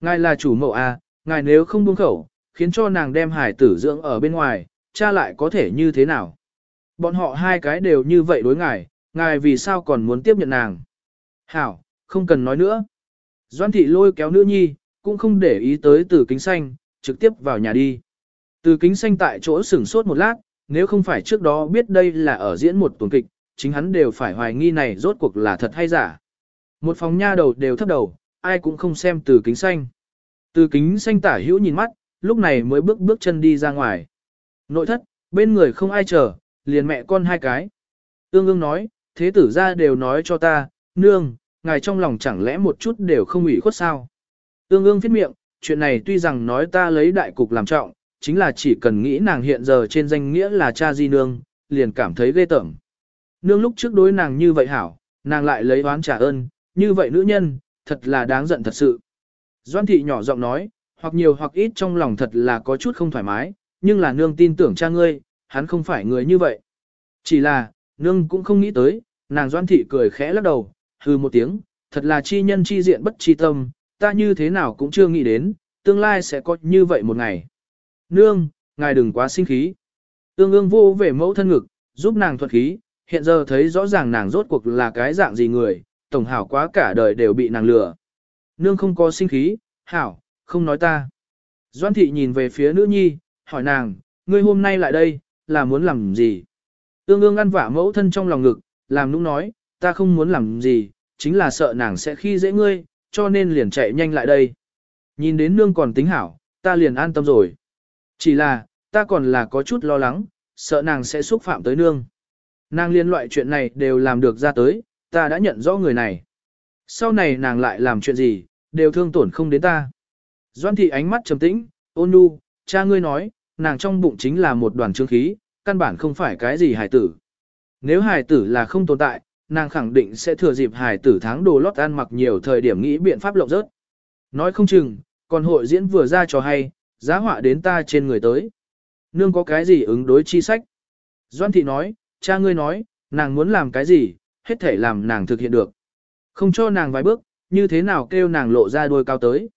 Ngài là chủ mẫu à, ngài nếu không buông khẩu, khiến cho nàng đem hải tử dưỡng ở bên ngoài, cha lại có thể như thế nào. Bọn họ hai cái đều như vậy đối ngài, ngài vì sao còn muốn tiếp nhận nàng. Hảo, không cần nói nữa. Doan thị lôi kéo nữ nhi, cũng không để ý tới từ kính xanh, trực tiếp vào nhà đi. Từ kính xanh tại chỗ sửng sốt một lát, nếu không phải trước đó biết đây là ở diễn một tuần kịch, chính hắn đều phải hoài nghi này rốt cuộc là thật hay giả. Một phòng nha đầu đều thấp đầu, ai cũng không xem từ kính xanh. Từ kính xanh tả hữu nhìn mắt, lúc này mới bước bước chân đi ra ngoài. Nội thất, bên người không ai chờ, liền mẹ con hai cái. Ương ương nói, thế tử ra đều nói cho ta, nương, ngài trong lòng chẳng lẽ một chút đều không ủy khuất sao. Ương ương viết miệng, chuyện này tuy rằng nói ta lấy đại cục làm trọng, chính là chỉ cần nghĩ nàng hiện giờ trên danh nghĩa là cha di nương, liền cảm thấy ghê tởm. Nương lúc trước đối nàng như vậy hảo, nàng lại lấy oán trả ơn, như vậy nữ nhân, thật là đáng giận thật sự. Doan thị nhỏ giọng nói, hoặc nhiều hoặc ít trong lòng thật là có chút không thoải mái, nhưng là nương tin tưởng cha ngươi, hắn không phải người như vậy. Chỉ là, nương cũng không nghĩ tới, nàng doan thị cười khẽ lắc đầu, hư một tiếng, thật là chi nhân chi diện bất chi tâm, ta như thế nào cũng chưa nghĩ đến, tương lai sẽ có như vậy một ngày. Nương, ngài đừng quá sinh khí. Tương ương vô về mẫu thân ngực, giúp nàng thuật khí, hiện giờ thấy rõ ràng nàng rốt cuộc là cái dạng gì người, tổng hảo quá cả đời đều bị nàng lừa. Nương không có sinh khí, hảo, không nói ta. Doan thị nhìn về phía nữ nhi, hỏi nàng, ngươi hôm nay lại đây, là muốn làm gì? Ương ương ăn vả mẫu thân trong lòng ngực, làm nũng nói, ta không muốn làm gì, chính là sợ nàng sẽ khi dễ ngươi, cho nên liền chạy nhanh lại đây. Nhìn đến nương còn tính hảo, ta liền an tâm rồi. Chỉ là, ta còn là có chút lo lắng, sợ nàng sẽ xúc phạm tới nương. Nàng liên loại chuyện này đều làm được ra tới, ta đã nhận rõ người này. Sau này nàng lại làm chuyện gì, đều thương tổn không đến ta. Doan thị ánh mắt trầm tĩnh, ôn nhu, cha ngươi nói, nàng trong bụng chính là một đoàn trương khí, căn bản không phải cái gì hài tử. Nếu hài tử là không tồn tại, nàng khẳng định sẽ thừa dịp hài tử tháng đồ lót ăn mặc nhiều thời điểm nghĩ biện pháp lộng rớt. Nói không chừng, còn hội diễn vừa ra cho hay, giá họa đến ta trên người tới. Nương có cái gì ứng đối chi sách? Doan thị nói, cha ngươi nói, nàng muốn làm cái gì, hết thể làm nàng thực hiện được. Không cho nàng vài bước, như thế nào kêu nàng lộ ra đôi cao tới.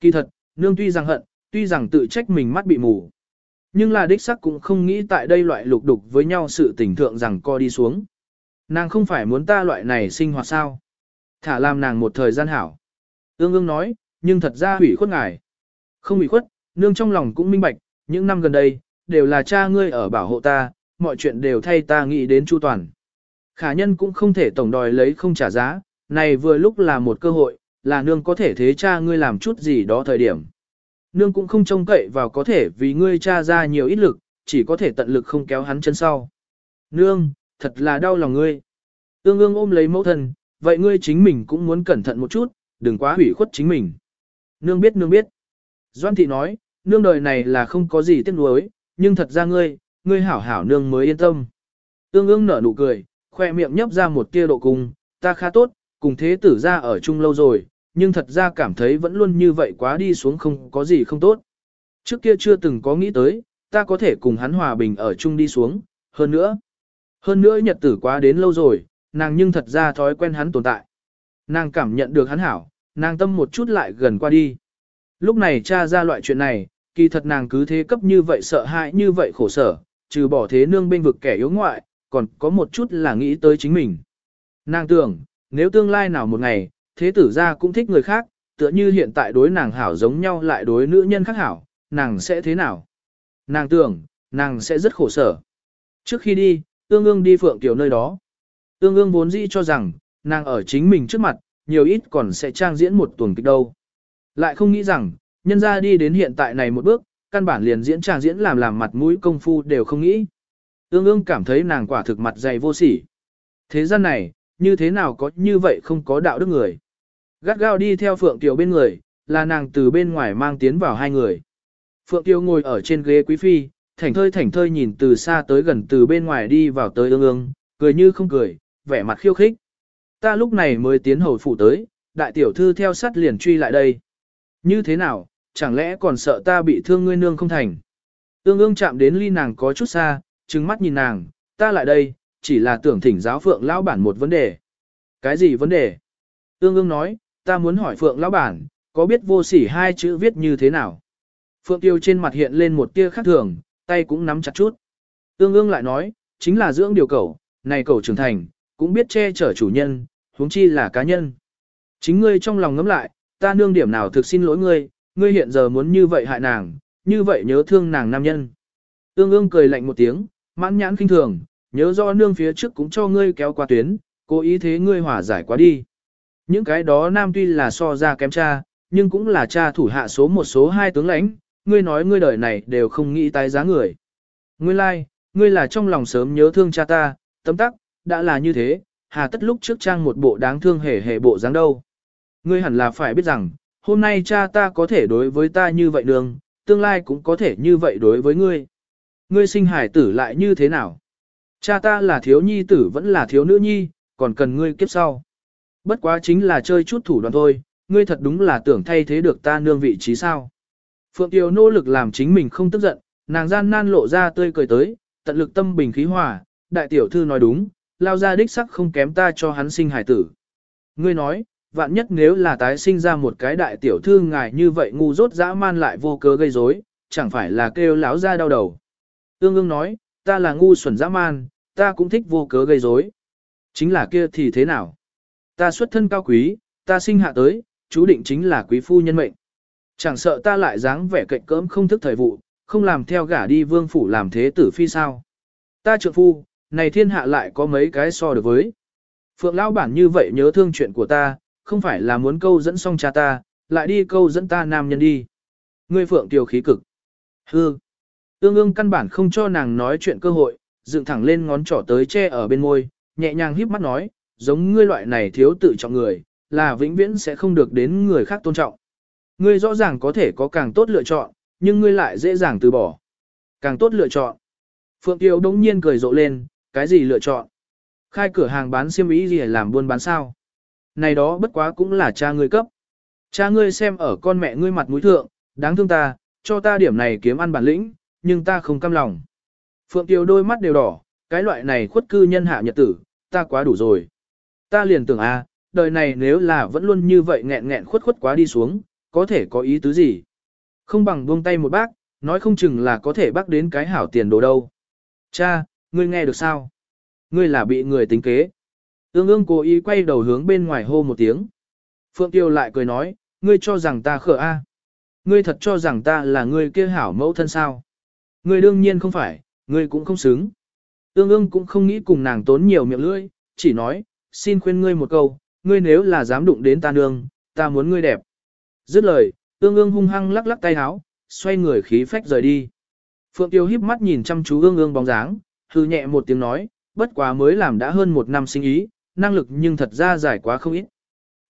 Kỳ thật, nương tuy rằng hận, tuy rằng tự trách mình mắt bị mù. Nhưng là đích sắc cũng không nghĩ tại đây loại lục đục với nhau sự tình thượng rằng co đi xuống. Nàng không phải muốn ta loại này sinh hoạt sao. Thả làm nàng một thời gian hảo. Ương ương nói, nhưng thật ra hủy khuất ngài. Không hủy khuất, nương trong lòng cũng minh bạch, những năm gần đây, đều là cha ngươi ở bảo hộ ta, mọi chuyện đều thay ta nghĩ đến chu toàn. Khả nhân cũng không thể tổng đòi lấy không trả giá, này vừa lúc là một cơ hội, là nương có thể thế cha ngươi làm chút gì đó thời điểm. Nương cũng không trông cậy vào có thể vì ngươi cha ra nhiều ít lực, chỉ có thể tận lực không kéo hắn chân sau. Nương, thật là đau lòng ngươi. Ương ương ôm lấy mẫu thân, vậy ngươi chính mình cũng muốn cẩn thận một chút, đừng quá hủy khuất chính mình. Nương biết nương biết. Doan thị nói, nương đời này là không có gì tiếc nuối, nhưng thật ra ngươi, ngươi hảo hảo nương mới yên tâm. Tương ương nở nụ cười, khoe miệng nhấp ra một tia độ cung, ta khá tốt, cùng thế tử ra ở chung lâu rồi, nhưng thật ra cảm thấy vẫn luôn như vậy quá đi xuống không có gì không tốt. Trước kia chưa từng có nghĩ tới, ta có thể cùng hắn hòa bình ở chung đi xuống, hơn nữa. Hơn nữa nhật tử quá đến lâu rồi, nàng nhưng thật ra thói quen hắn tồn tại. Nàng cảm nhận được hắn hảo, nàng tâm một chút lại gần qua đi. Lúc này cha ra loại chuyện này, kỳ thật nàng cứ thế cấp như vậy sợ hãi như vậy khổ sở, trừ bỏ thế nương bên vực kẻ yếu ngoại, còn có một chút là nghĩ tới chính mình. Nàng tưởng, nếu tương lai nào một ngày, thế tử gia cũng thích người khác, tựa như hiện tại đối nàng hảo giống nhau lại đối nữ nhân khác hảo, nàng sẽ thế nào? Nàng tưởng, nàng sẽ rất khổ sở. Trước khi đi, tương ương đi phượng tiểu nơi đó. Tương ương vốn dĩ cho rằng, nàng ở chính mình trước mặt, nhiều ít còn sẽ trang diễn một tuần kịch đâu. Lại không nghĩ rằng, nhân ra đi đến hiện tại này một bước, căn bản liền diễn trang diễn làm làm mặt mũi công phu đều không nghĩ. Ương ương cảm thấy nàng quả thực mặt dày vô sỉ. Thế gian này, như thế nào có như vậy không có đạo đức người. Gắt gao đi theo Phượng Tiểu bên người, là nàng từ bên ngoài mang tiến vào hai người. Phượng Tiểu ngồi ở trên ghế quý phi, thảnh thơi thảnh thơi nhìn từ xa tới gần từ bên ngoài đi vào tới ương ương, cười như không cười, vẻ mặt khiêu khích. Ta lúc này mới tiến hầu phủ tới, đại tiểu thư theo sát liền truy lại đây. Như thế nào, chẳng lẽ còn sợ ta bị thương ngươi nương không thành? Ương ương chạm đến ly nàng có chút xa, trừng mắt nhìn nàng, ta lại đây, chỉ là tưởng thỉnh giáo phượng lão bản một vấn đề. Cái gì vấn đề? Ương ương nói, ta muốn hỏi phượng lão bản, có biết vô sỉ hai chữ viết như thế nào? Phượng tiêu trên mặt hiện lên một tia khác thường, tay cũng nắm chặt chút. Ương ương lại nói, chính là dưỡng điều cầu, này cầu trưởng thành, cũng biết che chở chủ nhân, huống chi là cá nhân. Chính ngươi trong lòng ngấm lại, ta nương điểm nào thực xin lỗi ngươi, ngươi hiện giờ muốn như vậy hại nàng, như vậy nhớ thương nàng nam nhân. Ương ương cười lạnh một tiếng, mãn nhãn kinh thường, nhớ do nương phía trước cũng cho ngươi kéo qua tuyến, cố ý thế ngươi hòa giải quá đi. Những cái đó nam tuy là so ra kém cha, nhưng cũng là cha thủ hạ số một số hai tướng lãnh, ngươi nói ngươi đời này đều không nghĩ tái giá người. Ngươi lai, like, ngươi là trong lòng sớm nhớ thương cha ta, tấm tắc, đã là như thế, hà tất lúc trước trang một bộ đáng thương hề hề bộ dáng đâu. Ngươi hẳn là phải biết rằng, hôm nay cha ta có thể đối với ta như vậy đường, tương lai cũng có thể như vậy đối với ngươi. Ngươi sinh hải tử lại như thế nào? Cha ta là thiếu nhi tử vẫn là thiếu nữ nhi, còn cần ngươi kiếp sau. Bất quá chính là chơi chút thủ đoạn thôi, ngươi thật đúng là tưởng thay thế được ta nương vị trí sao. Phượng Tiêu nỗ lực làm chính mình không tức giận, nàng gian nan lộ ra tươi cười tới, tận lực tâm bình khí hòa, đại tiểu thư nói đúng, lao ra đích sắc không kém ta cho hắn sinh hải tử. Ngươi nói, vạn nhất nếu là tái sinh ra một cái đại tiểu thư ngài như vậy ngu dốt dã man lại vô cớ gây rối, chẳng phải là kêu láo ra đau đầu. Ương ương nói, ta là ngu xuẩn dã man, ta cũng thích vô cớ gây rối. Chính là kia thì thế nào? Ta xuất thân cao quý, ta sinh hạ tới, chú định chính là quý phu nhân mệnh. Chẳng sợ ta lại dáng vẻ cạnh cỡm không thức thời vụ, không làm theo gả đi vương phủ làm thế tử phi sao. Ta trượng phu, này thiên hạ lại có mấy cái so được với. Phượng lão bản như vậy nhớ thương chuyện của ta, không phải là muốn câu dẫn xong cha ta, lại đi câu dẫn ta nam nhân đi. Ngươi Phượng tiểu khí cực. Hư. tương ương căn bản không cho nàng nói chuyện cơ hội, dựng thẳng lên ngón trỏ tới che ở bên môi, nhẹ nhàng híp mắt nói, giống ngươi loại này thiếu tự trọng người, là vĩnh viễn sẽ không được đến người khác tôn trọng. Ngươi rõ ràng có thể có càng tốt lựa chọn, nhưng ngươi lại dễ dàng từ bỏ. Càng tốt lựa chọn. Phượng Tiêu đống nhiên cười rộ lên, cái gì lựa chọn? Khai cửa hàng bán xiêm y gì làm buôn bán sao? Này đó bất quá cũng là cha ngươi cấp. Cha ngươi xem ở con mẹ ngươi mặt mũi thượng, đáng thương ta, cho ta điểm này kiếm ăn bản lĩnh, nhưng ta không cam lòng. Phượng Kiều đôi mắt đều đỏ, cái loại này khuất cư nhân hạ nhật tử, ta quá đủ rồi. Ta liền tưởng a, đời này nếu là vẫn luôn như vậy nghẹn nghẹn khuất khuất quá đi xuống, có thể có ý tứ gì? Không bằng buông tay một bác, nói không chừng là có thể bác đến cái hảo tiền đồ đâu. Cha, ngươi nghe được sao? Ngươi là bị người tính kế. Ương ương cố ý quay đầu hướng bên ngoài hô một tiếng. Phượng Tiêu lại cười nói, ngươi cho rằng ta khờ a? Ngươi thật cho rằng ta là ngươi kia hảo mẫu thân sao? Ngươi đương nhiên không phải, ngươi cũng không xứng. Ương ương cũng không nghĩ cùng nàng tốn nhiều miệng lưỡi, chỉ nói, xin khuyên ngươi một câu, ngươi nếu là dám đụng đến ta nương, ta muốn ngươi đẹp. Dứt lời, ương ương hung hăng lắc lắc tay áo, xoay người khí phách rời đi. Phượng Tiêu híp mắt nhìn chăm chú ương ương bóng dáng, hư nhẹ một tiếng nói, bất quá mới làm đã hơn một năm sinh ý, năng lực nhưng thật ra giải quá không ít.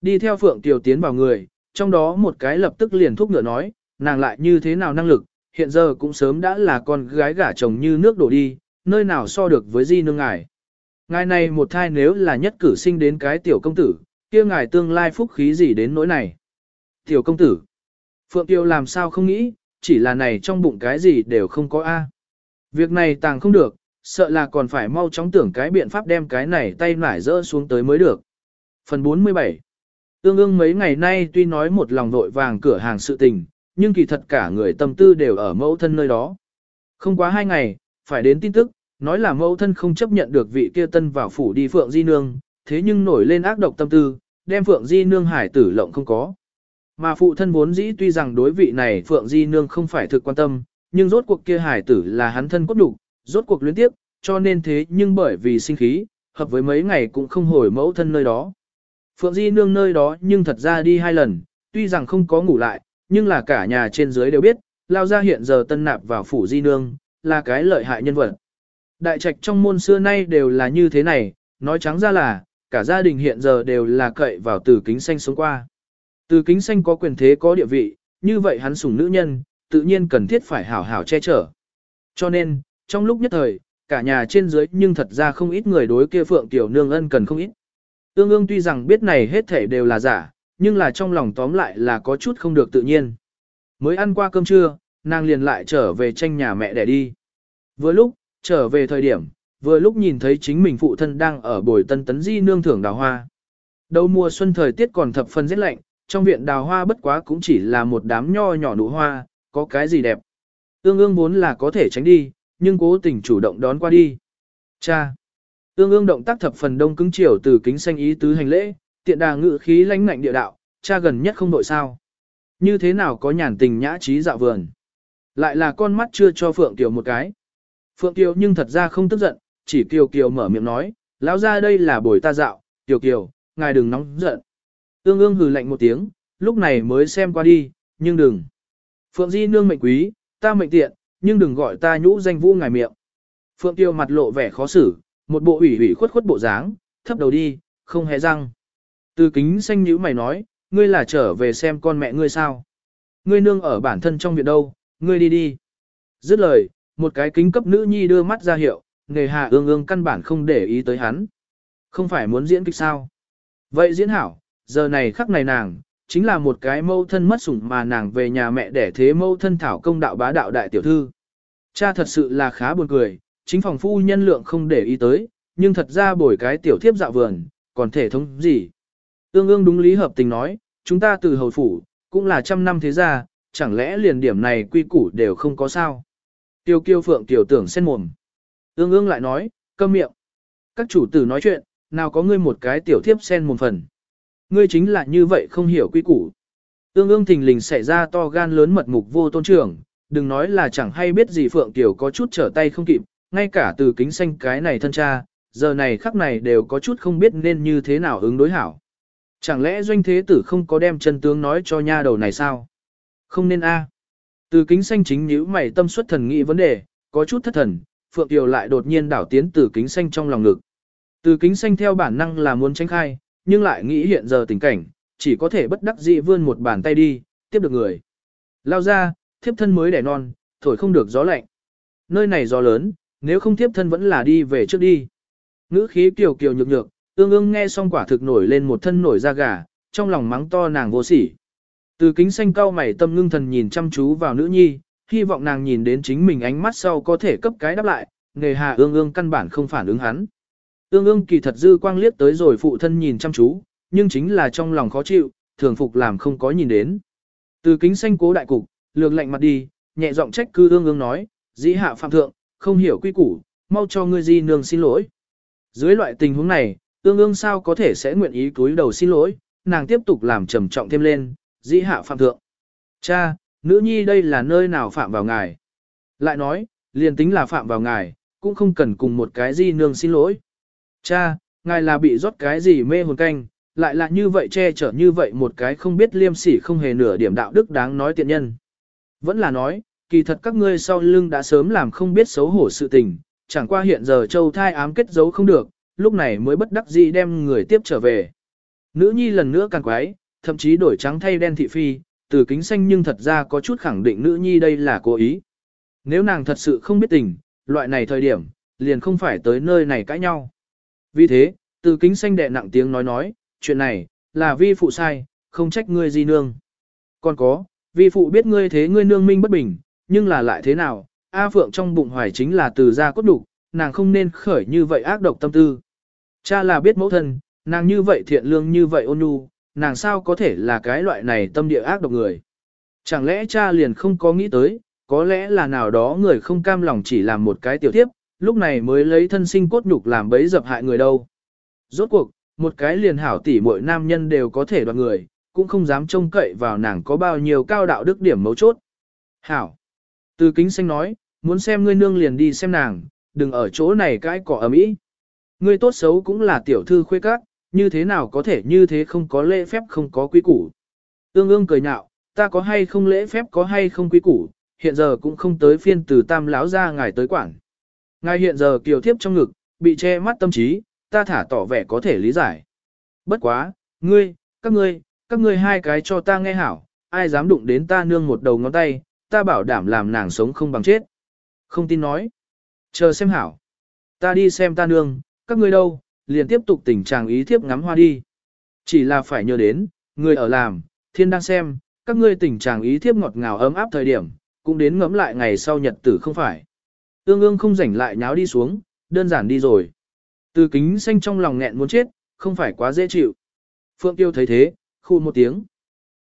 Đi theo Phượng tiểu tiến vào người, trong đó một cái lập tức liền thúc ngựa nói, nàng lại như thế nào năng lực, hiện giờ cũng sớm đã là con gái gả chồng như nước đổ đi, nơi nào so được với di nương ngài. Ngài này một thai nếu là nhất cử sinh đến cái tiểu công tử, kia ngài tương lai phúc khí gì đến nỗi này. Tiểu công tử, Phượng Tiêu làm sao không nghĩ, chỉ là này trong bụng cái gì đều không có A. Việc này tàng không được, sợ là còn phải mau chóng tưởng cái biện pháp đem cái này tay nải rỡ xuống tới mới được. Phần 47 Tương ương mấy ngày nay tuy nói một lòng vội vàng cửa hàng sự tình, nhưng kỳ thật cả người tâm tư đều ở mẫu thân nơi đó. Không quá hai ngày, phải đến tin tức, nói là mẫu thân không chấp nhận được vị kia tân vào phủ đi Phượng Di Nương, thế nhưng nổi lên ác độc tâm tư, đem Phượng Di Nương hải tử lộng không có. Mà phụ thân vốn dĩ tuy rằng đối vị này Phượng Di Nương không phải thực quan tâm, nhưng rốt cuộc kia hải tử là hắn thân cốt đủ, rốt cuộc luyến tiếp, cho nên thế nhưng bởi vì sinh khí, hợp với mấy ngày cũng không hồi mẫu thân nơi đó. Phượng Di Nương nơi đó nhưng thật ra đi hai lần, tuy rằng không có ngủ lại, nhưng là cả nhà trên dưới đều biết, lao ra hiện giờ tân nạp vào phủ Di Nương, là cái lợi hại nhân vật. Đại trạch trong môn xưa nay đều là như thế này, nói trắng ra là, cả gia đình hiện giờ đều là cậy vào từ kính xanh sống qua. Từ kính xanh có quyền thế có địa vị, như vậy hắn sủng nữ nhân, tự nhiên cần thiết phải hảo hảo che chở. Cho nên, trong lúc nhất thời, cả nhà trên dưới nhưng thật ra không ít người đối kia Phượng Tiểu Nương ân cần không ít. Ương ương tuy rằng biết này hết thể đều là giả, nhưng là trong lòng tóm lại là có chút không được tự nhiên. Mới ăn qua cơm trưa, nàng liền lại trở về tranh nhà mẹ để đi. Vừa lúc, trở về thời điểm, vừa lúc nhìn thấy chính mình phụ thân đang ở bồi tân tấn di nương thưởng đào hoa. Đầu mùa xuân thời tiết còn thập phân rất lạnh, trong viện đào hoa bất quá cũng chỉ là một đám nho nhỏ nụ hoa, có cái gì đẹp. Ương ương vốn là có thể tránh đi, nhưng cố tình chủ động đón qua đi. Cha! Ương ương động tác thập phần đông cứng chiều từ kính xanh ý tứ hành lễ, tiện đà ngự khí lãnh ngạnh địa đạo, cha gần nhất không đội sao. Như thế nào có nhàn tình nhã trí dạo vườn. Lại là con mắt chưa cho Phượng Kiều một cái. Phượng Kiều nhưng thật ra không tức giận, chỉ Kiều Kiều mở miệng nói, lão ra đây là bồi ta dạo, Kiều Kiều, ngài đừng nóng giận. Ương ương hừ lạnh một tiếng, lúc này mới xem qua đi, nhưng đừng. Phượng Di nương mệnh quý, ta mệnh tiện, nhưng đừng gọi ta nhũ danh vũ ngài miệng. Phượng tiêu mặt lộ vẻ khó xử, một bộ ủy ủy khuất khuất bộ dáng, thấp đầu đi, không hề răng. Từ kính xanh nhữ mày nói, ngươi là trở về xem con mẹ ngươi sao. Ngươi nương ở bản thân trong viện đâu, ngươi đi đi. Dứt lời, một cái kính cấp nữ nhi đưa mắt ra hiệu, nề hà ương ương căn bản không để ý tới hắn. Không phải muốn diễn kịch sao. Vậy diễn hảo, giờ này khắc này nàng, chính là một cái mâu thân mất sủng mà nàng về nhà mẹ để thế mâu thân thảo công đạo bá đạo đại tiểu thư. Cha thật sự là khá buồn cười, chính phòng phu nhân lượng không để ý tới, nhưng thật ra bồi cái tiểu thiếp dạo vườn, còn thể thống gì. tương ương đúng lý hợp tình nói, chúng ta từ hầu phủ, cũng là trăm năm thế gia, chẳng lẽ liền điểm này quy củ đều không có sao. Tiêu kiêu phượng tiểu tưởng sen mồm. tương ương lại nói, câm miệng. Các chủ tử nói chuyện, nào có ngươi một cái tiểu thiếp sen mồm phần. Ngươi chính là như vậy không hiểu quy củ. Ương ương thình lình xảy ra to gan lớn mật mục vô tôn trưởng, đừng nói là chẳng hay biết gì Phượng Tiểu có chút trở tay không kịp, ngay cả từ kính xanh cái này thân cha, giờ này khắc này đều có chút không biết nên như thế nào ứng đối hảo. Chẳng lẽ doanh thế tử không có đem chân tướng nói cho nha đầu này sao? Không nên a. Từ kính xanh chính nhíu mày tâm suất thần nghĩ vấn đề, có chút thất thần, Phượng Tiểu lại đột nhiên đảo tiến từ kính xanh trong lòng ngực. Từ kính xanh theo bản năng là muốn tránh khai, nhưng lại nghĩ hiện giờ tình cảnh, chỉ có thể bất đắc dĩ vươn một bàn tay đi, tiếp được người. Lao ra, thiếp thân mới đẻ non, thổi không được gió lạnh. Nơi này gió lớn, nếu không thiếp thân vẫn là đi về trước đi. Ngữ khí kiều kiều nhược nhược, ương ương nghe xong quả thực nổi lên một thân nổi da gà, trong lòng mắng to nàng vô sỉ. Từ kính xanh cao mày tâm ngưng thần nhìn chăm chú vào nữ nhi, hy vọng nàng nhìn đến chính mình ánh mắt sau có thể cấp cái đáp lại, nghề hà ương ương căn bản không phản ứng hắn. Ương ương kỳ thật dư quang liếc tới rồi phụ thân nhìn chăm chú, nhưng chính là trong lòng khó chịu, thường phục làm không có nhìn đến. Từ kính xanh cố đại cục, lược lạnh mặt đi, nhẹ giọng trách cư ương ương nói, dĩ hạ phạm thượng, không hiểu quy củ, mau cho ngươi di nương xin lỗi. Dưới loại tình huống này, ương ương sao có thể sẽ nguyện ý cúi đầu xin lỗi, nàng tiếp tục làm trầm trọng thêm lên, dĩ hạ phạm thượng. Cha, nữ nhi đây là nơi nào phạm vào ngài. Lại nói, liền tính là phạm vào ngài, cũng không cần cùng một cái di nương xin lỗi. Cha, ngài là bị rót cái gì mê hồn canh, lại là như vậy che chở như vậy một cái không biết liêm sỉ không hề nửa điểm đạo đức đáng nói tiện nhân. Vẫn là nói, kỳ thật các ngươi sau lưng đã sớm làm không biết xấu hổ sự tình, chẳng qua hiện giờ châu thai ám kết giấu không được, lúc này mới bất đắc dĩ đem người tiếp trở về. Nữ nhi lần nữa càng quái, thậm chí đổi trắng thay đen thị phi, từ kính xanh nhưng thật ra có chút khẳng định nữ nhi đây là cố ý. Nếu nàng thật sự không biết tình, loại này thời điểm, liền không phải tới nơi này cãi nhau. Vì thế, từ kính xanh đệ nặng tiếng nói nói, chuyện này, là vi phụ sai, không trách ngươi gì nương. Còn có, vi phụ biết ngươi thế ngươi nương minh bất bình, nhưng là lại thế nào, A Phượng trong bụng hoài chính là từ gia cốt đục, nàng không nên khởi như vậy ác độc tâm tư. Cha là biết mẫu thân, nàng như vậy thiện lương như vậy ôn nhu, nàng sao có thể là cái loại này tâm địa ác độc người. Chẳng lẽ cha liền không có nghĩ tới, có lẽ là nào đó người không cam lòng chỉ làm một cái tiểu tiếp, lúc này mới lấy thân sinh cốt nhục làm bấy dập hại người đâu. Rốt cuộc, một cái liền hảo tỷ mỗi nam nhân đều có thể đoạt người, cũng không dám trông cậy vào nàng có bao nhiêu cao đạo đức điểm mấu chốt. Hảo. Từ kính xanh nói, muốn xem ngươi nương liền đi xem nàng, đừng ở chỗ này cái cỏ ấm ý. Ngươi tốt xấu cũng là tiểu thư khuê các, như thế nào có thể như thế không có lễ phép không có quý củ. Ương ương cười nhạo, ta có hay không lễ phép có hay không quý củ, hiện giờ cũng không tới phiên từ tam lão ra ngài tới quản. Ngài hiện giờ kiều thiếp trong ngực, bị che mắt tâm trí, ta thả tỏ vẻ có thể lý giải. Bất quá, ngươi, các ngươi, các ngươi hai cái cho ta nghe hảo, ai dám đụng đến ta nương một đầu ngón tay, ta bảo đảm làm nàng sống không bằng chết. Không tin nói. Chờ xem hảo. Ta đi xem ta nương, các ngươi đâu, liền tiếp tục tình trạng ý thiếp ngắm hoa đi. Chỉ là phải nhớ đến, người ở làm, thiên đang xem, các ngươi tình trạng ý thiếp ngọt ngào ấm áp thời điểm, cũng đến ngẫm lại ngày sau nhật tử không phải. Ương ương không rảnh lại nháo đi xuống, đơn giản đi rồi. Từ kính xanh trong lòng nghẹn muốn chết, không phải quá dễ chịu. Phượng Tiêu thấy thế, khu một tiếng.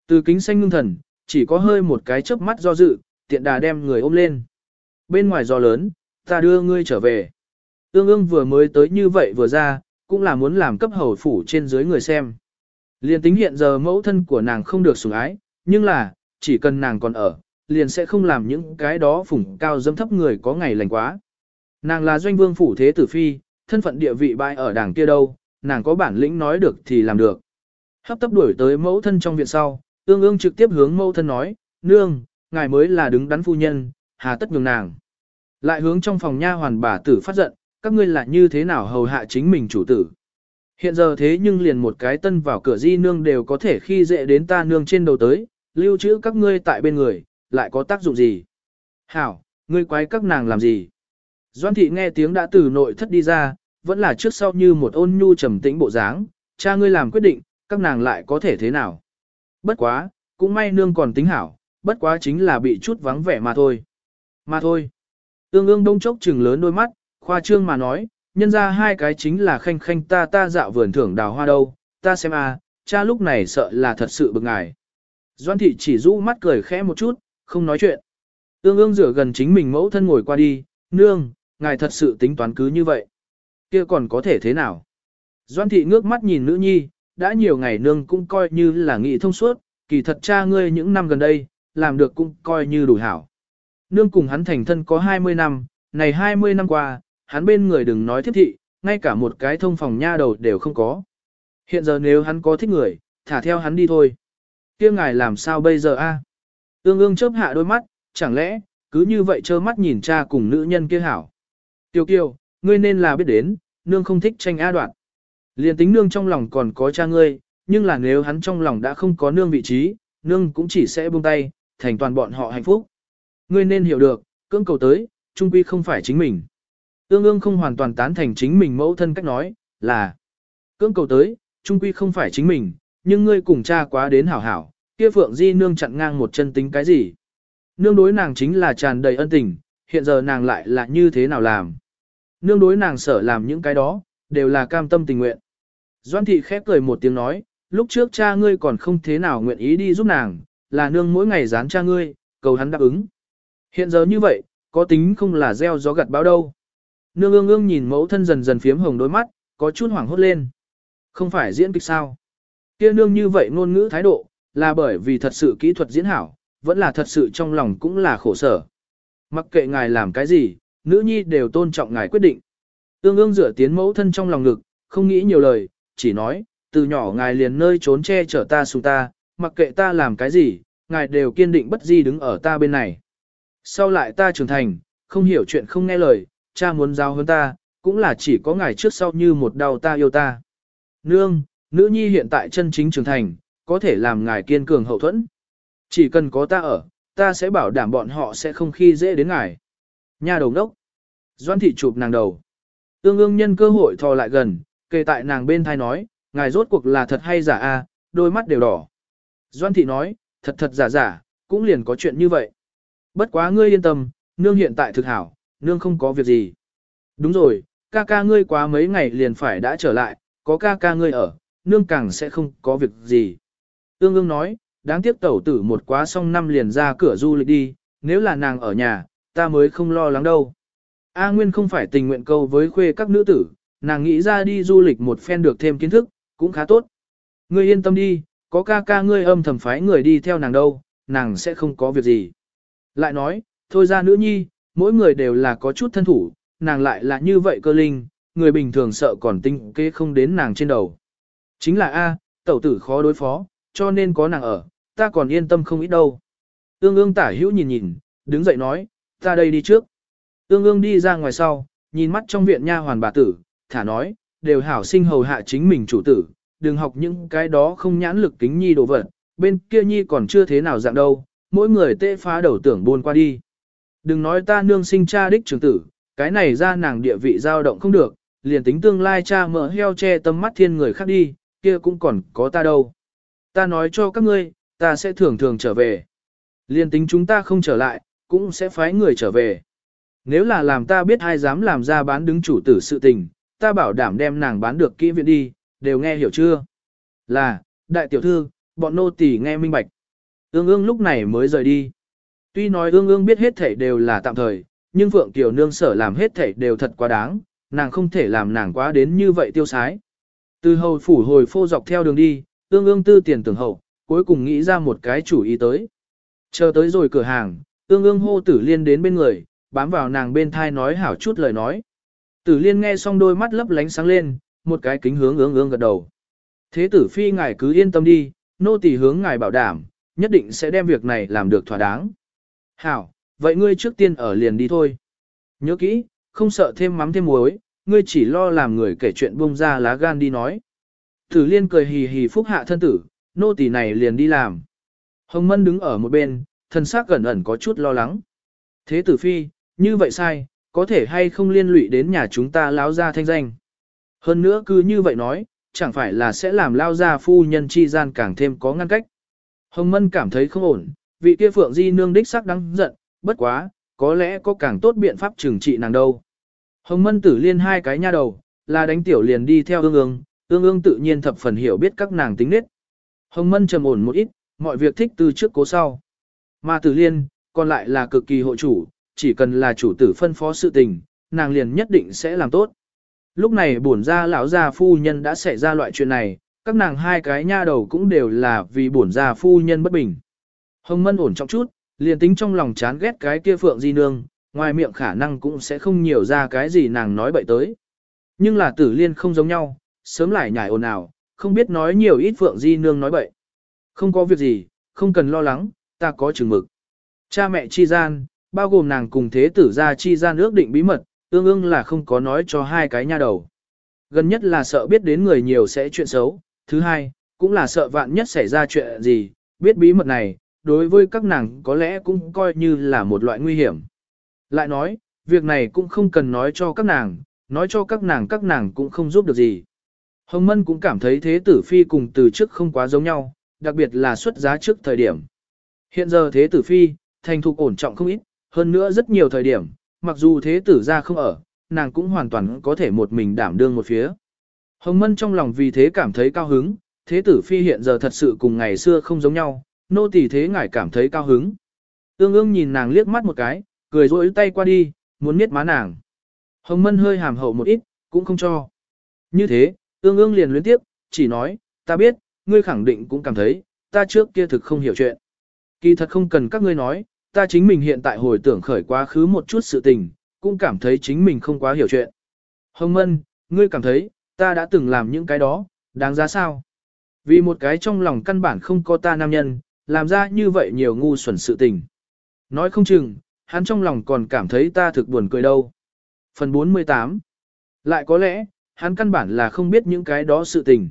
Từ kính xanh ngưng thần, chỉ có hơi một cái chớp mắt do dự, tiện đà đem người ôm lên. Bên ngoài gió lớn, ta đưa ngươi trở về. Ương ương vừa mới tới như vậy vừa ra, cũng là muốn làm cấp hầu phủ trên dưới người xem. Liên tính hiện giờ mẫu thân của nàng không được sủng ái, nhưng là, chỉ cần nàng còn ở, liền sẽ không làm những cái đó phủng cao dâm thấp người có ngày lành quá. Nàng là doanh vương phủ thế tử phi, thân phận địa vị bại ở đảng kia đâu, nàng có bản lĩnh nói được thì làm được. Hấp tấp đuổi tới mẫu thân trong viện sau, ương ương trực tiếp hướng mẫu thân nói, nương, ngài mới là đứng đắn phu nhân, hà tất nhường nàng. Lại hướng trong phòng nha hoàn bà tử phát giận, các ngươi là như thế nào hầu hạ chính mình chủ tử. Hiện giờ thế nhưng liền một cái tân vào cửa di nương đều có thể khi dễ đến ta nương trên đầu tới, lưu trữ các ngươi tại bên người, lại có tác dụng gì? Hảo, ngươi quái các nàng làm gì? Doan thị nghe tiếng đã từ nội thất đi ra, vẫn là trước sau như một ôn nhu trầm tĩnh bộ dáng, cha ngươi làm quyết định, các nàng lại có thể thế nào? Bất quá, cũng may nương còn tính hảo, bất quá chính là bị chút vắng vẻ mà thôi. Mà thôi. Tương ương đông chốc trừng lớn đôi mắt, khoa trương mà nói, nhân ra hai cái chính là khanh khanh ta ta dạo vườn thưởng đào hoa đâu, ta xem a, cha lúc này sợ là thật sự bực ngài. Doan thị chỉ rũ mắt cười khẽ một chút, không nói chuyện. Ương ương rửa gần chính mình mẫu thân ngồi qua đi, nương, ngài thật sự tính toán cứ như vậy. kia còn có thể thế nào? Doan thị ngước mắt nhìn nữ nhi, đã nhiều ngày nương cũng coi như là nghị thông suốt, kỳ thật cha ngươi những năm gần đây, làm được cũng coi như đủ hảo. Nương cùng hắn thành thân có 20 năm, này 20 năm qua, hắn bên người đừng nói thiết thị, ngay cả một cái thông phòng nha đầu đều không có. Hiện giờ nếu hắn có thích người, thả theo hắn đi thôi. kia ngài làm sao bây giờ a? Ương ương chớp hạ đôi mắt, chẳng lẽ, cứ như vậy trơ mắt nhìn cha cùng nữ nhân kia hảo. Tiêu kiều, ngươi nên là biết đến, nương không thích tranh A đoạn. Liên tính nương trong lòng còn có cha ngươi, nhưng là nếu hắn trong lòng đã không có nương vị trí, nương cũng chỉ sẽ buông tay, thành toàn bọn họ hạnh phúc. Ngươi nên hiểu được, cưỡng cầu tới, trung quy không phải chính mình. Ương ương không hoàn toàn tán thành chính mình mẫu thân cách nói, là cưỡng cầu tới, trung quy không phải chính mình, nhưng ngươi cùng cha quá đến hảo hảo, kia Phượng Di nương chặn ngang một chân tính cái gì. Nương đối nàng chính là tràn đầy ân tình, hiện giờ nàng lại là như thế nào làm. Nương đối nàng sở làm những cái đó, đều là cam tâm tình nguyện. Doan thị khép cười một tiếng nói, lúc trước cha ngươi còn không thế nào nguyện ý đi giúp nàng, là nương mỗi ngày dán cha ngươi, cầu hắn đáp ứng. Hiện giờ như vậy, có tính không là gieo gió gặt báo đâu. Nương ương ương nhìn mẫu thân dần dần phiếm hồng đôi mắt, có chút hoảng hốt lên. Không phải diễn kịch sao. Kia nương như vậy ngôn ngữ thái độ, là bởi vì thật sự kỹ thuật diễn hảo, vẫn là thật sự trong lòng cũng là khổ sở. Mặc kệ ngài làm cái gì, nữ nhi đều tôn trọng ngài quyết định. tương ương rửa tiến mẫu thân trong lòng ngực, không nghĩ nhiều lời, chỉ nói, từ nhỏ ngài liền nơi trốn che chở ta xuống ta, mặc kệ ta làm cái gì, ngài đều kiên định bất di đứng ở ta bên này. Sau lại ta trưởng thành, không hiểu chuyện không nghe lời, cha muốn giao hơn ta, cũng là chỉ có ngài trước sau như một đau ta yêu ta. Nương, nữ nhi hiện tại chân chính trưởng thành, có thể làm ngài kiên cường hậu thuẫn. Chỉ cần có ta ở, ta sẽ bảo đảm bọn họ sẽ không khi dễ đến ngài. Nhà đầu đốc. Doan thị chụp nàng đầu. tương ương nhân cơ hội thò lại gần, kề tại nàng bên thai nói, ngài rốt cuộc là thật hay giả a, đôi mắt đều đỏ. Doan thị nói, thật thật giả giả, cũng liền có chuyện như vậy. Bất quá ngươi yên tâm, nương hiện tại thực hảo, nương không có việc gì. Đúng rồi, ca ca ngươi quá mấy ngày liền phải đã trở lại, có ca ca ngươi ở, nương càng sẽ không có việc gì. Ương ương nói, đáng tiếc tẩu tử một quá xong năm liền ra cửa du lịch đi, nếu là nàng ở nhà, ta mới không lo lắng đâu. A Nguyên không phải tình nguyện câu với khuê các nữ tử, nàng nghĩ ra đi du lịch một phen được thêm kiến thức, cũng khá tốt. Ngươi yên tâm đi, có ca ca ngươi âm thầm phái người đi theo nàng đâu, nàng sẽ không có việc gì. Lại nói, thôi ra nữ nhi, mỗi người đều là có chút thân thủ, nàng lại là như vậy cơ linh, người bình thường sợ còn tinh kế không đến nàng trên đầu. Chính là A, tẩu tử khó đối phó, cho nên có nàng ở, ta còn yên tâm không ít đâu. Ương ương tả hữu nhìn nhìn, đứng dậy nói, ta đây đi trước. Ương ương đi ra ngoài sau, nhìn mắt trong viện nha hoàn bà tử, thả nói, đều hảo sinh hầu hạ chính mình chủ tử, đừng học những cái đó không nhãn lực kính nhi đồ vật, bên kia nhi còn chưa thế nào dạng đâu, mỗi người tê phá đầu tưởng buôn qua đi. Đừng nói ta nương sinh cha đích trưởng tử, cái này ra nàng địa vị dao động không được, liền tính tương lai cha mở heo che tâm mắt thiên người khác đi, kia cũng còn có ta đâu. Ta nói cho các ngươi, ta sẽ thường thường trở về. Liên tính chúng ta không trở lại, cũng sẽ phái người trở về. Nếu là làm ta biết ai dám làm ra bán đứng chủ tử sự tình, ta bảo đảm đem nàng bán được kỹ viện đi, đều nghe hiểu chưa? Là, đại tiểu thư, bọn nô tỳ nghe minh bạch. Ương ương lúc này mới rời đi. Tuy nói ương ương biết hết thảy đều là tạm thời, nhưng Phượng Kiều Nương sở làm hết thảy đều thật quá đáng, nàng không thể làm nàng quá đến như vậy tiêu sái. Từ hầu phủ hồi phô dọc theo đường đi, ương ương tư tiền tưởng hậu, cuối cùng nghĩ ra một cái chủ ý tới. Chờ tới rồi cửa hàng, ương ương hô tử liên đến bên người, bám vào nàng bên thai nói hảo chút lời nói. Tử liên nghe xong đôi mắt lấp lánh sáng lên, một cái kính hướng ương ương gật đầu. Thế tử phi ngài cứ yên tâm đi, nô tỳ hướng ngài bảo đảm, nhất định sẽ đem việc này làm được thỏa đáng. Hảo, vậy ngươi trước tiên ở liền đi thôi. Nhớ kỹ, không sợ thêm mắm thêm muối, ngươi chỉ lo làm người kể chuyện bông ra lá gan đi nói. Tử liên cười hì hì phúc hạ thân tử, nô tỳ này liền đi làm. Hồng Mân đứng ở một bên, thân xác gần ẩn có chút lo lắng. Thế tử phi, như vậy sai, có thể hay không liên lụy đến nhà chúng ta láo ra thanh danh. Hơn nữa cứ như vậy nói, chẳng phải là sẽ làm lao ra phu nhân chi gian càng thêm có ngăn cách. Hồng Mân cảm thấy không ổn, vị kia phượng di nương đích sắc đáng giận, bất quá, có lẽ có càng tốt biện pháp trừng trị nàng đâu. Hồng Mân tử liên hai cái nha đầu, là đánh tiểu liền đi theo ương ương, ương ương tự nhiên thập phần hiểu biết các nàng tính nết. Hồng Mân trầm ổn một ít, mọi việc thích từ trước cố sau. Mà tử liên, còn lại là cực kỳ hộ chủ, chỉ cần là chủ tử phân phó sự tình, nàng liền nhất định sẽ làm tốt. Lúc này bổn gia lão gia phu nhân đã xảy ra loại chuyện này, các nàng hai cái nha đầu cũng đều là vì bổn gia phu nhân bất bình. Hồng Mân ổn trọng chút, liền tính trong lòng chán ghét cái kia Phượng Di Nương, ngoài miệng khả năng cũng sẽ không nhiều ra cái gì nàng nói bậy tới. Nhưng là tử liên không giống nhau, sớm lại nhảy ồn ào, không biết nói nhiều ít Phượng Di Nương nói bậy. Không có việc gì, không cần lo lắng, ta có chừng mực. Cha mẹ chi gian, bao gồm nàng cùng thế tử gia chi gian ước định bí mật, tương ương là không có nói cho hai cái nha đầu. Gần nhất là sợ biết đến người nhiều sẽ chuyện xấu, thứ hai, cũng là sợ vạn nhất xảy ra chuyện gì, biết bí mật này, đối với các nàng có lẽ cũng coi như là một loại nguy hiểm. Lại nói, việc này cũng không cần nói cho các nàng, nói cho các nàng các nàng cũng không giúp được gì. Hồng Mân cũng cảm thấy thế tử phi cùng từ trước không quá giống nhau, đặc biệt là xuất giá trước thời điểm. Hiện giờ thế tử phi, thành thục ổn trọng không ít, hơn nữa rất nhiều thời điểm, mặc dù thế tử ra không ở, nàng cũng hoàn toàn có thể một mình đảm đương một phía. Hồng Mân trong lòng vì thế cảm thấy cao hứng, thế tử phi hiện giờ thật sự cùng ngày xưa không giống nhau, nô tỳ thế ngài cảm thấy cao hứng. Ương ương nhìn nàng liếc mắt một cái, cười rỗi tay qua đi, muốn miết má nàng. Hồng Mân hơi hàm hậu một ít, cũng không cho. Như thế, ương ương liền luyến tiếp, chỉ nói, ta biết, ngươi khẳng định cũng cảm thấy, ta trước kia thực không hiểu chuyện. Kỳ thật không cần các ngươi nói, ta chính mình hiện tại hồi tưởng khởi quá khứ một chút sự tình, cũng cảm thấy chính mình không quá hiểu chuyện. Hồng Mân, ngươi cảm thấy, ta đã từng làm những cái đó, đáng giá sao? Vì một cái trong lòng căn bản không có ta nam nhân, làm ra như vậy nhiều ngu xuẩn sự tình. Nói không chừng, hắn trong lòng còn cảm thấy ta thực buồn cười đâu. Phần 48 Lại có lẽ, hắn căn bản là không biết những cái đó sự tình.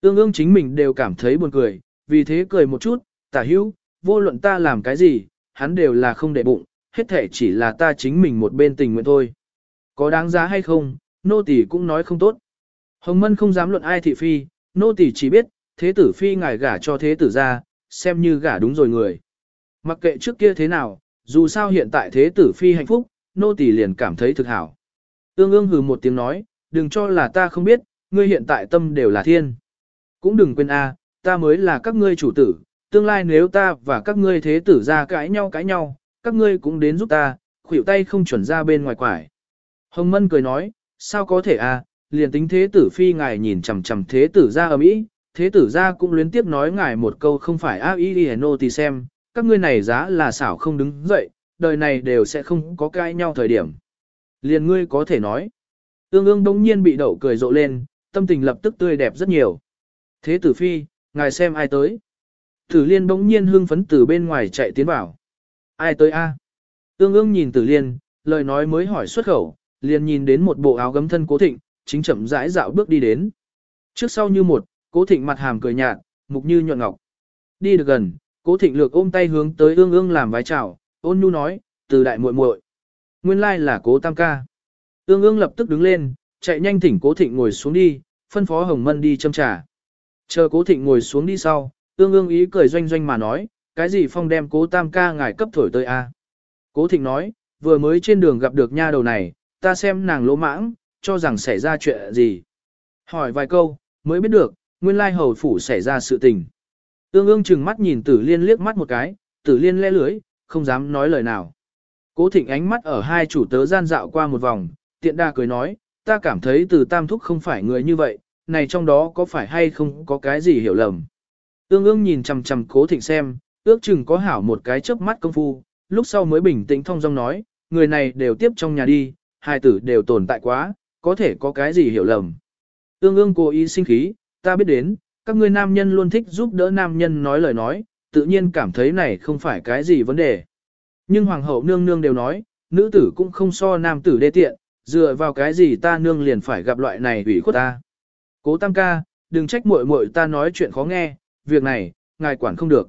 Tương ương chính mình đều cảm thấy buồn cười, vì thế cười một chút, tả hữu, vô luận ta làm cái gì, hắn đều là không để bụng, hết thể chỉ là ta chính mình một bên tình nguyện thôi. Có đáng giá hay không, nô tỳ cũng nói không tốt. Hồng Mân không dám luận ai thị phi, nô tỳ chỉ biết, thế tử phi ngài gả cho thế tử ra, xem như gả đúng rồi người. Mặc kệ trước kia thế nào, dù sao hiện tại thế tử phi hạnh phúc, nô tỳ liền cảm thấy thực hảo. Tương ương hừ một tiếng nói, đừng cho là ta không biết, ngươi hiện tại tâm đều là thiên. Cũng đừng quên a, ta mới là các ngươi chủ tử, tương lai nếu ta và các ngươi thế tử ra cãi nhau cãi nhau, các ngươi cũng đến giúp ta, khuỷu tay không chuẩn ra bên ngoài quải. Hồng Mân cười nói, sao có thể a, liền tính thế tử phi ngài nhìn chằm chằm thế tử ra ở mỹ, thế tử ra cũng luyến tiếp nói ngài một câu không phải a y đi nô thì xem, các ngươi này giá là xảo không đứng dậy, đời này đều sẽ không có cãi nhau thời điểm. Liền ngươi có thể nói. Ương ương đống nhiên bị đậu cười rộ lên, tâm tình lập tức tươi đẹp rất nhiều. Thế tử phi, ngài xem ai tới. Tử liên bỗng nhiên hưng phấn từ bên ngoài chạy tiến vào. Ai tới a? Ương ương nhìn tử liên, lời nói mới hỏi xuất khẩu, liền nhìn đến một bộ áo gấm thân cố thịnh, chính chậm rãi dạo bước đi đến. Trước sau như một, cố thịnh mặt hàm cười nhạt, mục như nhuận ngọc. Đi được gần, cố thịnh lược ôm tay hướng tới ương ương làm vái chào, ôn nhu nói, từ đại muội muội. Nguyên lai là cố tam ca. Ương ương lập tức đứng lên, chạy nhanh thỉnh cố thịnh ngồi xuống đi, phân phó hồng mân đi châm trà. Chờ cố thịnh ngồi xuống đi sau, ương ương ý cười doanh doanh mà nói, cái gì phong đem cố tam ca ngài cấp thổi tới a? Cố thịnh nói, vừa mới trên đường gặp được nha đầu này, ta xem nàng lỗ mãng, cho rằng xảy ra chuyện gì. Hỏi vài câu, mới biết được, nguyên lai hầu phủ xảy ra sự tình. Ương ương chừng mắt nhìn tử liên liếc mắt một cái, tử liên le lưới, không dám nói lời nào. Cố thịnh ánh mắt ở hai chủ tớ gian dạo qua một vòng, tiện đa cười nói, ta cảm thấy từ tam thúc không phải người như vậy, này trong đó có phải hay không có cái gì hiểu lầm. Ương ương nhìn chằm chằm cố thịnh xem, ước chừng có hảo một cái chớp mắt công phu, lúc sau mới bình tĩnh thông dong nói, người này đều tiếp trong nhà đi, hai tử đều tồn tại quá, có thể có cái gì hiểu lầm. Ương ương cố ý sinh khí, ta biết đến, các ngươi nam nhân luôn thích giúp đỡ nam nhân nói lời nói, tự nhiên cảm thấy này không phải cái gì vấn đề. Nhưng hoàng hậu nương nương đều nói, nữ tử cũng không so nam tử đê tiện, dựa vào cái gì ta nương liền phải gặp loại này ủy khuất ta. Cố tam ca, đừng trách muội muội ta nói chuyện khó nghe, việc này, ngài quản không được.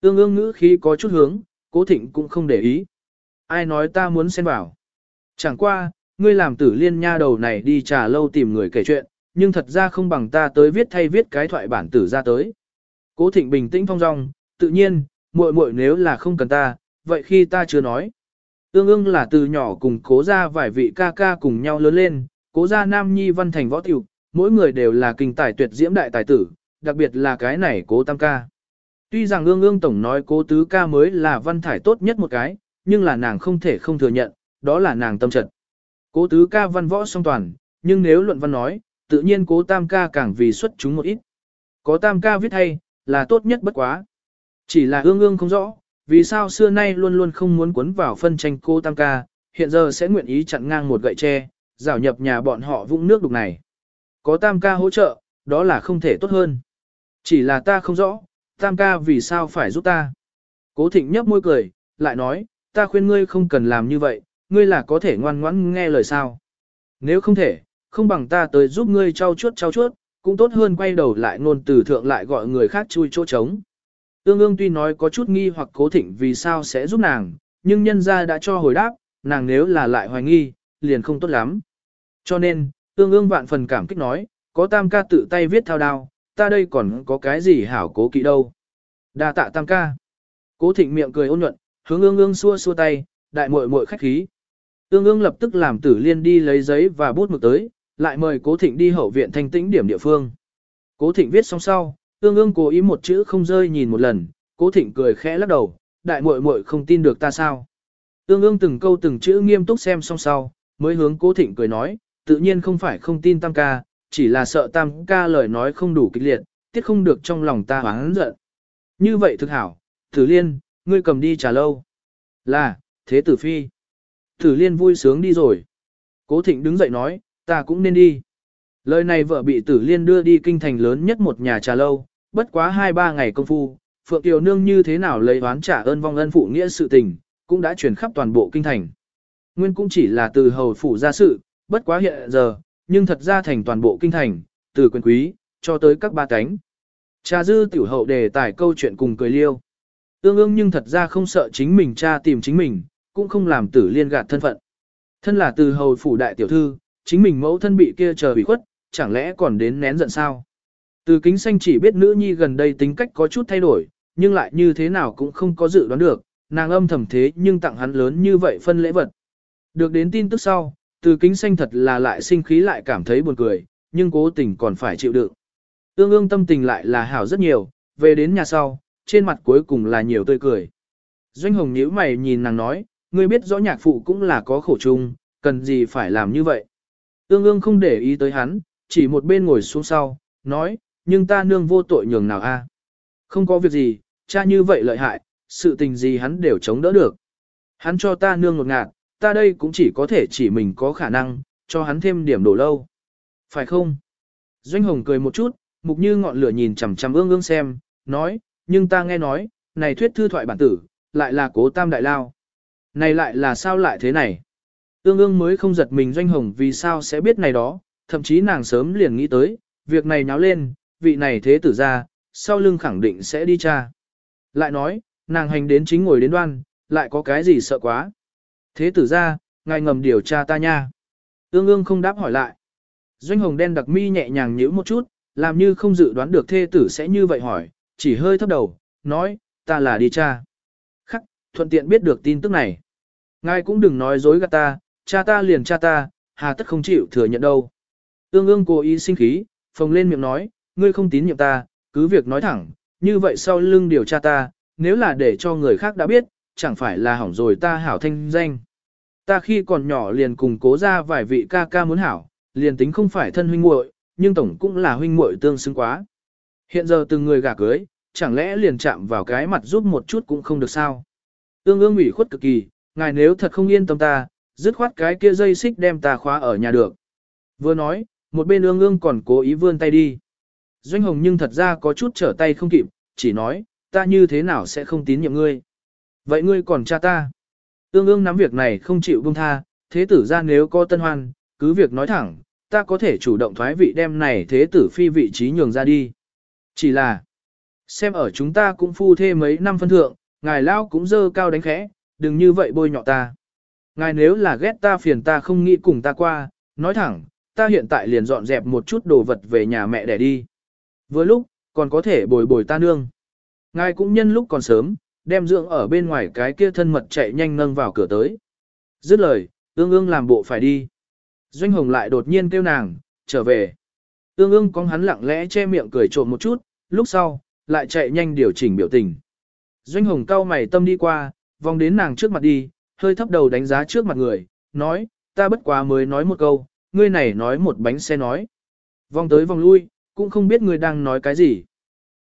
Tương ương ngữ khí có chút hướng, cố thịnh cũng không để ý. Ai nói ta muốn xen vào. Chẳng qua, ngươi làm tử liên nha đầu này đi trà lâu tìm người kể chuyện, nhưng thật ra không bằng ta tới viết thay viết cái thoại bản tử ra tới. Cố thịnh bình tĩnh phong dong, tự nhiên, muội muội nếu là không cần ta, vậy khi ta chưa nói. Ương ương là từ nhỏ cùng cố ra vài vị ca ca cùng nhau lớn lên, cố ra nam nhi văn thành võ tiểu, mỗi người đều là kinh tài tuyệt diễm đại tài tử, đặc biệt là cái này cố tam ca. Tuy rằng ương ương tổng nói cố tứ ca mới là văn thải tốt nhất một cái, nhưng là nàng không thể không thừa nhận, đó là nàng tâm trận. Cố tứ ca văn võ song toàn, nhưng nếu luận văn nói, tự nhiên cố tam ca càng vì xuất chúng một ít. Có tam ca viết hay, là tốt nhất bất quá. Chỉ là ương ương không rõ, vì sao xưa nay luôn luôn không muốn cuốn vào phân tranh cô tam ca, hiện giờ sẽ nguyện ý chặn ngang một gậy tre, rảo nhập nhà bọn họ vũng nước đục này. Có tam ca hỗ trợ, đó là không thể tốt hơn. Chỉ là ta không rõ, tam ca vì sao phải giúp ta. Cố thịnh nhấp môi cười, lại nói, ta khuyên ngươi không cần làm như vậy, ngươi là có thể ngoan ngoãn nghe lời sao. Nếu không thể, không bằng ta tới giúp ngươi trao chuốt trao chuốt, cũng tốt hơn quay đầu lại ngôn từ thượng lại gọi người khác chui chỗ trống. Ương ương tuy nói có chút nghi hoặc cố thịnh vì sao sẽ giúp nàng, nhưng nhân gia đã cho hồi đáp, nàng nếu là lại hoài nghi, liền không tốt lắm. Cho nên, ương ương vạn phần cảm kích nói, có tam ca tự tay viết thao đao, ta đây còn có cái gì hảo cố kỵ đâu. đa tạ tam ca. Cố thịnh miệng cười ôn nhuận, hướng ương ương xua xua tay, đại muội muội khách khí. Ương ương lập tức làm tử liên đi lấy giấy và bút mực tới, lại mời cố thịnh đi hậu viện thanh tĩnh điểm địa phương. Cố thịnh viết xong sau, ương ương cố ý một chữ không rơi nhìn một lần, cố thịnh cười khẽ lắc đầu, đại muội muội không tin được ta sao. Ương ương từng câu từng chữ nghiêm túc xem xong sau, mới hướng cố thịnh cười nói, tự nhiên không phải không tin tam ca, chỉ là sợ tam ca lời nói không đủ kịch liệt, tiết không được trong lòng ta hoáng giận. Như vậy thực hảo, tử liên, ngươi cầm đi trả lâu. Là, thế tử phi. Tử liên vui sướng đi rồi. Cố thịnh đứng dậy nói, ta cũng nên đi. Lời này vợ bị tử liên đưa đi kinh thành lớn nhất một nhà trà lâu, bất quá hai ba ngày công phu, Phượng Tiểu Nương như thế nào lấy oán trả ơn vong ân phụ nghĩa sự tình, cũng đã truyền khắp toàn bộ kinh thành. Nguyên cũng chỉ là từ hầu phủ ra sự, bất quá hiện giờ, nhưng thật ra thành toàn bộ kinh thành, từ quyền quý, cho tới các ba cánh. Cha dư tiểu hậu đề tài câu chuyện cùng cười liêu. Tương ương nhưng thật ra không sợ chính mình cha tìm chính mình, cũng không làm tử liên gạt thân phận. Thân là từ hầu phủ đại tiểu thư, chính mình mẫu thân bị kia chờ bị khuất, chẳng lẽ còn đến nén giận sao? Từ kính xanh chỉ biết nữ nhi gần đây tính cách có chút thay đổi, nhưng lại như thế nào cũng không có dự đoán được, nàng âm thầm thế nhưng tặng hắn lớn như vậy phân lễ vật. Được đến tin tức sau, từ kính xanh thật là lại sinh khí lại cảm thấy buồn cười, nhưng cố tình còn phải chịu đựng. Ương ương tâm tình lại là hảo rất nhiều, về đến nhà sau, trên mặt cuối cùng là nhiều tươi cười. Doanh hồng nhíu mày nhìn nàng nói, ngươi biết rõ nhạc phụ cũng là có khổ chung, cần gì phải làm như vậy. Ương ương không để ý tới hắn, chỉ một bên ngồi xuống sau, nói, nhưng ta nương vô tội nhường nào a? Không có việc gì, cha như vậy lợi hại, sự tình gì hắn đều chống đỡ được. Hắn cho ta nương ngột ngạt, ta đây cũng chỉ có thể chỉ mình có khả năng, cho hắn thêm điểm đổ lâu. Phải không? Doanh Hồng cười một chút, mục như ngọn lửa nhìn chằm chằm ương ương xem, nói, nhưng ta nghe nói, này thuyết thư thoại bản tử, lại là cố tam đại lao. Này lại là sao lại thế này? Ương ương mới không giật mình Doanh Hồng vì sao sẽ biết này đó, thậm chí nàng sớm liền nghĩ tới, việc này nháo lên, vị này thế tử ra, sau lưng khẳng định sẽ đi tra. Lại nói, nàng hành đến chính ngồi đến đoan, lại có cái gì sợ quá. Thế tử ra, ngài ngầm điều tra ta nha. Ương ương không đáp hỏi lại. Doanh hồng đen đặc mi nhẹ nhàng nhíu một chút, làm như không dự đoán được thê tử sẽ như vậy hỏi, chỉ hơi thấp đầu, nói, ta là đi cha. Khắc, thuận tiện biết được tin tức này. Ngài cũng đừng nói dối gạt ta, cha ta liền cha ta, hà tất không chịu thừa nhận đâu. Ương ương cố ý sinh khí, phồng lên miệng nói, ngươi không tín nhiệm ta, cứ việc nói thẳng, như vậy sau lưng điều tra ta, nếu là để cho người khác đã biết, chẳng phải là hỏng rồi ta hảo thanh danh. Ta khi còn nhỏ liền cùng cố ra vài vị ca ca muốn hảo, liền tính không phải thân huynh muội, nhưng tổng cũng là huynh muội tương xứng quá. Hiện giờ từng người gả cưới, chẳng lẽ liền chạm vào cái mặt giúp một chút cũng không được sao? Tương ương ủy khuất cực kỳ, ngài nếu thật không yên tâm ta, dứt khoát cái kia dây xích đem ta khóa ở nhà được. Vừa nói, một bên ương ương còn cố ý vươn tay đi. Doanh hồng nhưng thật ra có chút trở tay không kịp, chỉ nói, ta như thế nào sẽ không tín nhiệm ngươi. Vậy ngươi còn cha ta. tương ương nắm việc này không chịu buông tha, thế tử ra nếu có tân hoan, cứ việc nói thẳng, ta có thể chủ động thoái vị đem này thế tử phi vị trí nhường ra đi. Chỉ là, xem ở chúng ta cũng phu thê mấy năm phân thượng, ngài lao cũng dơ cao đánh khẽ, đừng như vậy bôi nhọ ta. Ngài nếu là ghét ta phiền ta không nghĩ cùng ta qua, nói thẳng, ta hiện tại liền dọn dẹp một chút đồ vật về nhà mẹ để đi. Vừa lúc, còn có thể bồi bồi ta nương. Ngài cũng nhân lúc còn sớm, đem dưỡng ở bên ngoài cái kia thân mật chạy nhanh nâng vào cửa tới. Dứt lời, ương ương làm bộ phải đi. Doanh hồng lại đột nhiên kêu nàng, trở về. Ương ương con hắn lặng lẽ che miệng cười trộm một chút, lúc sau, lại chạy nhanh điều chỉnh biểu tình. Doanh hồng cau mày tâm đi qua, vòng đến nàng trước mặt đi, hơi thấp đầu đánh giá trước mặt người, nói, ta bất quá mới nói một câu, ngươi này nói một bánh xe nói. Vòng tới vòng lui, cũng không biết ngươi đang nói cái gì.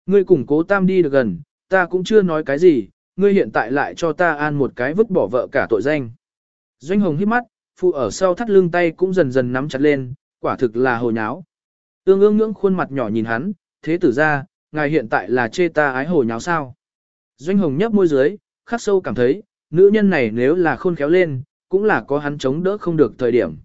Ngươi cùng cố tam đi được gần, ta cũng chưa nói cái gì, ngươi hiện tại lại cho ta an một cái vứt bỏ vợ cả tội danh. Doanh hồng hít mắt, phụ ở sau thắt lưng tay cũng dần dần nắm chặt lên, quả thực là hồ nháo. tương ương ngưỡng khuôn mặt nhỏ nhìn hắn, thế tử ra, ngài hiện tại là chê ta ái hồ nháo sao. Doanh hồng nhấp môi dưới, khắc sâu cảm thấy, nữ nhân này nếu là khôn khéo lên, cũng là có hắn chống đỡ không được thời điểm.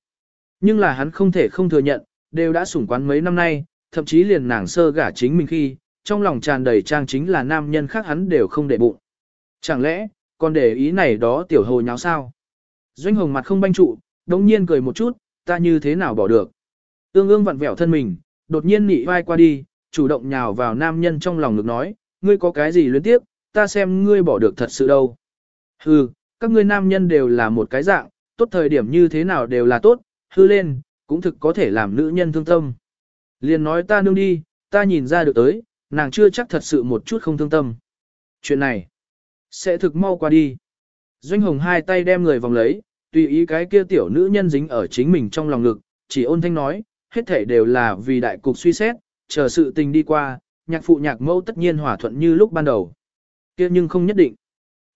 Nhưng là hắn không thể không thừa nhận, đều đã sủng quán mấy năm nay, thậm chí liền nàng sơ gả chính mình khi, trong lòng tràn đầy trang chính là nam nhân khác hắn đều không để bụng. Chẳng lẽ, còn để ý này đó tiểu hồ nháo sao? Doanh hồng mặt không banh trụ, đống nhiên cười một chút, ta như thế nào bỏ được. Ương ương vặn vẹo thân mình, đột nhiên nị vai qua đi, chủ động nhào vào nam nhân trong lòng ngực nói, ngươi có cái gì luyến tiếp, ta xem ngươi bỏ được thật sự đâu. Hừ, các ngươi nam nhân đều là một cái dạng, tốt thời điểm như thế nào đều là tốt, hư lên, cũng thực có thể làm nữ nhân thương tâm. Liền nói ta nương đi, ta nhìn ra được tới, nàng chưa chắc thật sự một chút không thương tâm. Chuyện này, sẽ thực mau qua đi. Doanh hồng hai tay đem người vòng lấy, tùy ý cái kia tiểu nữ nhân dính ở chính mình trong lòng ngực, chỉ ôn thanh nói, hết thể đều là vì đại cục suy xét, chờ sự tình đi qua, nhạc phụ nhạc mẫu tất nhiên hòa thuận như lúc ban đầu. kia nhưng không nhất định.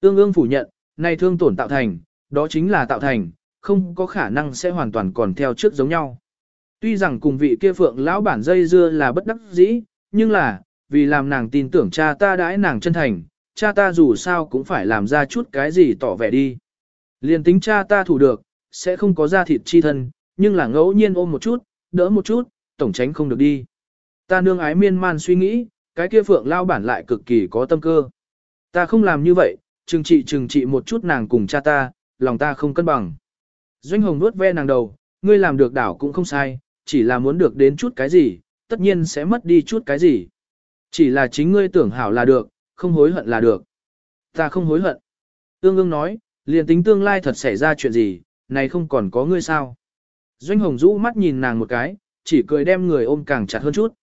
tương ương phủ nhận, này thương tổn tạo thành, đó chính là tạo thành, không có khả năng sẽ hoàn toàn còn theo trước giống nhau. Tuy rằng cùng vị kia phượng lão bản dây dưa là bất đắc dĩ, nhưng là, vì làm nàng tin tưởng cha ta đãi nàng chân thành, cha ta dù sao cũng phải làm ra chút cái gì tỏ vẻ đi. Liền tính cha ta thủ được, sẽ không có ra thịt chi thân, nhưng là ngẫu nhiên ôm một chút, đỡ một chút, tổng tránh không được đi. Ta nương ái miên man suy nghĩ, cái kia phượng lao bản lại cực kỳ có tâm cơ. Ta không làm như vậy, trừng trị trừng trị một chút nàng cùng cha ta, lòng ta không cân bằng. Doanh hồng nuốt ve nàng đầu, ngươi làm được đảo cũng không sai, chỉ là muốn được đến chút cái gì, tất nhiên sẽ mất đi chút cái gì. Chỉ là chính ngươi tưởng hảo là được, không hối hận là được. Ta không hối hận. Ương ương nói, liền tính tương lai thật xảy ra chuyện gì, này không còn có ngươi sao. Doanh hồng rũ mắt nhìn nàng một cái, chỉ cười đem người ôm càng chặt hơn chút.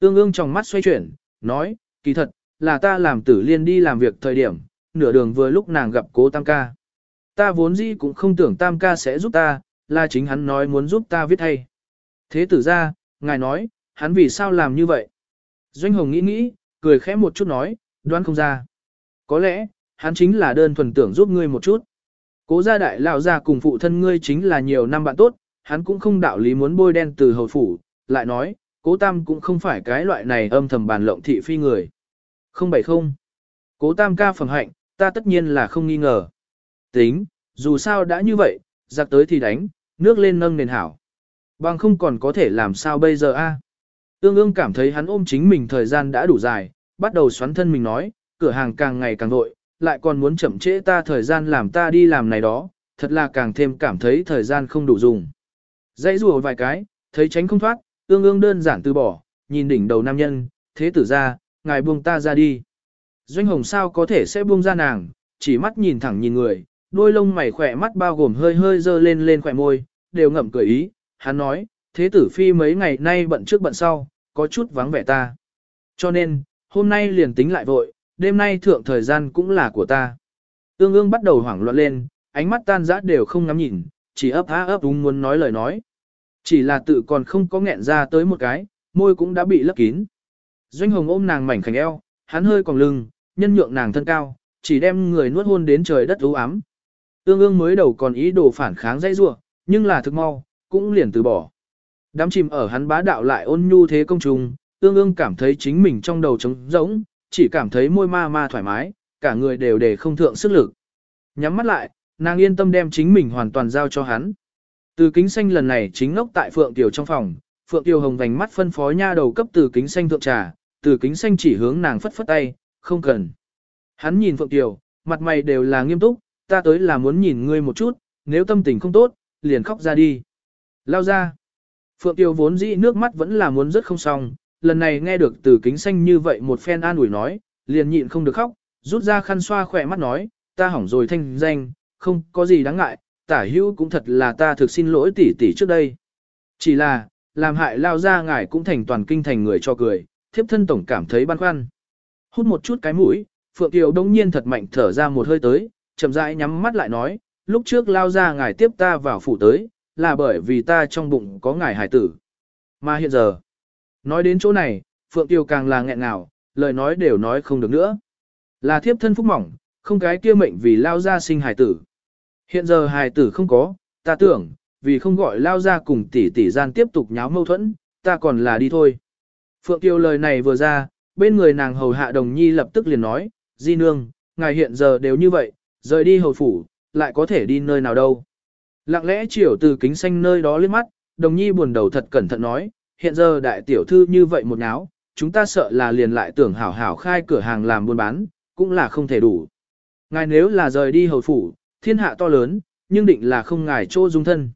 Ương ương trong mắt xoay chuyển, nói, kỳ thật, là ta làm tử liên đi làm việc thời điểm, nửa đường vừa lúc nàng gặp cố tam ca. Ta vốn dĩ cũng không tưởng tam ca sẽ giúp ta, là chính hắn nói muốn giúp ta viết hay. Thế tử ra, ngài nói, hắn vì sao làm như vậy? Doanh hồng nghĩ nghĩ, cười khẽ một chút nói, đoán không ra. Có lẽ, hắn chính là đơn thuần tưởng giúp ngươi một chút. Cố gia đại lão gia cùng phụ thân ngươi chính là nhiều năm bạn tốt, hắn cũng không đạo lý muốn bôi đen từ hầu phủ, lại nói, cố tam cũng không phải cái loại này âm thầm bàn lộng thị phi người. Không bảy không. Cố tam ca phẩm hạnh, ta tất nhiên là không nghi ngờ. Tính, dù sao đã như vậy, giặc tới thì đánh, nước lên nâng nền hảo. Bằng không còn có thể làm sao bây giờ a? Ương ương cảm thấy hắn ôm chính mình thời gian đã đủ dài, bắt đầu xoắn thân mình nói, cửa hàng càng ngày càng vội, lại còn muốn chậm trễ ta thời gian làm ta đi làm này đó, thật là càng thêm cảm thấy thời gian không đủ dùng. Dãy rùa vài cái, thấy tránh không thoát, ương ương đơn giản từ bỏ, nhìn đỉnh đầu nam nhân, thế tử ra, ngài buông ta ra đi. Doanh hồng sao có thể sẽ buông ra nàng, chỉ mắt nhìn thẳng nhìn người, đôi lông mày khỏe mắt bao gồm hơi hơi dơ lên lên khỏe môi, đều ngậm cười ý, hắn nói, thế tử phi mấy ngày nay bận trước bận sau, có chút vắng vẻ ta. Cho nên, hôm nay liền tính lại vội, đêm nay thượng thời gian cũng là của ta. Ương ương bắt đầu hoảng loạn lên, ánh mắt tan rã đều không ngắm nhìn, chỉ ấp há ấp đúng muốn nói lời nói. Chỉ là tự còn không có nghẹn ra tới một cái, môi cũng đã bị lấp kín. Doanh hồng ôm nàng mảnh khảnh eo, hắn hơi còn lưng, nhân nhượng nàng thân cao, chỉ đem người nuốt hôn đến trời đất u ám. Ương ương mới đầu còn ý đồ phản kháng dây rua, nhưng là thực mau, cũng liền từ bỏ. Đám chìm ở hắn bá đạo lại ôn nhu thế công trùng, ương ương cảm thấy chính mình trong đầu trống rỗng, chỉ cảm thấy môi ma ma thoải mái, cả người đều để không thượng sức lực. Nhắm mắt lại, nàng yên tâm đem chính mình hoàn toàn giao cho hắn. Từ kính xanh lần này chính ngốc tại Phượng Tiểu trong phòng, Phượng Tiểu hồng vành mắt phân phó nha đầu cấp từ kính xanh thượng trà, từ kính xanh chỉ hướng nàng phất phất tay, không cần. Hắn nhìn Phượng Tiểu, mặt mày đều là nghiêm túc, ta tới là muốn nhìn ngươi một chút, nếu tâm tình không tốt, liền khóc ra đi. Lao ra. Phượng Tiêu vốn dĩ nước mắt vẫn là muốn rất không xong, lần này nghe được từ kính xanh như vậy một phen an ủi nói, liền nhịn không được khóc, rút ra khăn xoa khỏe mắt nói, ta hỏng rồi thanh danh, không có gì đáng ngại, tả hữu cũng thật là ta thực xin lỗi tỷ tỷ trước đây. Chỉ là, làm hại lao ra ngài cũng thành toàn kinh thành người cho cười, thiếp thân tổng cảm thấy băn khoăn. Hút một chút cái mũi, Phượng Tiêu đông nhiên thật mạnh thở ra một hơi tới, chậm rãi nhắm mắt lại nói, lúc trước lao ra ngài tiếp ta vào phủ tới, là bởi vì ta trong bụng có ngài hải tử. Mà hiện giờ, nói đến chỗ này, Phượng Tiêu càng là nghẹn ngào, lời nói đều nói không được nữa. Là thiếp thân phúc mỏng, không cái kia mệnh vì lao ra sinh hải tử. Hiện giờ hải tử không có, ta tưởng, vì không gọi lao ra cùng tỷ tỷ gian tiếp tục nháo mâu thuẫn, ta còn là đi thôi. Phượng Tiêu lời này vừa ra, bên người nàng hầu hạ đồng nhi lập tức liền nói, Di nương, ngài hiện giờ đều như vậy, rời đi hầu phủ, lại có thể đi nơi nào đâu. Lặng lẽ chiều từ kính xanh nơi đó liếc mắt, đồng nhi buồn đầu thật cẩn thận nói, hiện giờ đại tiểu thư như vậy một náo, chúng ta sợ là liền lại tưởng hảo hảo khai cửa hàng làm buôn bán, cũng là không thể đủ. Ngài nếu là rời đi hầu phủ, thiên hạ to lớn, nhưng định là không ngài chỗ dung thân.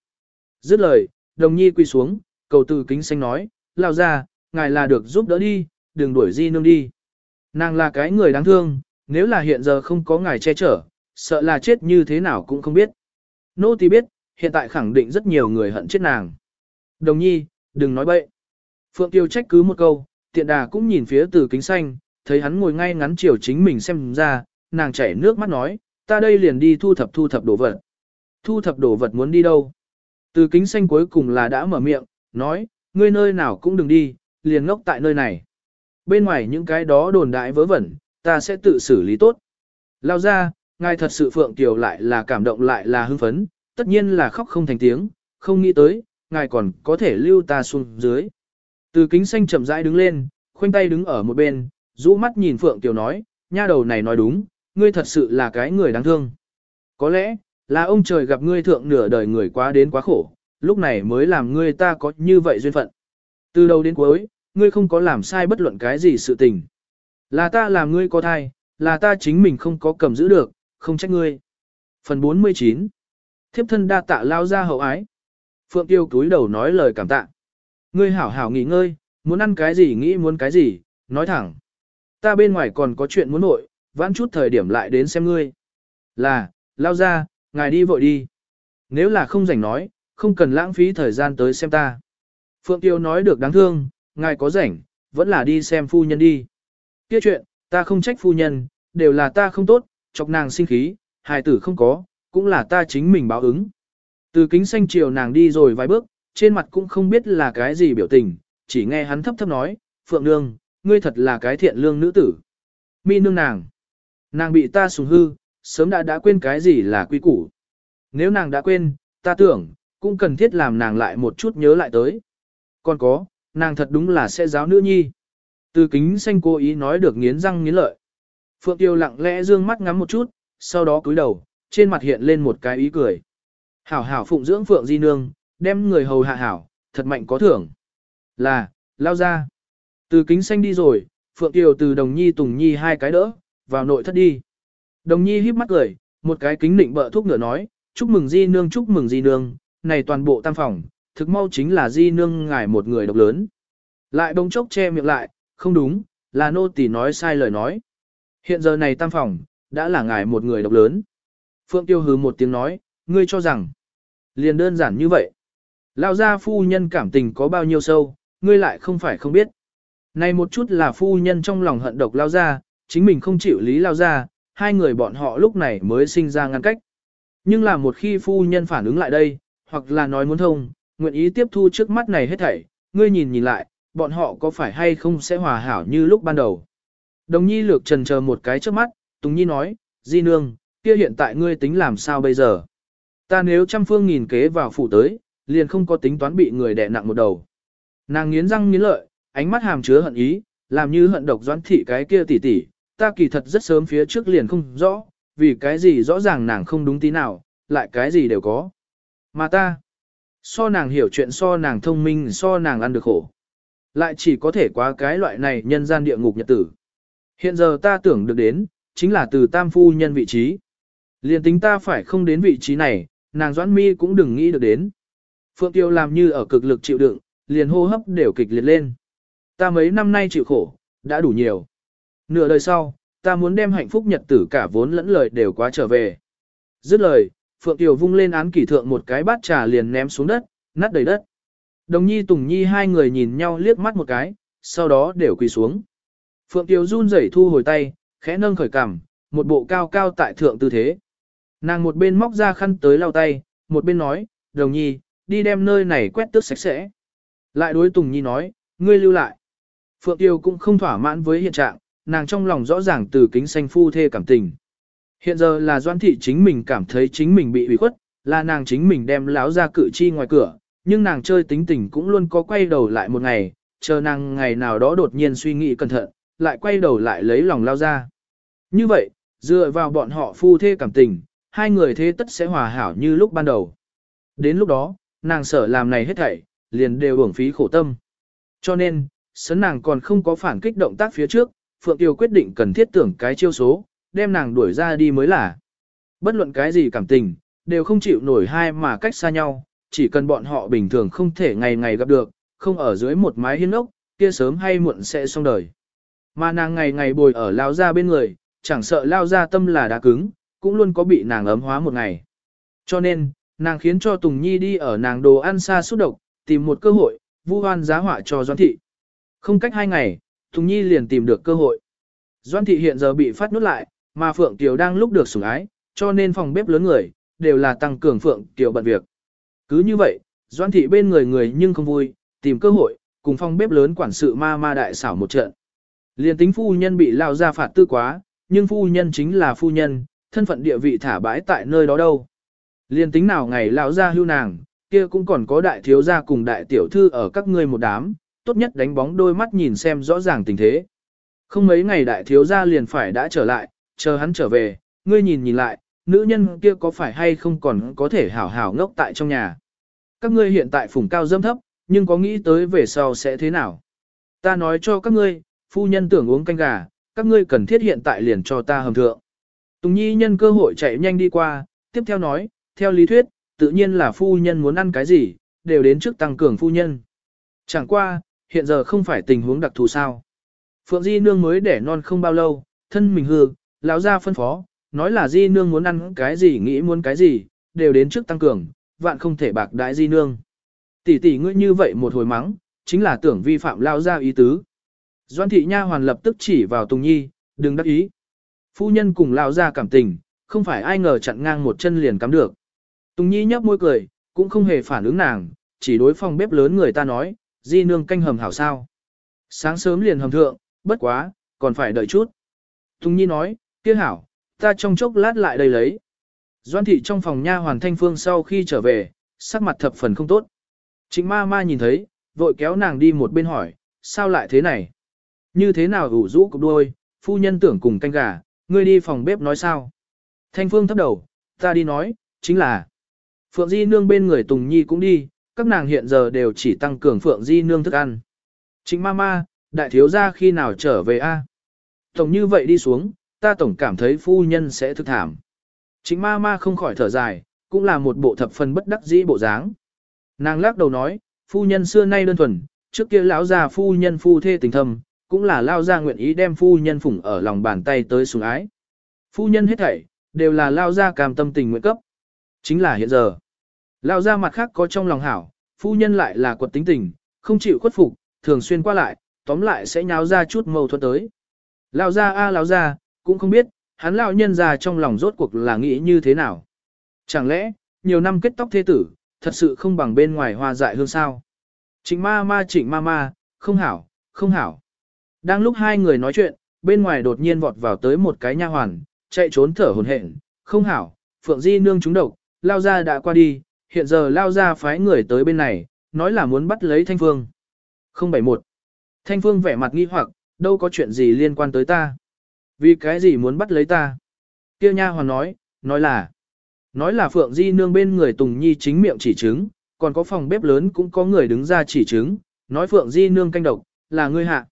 Dứt lời, đồng nhi quỳ xuống, cầu từ kính xanh nói, lao ra, ngài là được giúp đỡ đi, đừng đuổi di nương đi. Nàng là cái người đáng thương, nếu là hiện giờ không có ngài che chở, sợ là chết như thế nào cũng không biết. Nô tỳ biết, hiện tại khẳng định rất nhiều người hận chết nàng. Đồng nhi, đừng nói bậy. Phượng Tiêu trách cứ một câu, tiện đà cũng nhìn phía từ kính xanh, thấy hắn ngồi ngay ngắn chiều chính mình xem ra, nàng chảy nước mắt nói, ta đây liền đi thu thập thu thập đồ vật. Thu thập đồ vật muốn đi đâu? Từ kính xanh cuối cùng là đã mở miệng, nói, ngươi nơi nào cũng đừng đi, liền ngốc tại nơi này. Bên ngoài những cái đó đồn đại vớ vẩn, ta sẽ tự xử lý tốt. Lao ra, ngài thật sự Phượng Kiều lại là cảm động lại là hưng phấn, tất nhiên là khóc không thành tiếng, không nghĩ tới, ngài còn có thể lưu ta xuống dưới. Từ kính xanh chậm rãi đứng lên, khoanh tay đứng ở một bên, rũ mắt nhìn Phượng tiểu nói, nha đầu này nói đúng, ngươi thật sự là cái người đáng thương. Có lẽ, là ông trời gặp ngươi thượng nửa đời người quá đến quá khổ, lúc này mới làm ngươi ta có như vậy duyên phận. Từ đầu đến cuối, ngươi không có làm sai bất luận cái gì sự tình. Là ta làm ngươi có thai, là ta chính mình không có cầm giữ được, không trách ngươi. Phần 49 Thiếp thân đa tạ lao ra hậu ái. Phượng Tiêu túi đầu nói lời cảm tạ. Ngươi hảo hảo nghỉ ngơi, muốn ăn cái gì nghĩ muốn cái gì, nói thẳng. Ta bên ngoài còn có chuyện muốn nội, vãn chút thời điểm lại đến xem ngươi. Là, lao ra, ngài đi vội đi. Nếu là không rảnh nói, không cần lãng phí thời gian tới xem ta. Phượng Tiêu nói được đáng thương, ngài có rảnh, vẫn là đi xem phu nhân đi. Kia chuyện, ta không trách phu nhân, đều là ta không tốt, chọc nàng sinh khí, hài tử không có, cũng là ta chính mình báo ứng. Từ kính xanh chiều nàng đi rồi vài bước, trên mặt cũng không biết là cái gì biểu tình, chỉ nghe hắn thấp thấp nói, Phượng Nương, ngươi thật là cái thiện lương nữ tử. Mi nương nàng. Nàng bị ta sùng hư, sớm đã đã quên cái gì là quy củ. Nếu nàng đã quên, ta tưởng, cũng cần thiết làm nàng lại một chút nhớ lại tới. Còn có, nàng thật đúng là sẽ giáo nữ nhi. Từ kính xanh cố ý nói được nghiến răng nghiến lợi. Phượng Tiêu lặng lẽ dương mắt ngắm một chút, sau đó cúi đầu, trên mặt hiện lên một cái ý cười. Hảo hảo phụng dưỡng Phượng Di Nương, đem người hầu hạ hảo, thật mạnh có thưởng. Là, lao ra. Từ kính xanh đi rồi, Phượng tiểu từ Đồng Nhi Tùng Nhi hai cái đỡ, vào nội thất đi. Đồng Nhi híp mắt cười, một cái kính nịnh bợ thuốc ngựa nói, chúc mừng Di Nương chúc mừng Di Nương, này toàn bộ tam phòng, thực mau chính là Di Nương ngài một người độc lớn. Lại đông chốc che miệng lại, không đúng, là nô tỳ nói sai lời nói. Hiện giờ này tam phòng, đã là ngài một người độc lớn. Phượng Tiêu hừ một tiếng nói, ngươi cho rằng, liền đơn giản như vậy. Lao gia phu nhân cảm tình có bao nhiêu sâu, ngươi lại không phải không biết. Này một chút là phu nhân trong lòng hận độc lao gia, chính mình không chịu lý lao gia, hai người bọn họ lúc này mới sinh ra ngăn cách. Nhưng là một khi phu nhân phản ứng lại đây, hoặc là nói muốn thông, nguyện ý tiếp thu trước mắt này hết thảy, ngươi nhìn nhìn lại, bọn họ có phải hay không sẽ hòa hảo như lúc ban đầu. Đồng nhi lược trần chờ một cái trước mắt, Tùng Nhi nói, Di Nương, kia hiện tại ngươi tính làm sao bây giờ? Ta nếu trăm phương nghìn kế vào phủ tới, liền không có tính toán bị người đè nặng một đầu. Nàng nghiến răng nghiến lợi, ánh mắt hàm chứa hận ý, làm như hận độc doãn thị cái kia tỉ tỉ, ta kỳ thật rất sớm phía trước liền không rõ, vì cái gì rõ ràng nàng không đúng tí nào, lại cái gì đều có. Mà ta, so nàng hiểu chuyện so nàng thông minh so nàng ăn được khổ. Lại chỉ có thể qua cái loại này nhân gian địa ngục nhật tử. Hiện giờ ta tưởng được đến, chính là từ tam phu nhân vị trí. Liên tính ta phải không đến vị trí này, nàng Doãn Mi cũng đừng nghĩ được đến. Phượng Tiêu làm như ở cực lực chịu đựng, liền hô hấp đều kịch liệt lên. Ta mấy năm nay chịu khổ, đã đủ nhiều. Nửa đời sau, ta muốn đem hạnh phúc nhật tử cả vốn lẫn lời đều quá trở về. Dứt lời, Phượng Tiêu vung lên án kỷ thượng một cái bát trà liền ném xuống đất, nát đầy đất. Đồng Nhi Tùng Nhi hai người nhìn nhau liếc mắt một cái, sau đó đều quỳ xuống. Phượng Tiêu run rẩy thu hồi tay, khẽ nâng khởi cằm, một bộ cao cao tại thượng tư thế. Nàng một bên móc ra khăn tới lau tay, một bên nói, đồng nhi, đi đem nơi này quét tước sạch sẽ. Lại đối Tùng Nhi nói, ngươi lưu lại. Phượng Tiêu cũng không thỏa mãn với hiện trạng, nàng trong lòng rõ ràng từ kính xanh phu thê cảm tình. Hiện giờ là Doan Thị chính mình cảm thấy chính mình bị ủy khuất, là nàng chính mình đem láo ra cự chi ngoài cửa, nhưng nàng chơi tính tình cũng luôn có quay đầu lại một ngày, chờ nàng ngày nào đó đột nhiên suy nghĩ cẩn thận, lại quay đầu lại lấy lòng lao ra. Như vậy, dựa vào bọn họ phu thê cảm tình, hai người thế tất sẽ hòa hảo như lúc ban đầu. Đến lúc đó, nàng sợ làm này hết thảy, liền đều uổng phí khổ tâm. Cho nên, sấn nàng còn không có phản kích động tác phía trước, Phượng Tiêu quyết định cần thiết tưởng cái chiêu số, đem nàng đuổi ra đi mới là. Bất luận cái gì cảm tình, đều không chịu nổi hai mà cách xa nhau, chỉ cần bọn họ bình thường không thể ngày ngày gặp được, không ở dưới một mái hiên ốc, kia sớm hay muộn sẽ xong đời. Mà nàng ngày ngày bồi ở lao ra bên người, chẳng sợ lao ra tâm là đá cứng, cũng luôn có bị nàng ấm hóa một ngày. Cho nên, nàng khiến cho Tùng Nhi đi ở nàng đồ ăn xa xúc độc, tìm một cơ hội, vu hoan giá họa cho Doan Thị. Không cách hai ngày, Tùng Nhi liền tìm được cơ hội. Doan Thị hiện giờ bị phát nút lại, mà Phượng Tiểu đang lúc được sủng ái, cho nên phòng bếp lớn người, đều là tăng cường Phượng Tiểu bận việc. Cứ như vậy, Doan Thị bên người người nhưng không vui, tìm cơ hội, cùng phòng bếp lớn quản sự ma ma đại xảo một trận. Liên tính phu nhân bị lao ra phạt tư quá, nhưng phu nhân chính là phu nhân, thân phận địa vị thả bãi tại nơi đó đâu. Liên tính nào ngày lão ra hưu nàng, kia cũng còn có đại thiếu gia cùng đại tiểu thư ở các ngươi một đám, tốt nhất đánh bóng đôi mắt nhìn xem rõ ràng tình thế. Không mấy ngày đại thiếu gia liền phải đã trở lại, chờ hắn trở về, ngươi nhìn nhìn lại, nữ nhân kia có phải hay không còn có thể hảo hảo ngốc tại trong nhà. Các ngươi hiện tại phủng cao dâm thấp, nhưng có nghĩ tới về sau sẽ thế nào. Ta nói cho các ngươi, phu nhân tưởng uống canh gà, các ngươi cần thiết hiện tại liền cho ta hầm thượng. Tùng Nhi nhân cơ hội chạy nhanh đi qua, tiếp theo nói, theo lý thuyết, tự nhiên là phu nhân muốn ăn cái gì, đều đến trước tăng cường phu nhân. Chẳng qua, hiện giờ không phải tình huống đặc thù sao. Phượng Di Nương mới đẻ non không bao lâu, thân mình hư, lão ra phân phó, nói là Di Nương muốn ăn cái gì nghĩ muốn cái gì, đều đến trước tăng cường, vạn không thể bạc đãi Di Nương. Tỷ tỷ ngươi như vậy một hồi mắng, chính là tưởng vi phạm lao ra ý tứ. Doan thị nha hoàn lập tức chỉ vào Tùng Nhi, đừng đắc ý. Phu nhân cùng lao ra cảm tình, không phải ai ngờ chặn ngang một chân liền cắm được. Tùng Nhi nhấp môi cười, cũng không hề phản ứng nàng, chỉ đối phòng bếp lớn người ta nói, di nương canh hầm hảo sao. Sáng sớm liền hầm thượng, bất quá, còn phải đợi chút. Tùng Nhi nói, kia hảo, ta trong chốc lát lại đây lấy. Doan thị trong phòng nha hoàn thanh phương sau khi trở về, sắc mặt thập phần không tốt. Trịnh ma ma nhìn thấy, vội kéo nàng đi một bên hỏi, sao lại thế này? Như thế nào ủ rũ cục đôi? phu nhân tưởng cùng canh gà, ngươi đi phòng bếp nói sao? Thanh phương thấp đầu, ta đi nói, chính là Phượng Di Nương bên người Tùng Nhi cũng đi, các nàng hiện giờ đều chỉ tăng cường Phượng Di Nương thức ăn. Trịnh ma ma, đại thiếu gia khi nào trở về a? Tổng như vậy đi xuống, ta tổng cảm thấy phu nhân sẽ thức thảm. Trịnh ma ma không khỏi thở dài, cũng là một bộ thập phần bất đắc dĩ bộ dáng. Nàng lắc đầu nói, phu nhân xưa nay đơn thuần, trước kia lão già phu nhân phu thê tình thầm cũng là lao ra nguyện ý đem phu nhân phụng ở lòng bàn tay tới sủng ái. Phu nhân hết thảy, đều là lao ra cam tâm tình nguyện cấp. Chính là hiện giờ. Lao ra mặt khác có trong lòng hảo, phu nhân lại là quật tính tình, không chịu khuất phục, thường xuyên qua lại, tóm lại sẽ nháo ra chút mâu thuẫn tới. Lao ra a à, lao ra, cũng không biết, hắn lão nhân già trong lòng rốt cuộc là nghĩ như thế nào. Chẳng lẽ, nhiều năm kết tóc thế tử, thật sự không bằng bên ngoài hoa dại hương sao. Trịnh ma ma trịnh ma ma, không hảo, không hảo. Đang lúc hai người nói chuyện, bên ngoài đột nhiên vọt vào tới một cái nha hoàn, chạy trốn thở hổn hển, không hảo, Phượng Di nương trúng độc, lao ra đã qua đi, hiện giờ lao ra phái người tới bên này, nói là muốn bắt lấy Thanh Phương. 071. Thanh Phương vẻ mặt nghi hoặc, đâu có chuyện gì liên quan tới ta. Vì cái gì muốn bắt lấy ta? Kia nha hoàn nói, nói là, nói là Phượng Di nương bên người Tùng Nhi chính miệng chỉ chứng, còn có phòng bếp lớn cũng có người đứng ra chỉ chứng, nói Phượng Di nương canh độc, là ngươi hạ.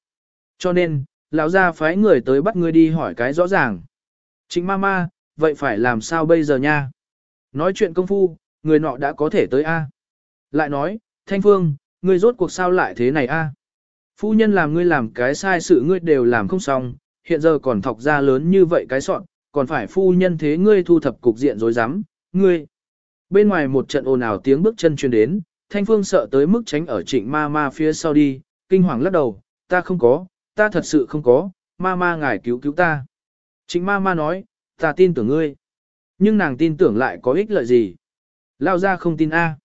Cho nên, lão gia phái người tới bắt ngươi đi hỏi cái rõ ràng. Chính ma ma, vậy phải làm sao bây giờ nha? Nói chuyện công phu, người nọ đã có thể tới A. Lại nói, Thanh Phương, ngươi rốt cuộc sao lại thế này A. Phu nhân làm ngươi làm cái sai sự ngươi đều làm không xong, hiện giờ còn thọc ra lớn như vậy cái sọn, còn phải phu nhân thế ngươi thu thập cục diện rối rắm, ngươi. Bên ngoài một trận ồn ào tiếng bước chân truyền đến, Thanh Phương sợ tới mức tránh ở trịnh ma ma phía sau đi, kinh hoàng lắc đầu, ta không có, ta thật sự không có, ma ma ngài cứu cứu ta. Trịnh ma ma nói, ta tin tưởng ngươi. Nhưng nàng tin tưởng lại có ích lợi gì? Lao ra không tin A.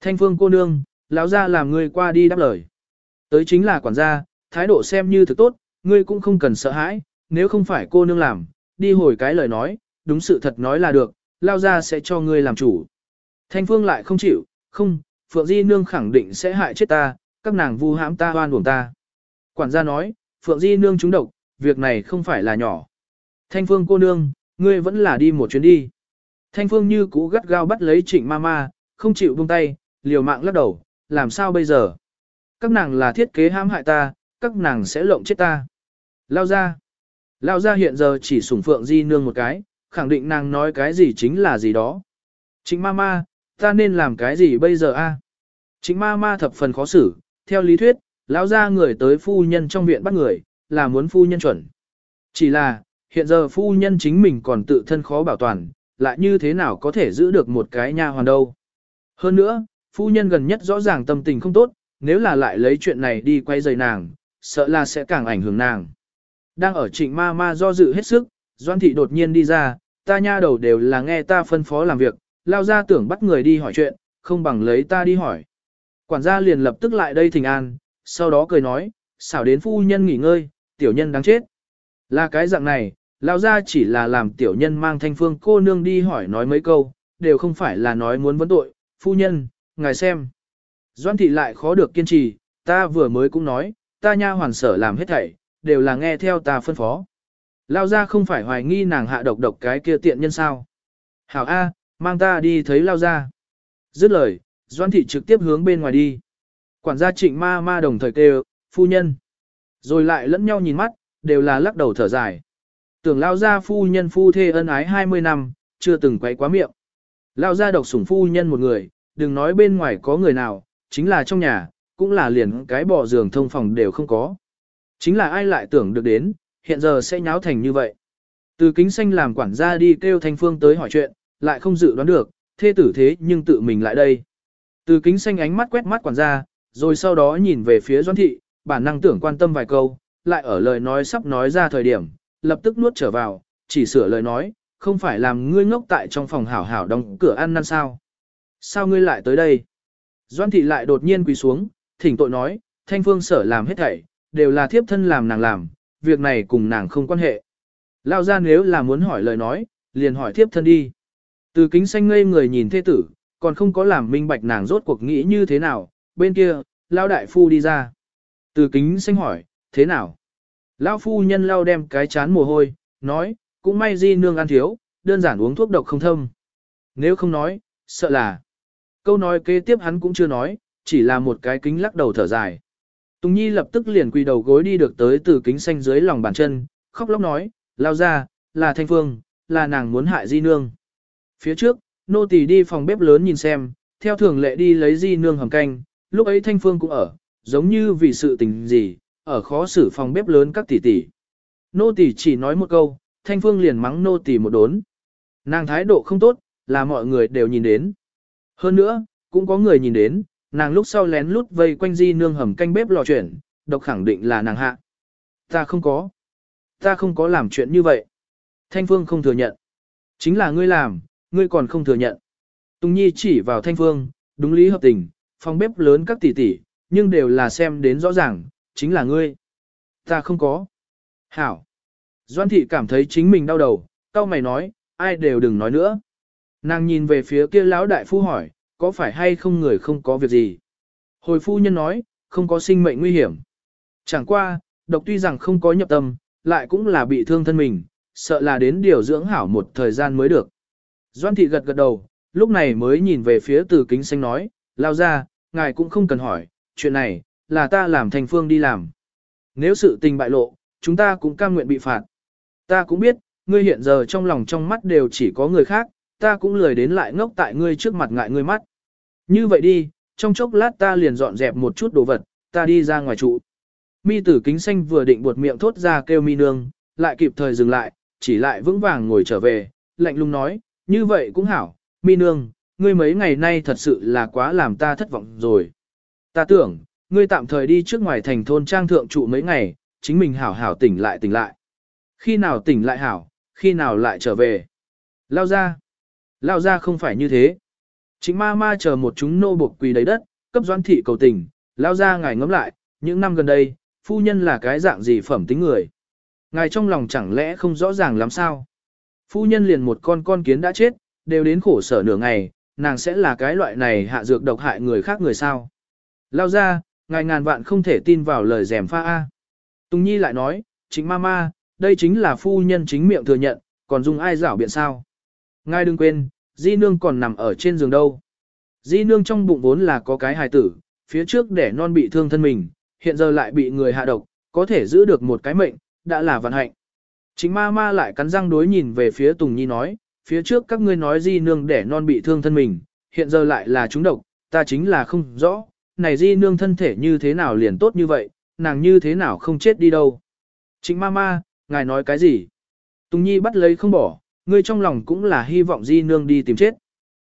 Thanh phương cô nương, lão ra làm ngươi qua đi đáp lời. Tới chính là quản gia, thái độ xem như thực tốt, ngươi cũng không cần sợ hãi, nếu không phải cô nương làm, đi hồi cái lời nói, đúng sự thật nói là được, lao ra sẽ cho ngươi làm chủ. Thanh phương lại không chịu, không, Phượng Di Nương khẳng định sẽ hại chết ta, các nàng vu hãm ta hoan uổng ta. Quản gia nói, Phượng Di Nương trúng độc, việc này không phải là nhỏ. Thanh phương cô nương, ngươi vẫn là đi một chuyến đi. Thanh Phương như cũ gắt gao bắt lấy trịnh ma ma, không chịu buông tay, liều mạng lắc đầu, làm sao bây giờ? Các nàng là thiết kế hãm hại ta, các nàng sẽ lộng chết ta. Lao ra. Lao ra hiện giờ chỉ sủng phượng di nương một cái, khẳng định nàng nói cái gì chính là gì đó. Trịnh ma ma, ta nên làm cái gì bây giờ a? Trịnh ma ma thập phần khó xử, theo lý thuyết, lão ra người tới phu nhân trong viện bắt người, là muốn phu nhân chuẩn. Chỉ là, hiện giờ phu nhân chính mình còn tự thân khó bảo toàn, lại như thế nào có thể giữ được một cái nha hoàn đâu. Hơn nữa, phu nhân gần nhất rõ ràng tâm tình không tốt, nếu là lại lấy chuyện này đi quay rời nàng, sợ là sẽ càng ảnh hưởng nàng. Đang ở trịnh ma ma do dự hết sức, Doan thị đột nhiên đi ra, ta nha đầu đều là nghe ta phân phó làm việc, lao ra tưởng bắt người đi hỏi chuyện, không bằng lấy ta đi hỏi. Quản gia liền lập tức lại đây thỉnh an, sau đó cười nói, xảo đến phu nhân nghỉ ngơi, tiểu nhân đáng chết. Là cái dạng này, lao ra chỉ là làm tiểu nhân mang thanh phương cô nương đi hỏi nói mấy câu, đều không phải là nói muốn vấn tội, phu nhân, ngài xem. Doan thị lại khó được kiên trì, ta vừa mới cũng nói, ta nha hoàn sở làm hết thảy, đều là nghe theo ta phân phó. Lao ra không phải hoài nghi nàng hạ độc độc cái kia tiện nhân sao. Hảo A, mang ta đi thấy Lao ra. Dứt lời, Doan thị trực tiếp hướng bên ngoài đi. Quản gia trịnh ma ma đồng thời kêu, phu nhân. Rồi lại lẫn nhau nhìn mắt, đều là lắc đầu thở dài. Tưởng Lao ra phu nhân phu thê ân ái 20 năm, chưa từng quấy quá miệng. Lao ra độc sủng phu nhân một người, đừng nói bên ngoài có người nào, chính là trong nhà, cũng là liền cái bỏ giường thông phòng đều không có. Chính là ai lại tưởng được đến, hiện giờ sẽ nháo thành như vậy. Từ kính xanh làm quản gia đi kêu thanh phương tới hỏi chuyện, lại không dự đoán được, thê tử thế nhưng tự mình lại đây. Từ kính xanh ánh mắt quét mắt quản gia, rồi sau đó nhìn về phía doan thị, bản năng tưởng quan tâm vài câu, lại ở lời nói sắp nói ra thời điểm, lập tức nuốt trở vào, chỉ sửa lời nói, không phải làm ngươi ngốc tại trong phòng hảo hảo đóng cửa ăn năn sao. Sao ngươi lại tới đây? Doan thị lại đột nhiên quỳ xuống, thỉnh tội nói, thanh phương sở làm hết thảy, đều là thiếp thân làm nàng làm, việc này cùng nàng không quan hệ. Lao ra nếu là muốn hỏi lời nói, liền hỏi thiếp thân đi. Từ kính xanh ngây người nhìn thê tử, còn không có làm minh bạch nàng rốt cuộc nghĩ như thế nào, bên kia, lão đại phu đi ra. Từ kính xanh hỏi, thế nào? lão phu nhân lao đem cái chán mồ hôi, nói, cũng may di nương ăn thiếu, đơn giản uống thuốc độc không thâm. Nếu không nói, sợ là. Câu nói kế tiếp hắn cũng chưa nói, chỉ là một cái kính lắc đầu thở dài. Tùng Nhi lập tức liền quỳ đầu gối đi được tới từ kính xanh dưới lòng bàn chân, khóc lóc nói, lao ra, là thanh phương, là nàng muốn hại di nương. Phía trước, nô tỳ đi phòng bếp lớn nhìn xem, theo thường lệ đi lấy di nương hầm canh, lúc ấy thanh phương cũng ở, giống như vì sự tình gì, ở khó xử phòng bếp lớn các tỷ tỷ. Nô tỳ chỉ nói một câu, thanh phương liền mắng nô tỳ một đốn. Nàng thái độ không tốt, là mọi người đều nhìn đến. Hơn nữa, cũng có người nhìn đến, nàng lúc sau lén lút vây quanh di nương hầm canh bếp lò chuyển, độc khẳng định là nàng hạ. Ta không có. Ta không có làm chuyện như vậy. Thanh Phương không thừa nhận. Chính là ngươi làm, ngươi còn không thừa nhận. Tùng Nhi chỉ vào Thanh Phương, đúng lý hợp tình, phòng bếp lớn các tỷ tỷ, nhưng đều là xem đến rõ ràng, chính là ngươi. Ta không có. Hảo. Doan thị cảm thấy chính mình đau đầu, tao mày nói, ai đều đừng nói nữa. Nàng nhìn về phía kia lão đại phu hỏi, có phải hay không người không có việc gì? Hồi phu nhân nói, không có sinh mệnh nguy hiểm. Chẳng qua, độc tuy rằng không có nhập tâm, lại cũng là bị thương thân mình, sợ là đến điều dưỡng hảo một thời gian mới được. Doan thị gật gật đầu, lúc này mới nhìn về phía từ kính xanh nói, lao ra, ngài cũng không cần hỏi, chuyện này, là ta làm thành phương đi làm. Nếu sự tình bại lộ, chúng ta cũng cam nguyện bị phạt. Ta cũng biết, ngươi hiện giờ trong lòng trong mắt đều chỉ có người khác, ta cũng lười đến lại ngốc tại ngươi trước mặt ngại ngươi mắt. Như vậy đi, trong chốc lát ta liền dọn dẹp một chút đồ vật, ta đi ra ngoài trụ. Mi tử kính xanh vừa định buột miệng thốt ra kêu mi nương, lại kịp thời dừng lại, chỉ lại vững vàng ngồi trở về, lạnh lùng nói, như vậy cũng hảo, mi nương, ngươi mấy ngày nay thật sự là quá làm ta thất vọng rồi. Ta tưởng, ngươi tạm thời đi trước ngoài thành thôn trang thượng trụ mấy ngày, chính mình hảo hảo tỉnh lại tỉnh lại. Khi nào tỉnh lại hảo, khi nào lại trở về. Lao ra. Lao ra không phải như thế. Chính ma ma chờ một chúng nô buộc quỳ đầy đất, cấp doan thị cầu tình, lao ra ngài ngẫm lại, những năm gần đây, phu nhân là cái dạng gì phẩm tính người. Ngài trong lòng chẳng lẽ không rõ ràng lắm sao? Phu nhân liền một con con kiến đã chết, đều đến khổ sở nửa ngày, nàng sẽ là cái loại này hạ dược độc hại người khác người sao? Lao ra, ngài ngàn vạn không thể tin vào lời rèm pha A. Tùng Nhi lại nói, chính ma ma, đây chính là phu nhân chính miệng thừa nhận, còn dùng ai rảo biện sao? Ngài đừng quên, di nương còn nằm ở trên giường đâu. Di nương trong bụng vốn là có cái hài tử, phía trước để non bị thương thân mình, hiện giờ lại bị người hạ độc, có thể giữ được một cái mệnh, đã là vận hạnh. Chính ma ma lại cắn răng đối nhìn về phía Tùng Nhi nói, phía trước các ngươi nói di nương đẻ non bị thương thân mình, hiện giờ lại là chúng độc, ta chính là không rõ, này di nương thân thể như thế nào liền tốt như vậy, nàng như thế nào không chết đi đâu. Trịnh ma ma, ngài nói cái gì? Tùng Nhi bắt lấy không bỏ, ngươi trong lòng cũng là hy vọng di nương đi tìm chết.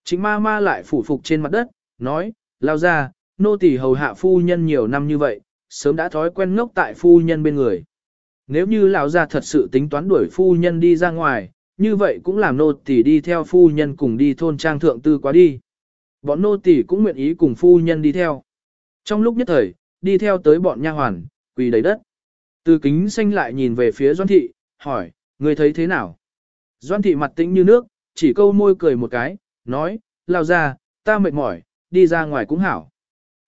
Trịnh ma ma lại phủ phục trên mặt đất, nói, lao ra, nô tỳ hầu hạ phu nhân nhiều năm như vậy, sớm đã thói quen ngốc tại phu nhân bên người. Nếu như lão gia thật sự tính toán đuổi phu nhân đi ra ngoài, như vậy cũng làm nô tỳ đi theo phu nhân cùng đi thôn trang thượng tư quá đi. Bọn nô tỳ cũng nguyện ý cùng phu nhân đi theo. Trong lúc nhất thời, đi theo tới bọn nha hoàn, quỳ đầy đất. Từ kính xanh lại nhìn về phía Doan Thị, hỏi, người thấy thế nào? Doan Thị mặt tĩnh như nước, chỉ câu môi cười một cái, nói, lao ra, ta mệt mỏi, đi ra ngoài cũng hảo.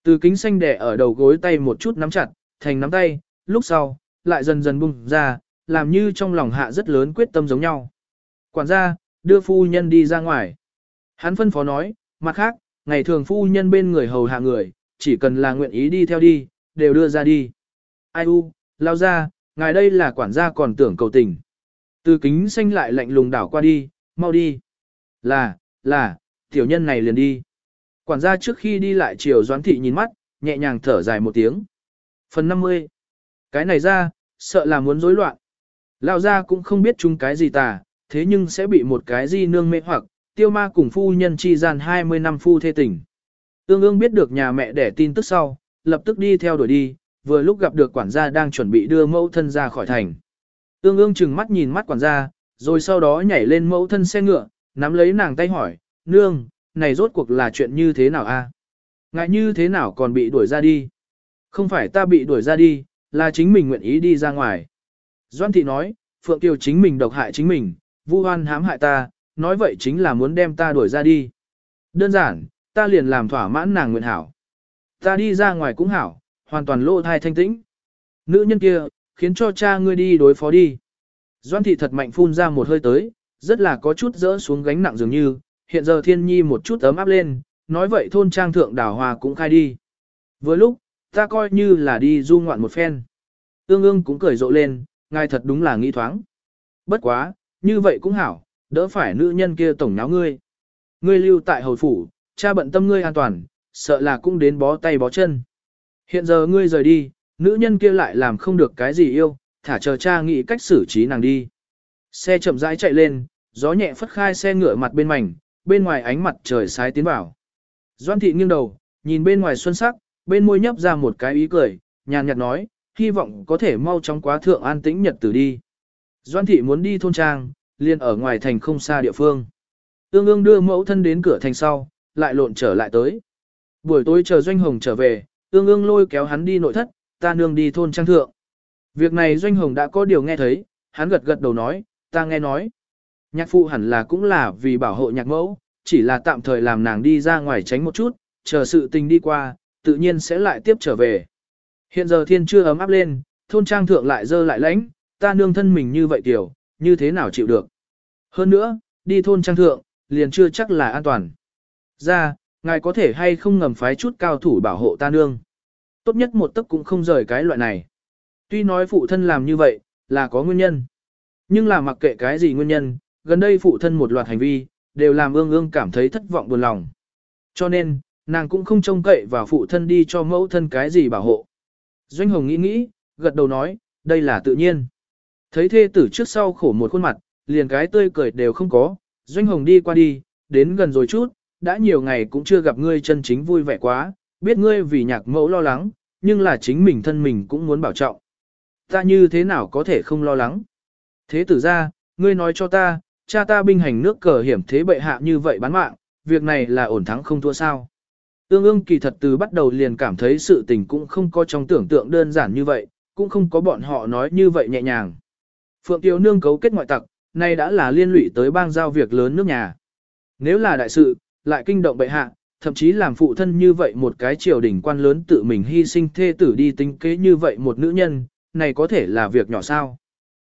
Từ kính xanh đẻ ở đầu gối tay một chút nắm chặt, thành nắm tay, lúc sau, lại dần dần bung ra, làm như trong lòng hạ rất lớn quyết tâm giống nhau. Quản gia, đưa phu nhân đi ra ngoài. Hắn phân phó nói, mặt khác, ngày thường phu nhân bên người hầu hạ người, chỉ cần là nguyện ý đi theo đi, đều đưa ra đi. Ai u, lao ra, ngài đây là quản gia còn tưởng cầu tình. Từ kính xanh lại lạnh lùng đảo qua đi, mau đi. Là, là, tiểu nhân này liền đi. Quản gia trước khi đi lại chiều doán thị nhìn mắt, nhẹ nhàng thở dài một tiếng. Phần 50. Cái này ra, sợ là muốn rối loạn. Lao ra cũng không biết chung cái gì tà, thế nhưng sẽ bị một cái di nương mê hoặc, tiêu ma cùng phu nhân chi gian 20 năm phu thê tình. tương ương biết được nhà mẹ đẻ tin tức sau, lập tức đi theo đuổi đi, vừa lúc gặp được quản gia đang chuẩn bị đưa mẫu thân ra khỏi thành. tương ương chừng mắt nhìn mắt quản gia, rồi sau đó nhảy lên mẫu thân xe ngựa, nắm lấy nàng tay hỏi, nương, này rốt cuộc là chuyện như thế nào a? Ngại như thế nào còn bị đuổi ra đi? Không phải ta bị đuổi ra đi, là chính mình nguyện ý đi ra ngoài. Doan thị nói, Phượng Kiều chính mình độc hại chính mình, vu hoan hãm hại ta, nói vậy chính là muốn đem ta đuổi ra đi. Đơn giản, ta liền làm thỏa mãn nàng nguyện hảo. Ta đi ra ngoài cũng hảo, hoàn toàn lộ thai thanh tĩnh. Nữ nhân kia, khiến cho cha ngươi đi đối phó đi. Doan thị thật mạnh phun ra một hơi tới, rất là có chút dỡ xuống gánh nặng dường như, hiện giờ thiên nhi một chút ấm áp lên, nói vậy thôn trang thượng đảo hòa cũng khai đi. Vừa lúc, ta coi như là đi du ngoạn một phen. Ương ương cũng cười rộ lên, ngài thật đúng là nghĩ thoáng. Bất quá, như vậy cũng hảo, đỡ phải nữ nhân kia tổng náo ngươi. Ngươi lưu tại hồi phủ, cha bận tâm ngươi an toàn, sợ là cũng đến bó tay bó chân. Hiện giờ ngươi rời đi, nữ nhân kia lại làm không được cái gì yêu, thả chờ cha nghĩ cách xử trí nàng đi. Xe chậm rãi chạy lên, gió nhẹ phất khai xe ngựa mặt bên mảnh, bên ngoài ánh mặt trời sái tiến vào. Doan thị nghiêng đầu, nhìn bên ngoài xuân sắc, bên môi nhấp ra một cái ý cười, nhàn nhạt nói, hy vọng có thể mau chóng quá thượng an tĩnh nhật tử đi. Doan thị muốn đi thôn trang, liền ở ngoài thành không xa địa phương. Ương ương đưa mẫu thân đến cửa thành sau, lại lộn trở lại tới. Buổi tối chờ Doanh Hồng trở về, ương ương lôi kéo hắn đi nội thất, ta nương đi thôn trang thượng. Việc này Doanh Hồng đã có điều nghe thấy, hắn gật gật đầu nói, ta nghe nói. Nhạc phụ hẳn là cũng là vì bảo hộ nhạc mẫu, chỉ là tạm thời làm nàng đi ra ngoài tránh một chút, chờ sự tình đi qua, tự nhiên sẽ lại tiếp trở về. Hiện giờ thiên chưa ấm áp lên, thôn trang thượng lại dơ lại lãnh, ta nương thân mình như vậy tiểu, như thế nào chịu được. Hơn nữa, đi thôn trang thượng, liền chưa chắc là an toàn. Ra, ngài có thể hay không ngầm phái chút cao thủ bảo hộ ta nương. Tốt nhất một tấc cũng không rời cái loại này. Tuy nói phụ thân làm như vậy, là có nguyên nhân. Nhưng là mặc kệ cái gì nguyên nhân, gần đây phụ thân một loạt hành vi, đều làm ương ương cảm thấy thất vọng buồn lòng. Cho nên, nàng cũng không trông cậy vào phụ thân đi cho mẫu thân cái gì bảo hộ. Doanh Hồng nghĩ nghĩ, gật đầu nói, đây là tự nhiên. Thấy thê tử trước sau khổ một khuôn mặt, liền cái tươi cười đều không có, Doanh Hồng đi qua đi, đến gần rồi chút, đã nhiều ngày cũng chưa gặp ngươi chân chính vui vẻ quá, biết ngươi vì nhạc mẫu lo lắng, nhưng là chính mình thân mình cũng muốn bảo trọng. Ta như thế nào có thể không lo lắng? Thế tử ra, ngươi nói cho ta, cha ta binh hành nước cờ hiểm thế bệ hạ như vậy bán mạng, việc này là ổn thắng không thua sao. Ương ương kỳ thật từ bắt đầu liền cảm thấy sự tình cũng không có trong tưởng tượng đơn giản như vậy, cũng không có bọn họ nói như vậy nhẹ nhàng. Phượng Tiêu Nương cấu kết ngoại tặc, nay đã là liên lụy tới bang giao việc lớn nước nhà. Nếu là đại sự, lại kinh động bệ hạ, thậm chí làm phụ thân như vậy một cái triều đình quan lớn tự mình hy sinh thê tử đi tính kế như vậy một nữ nhân, này có thể là việc nhỏ sao?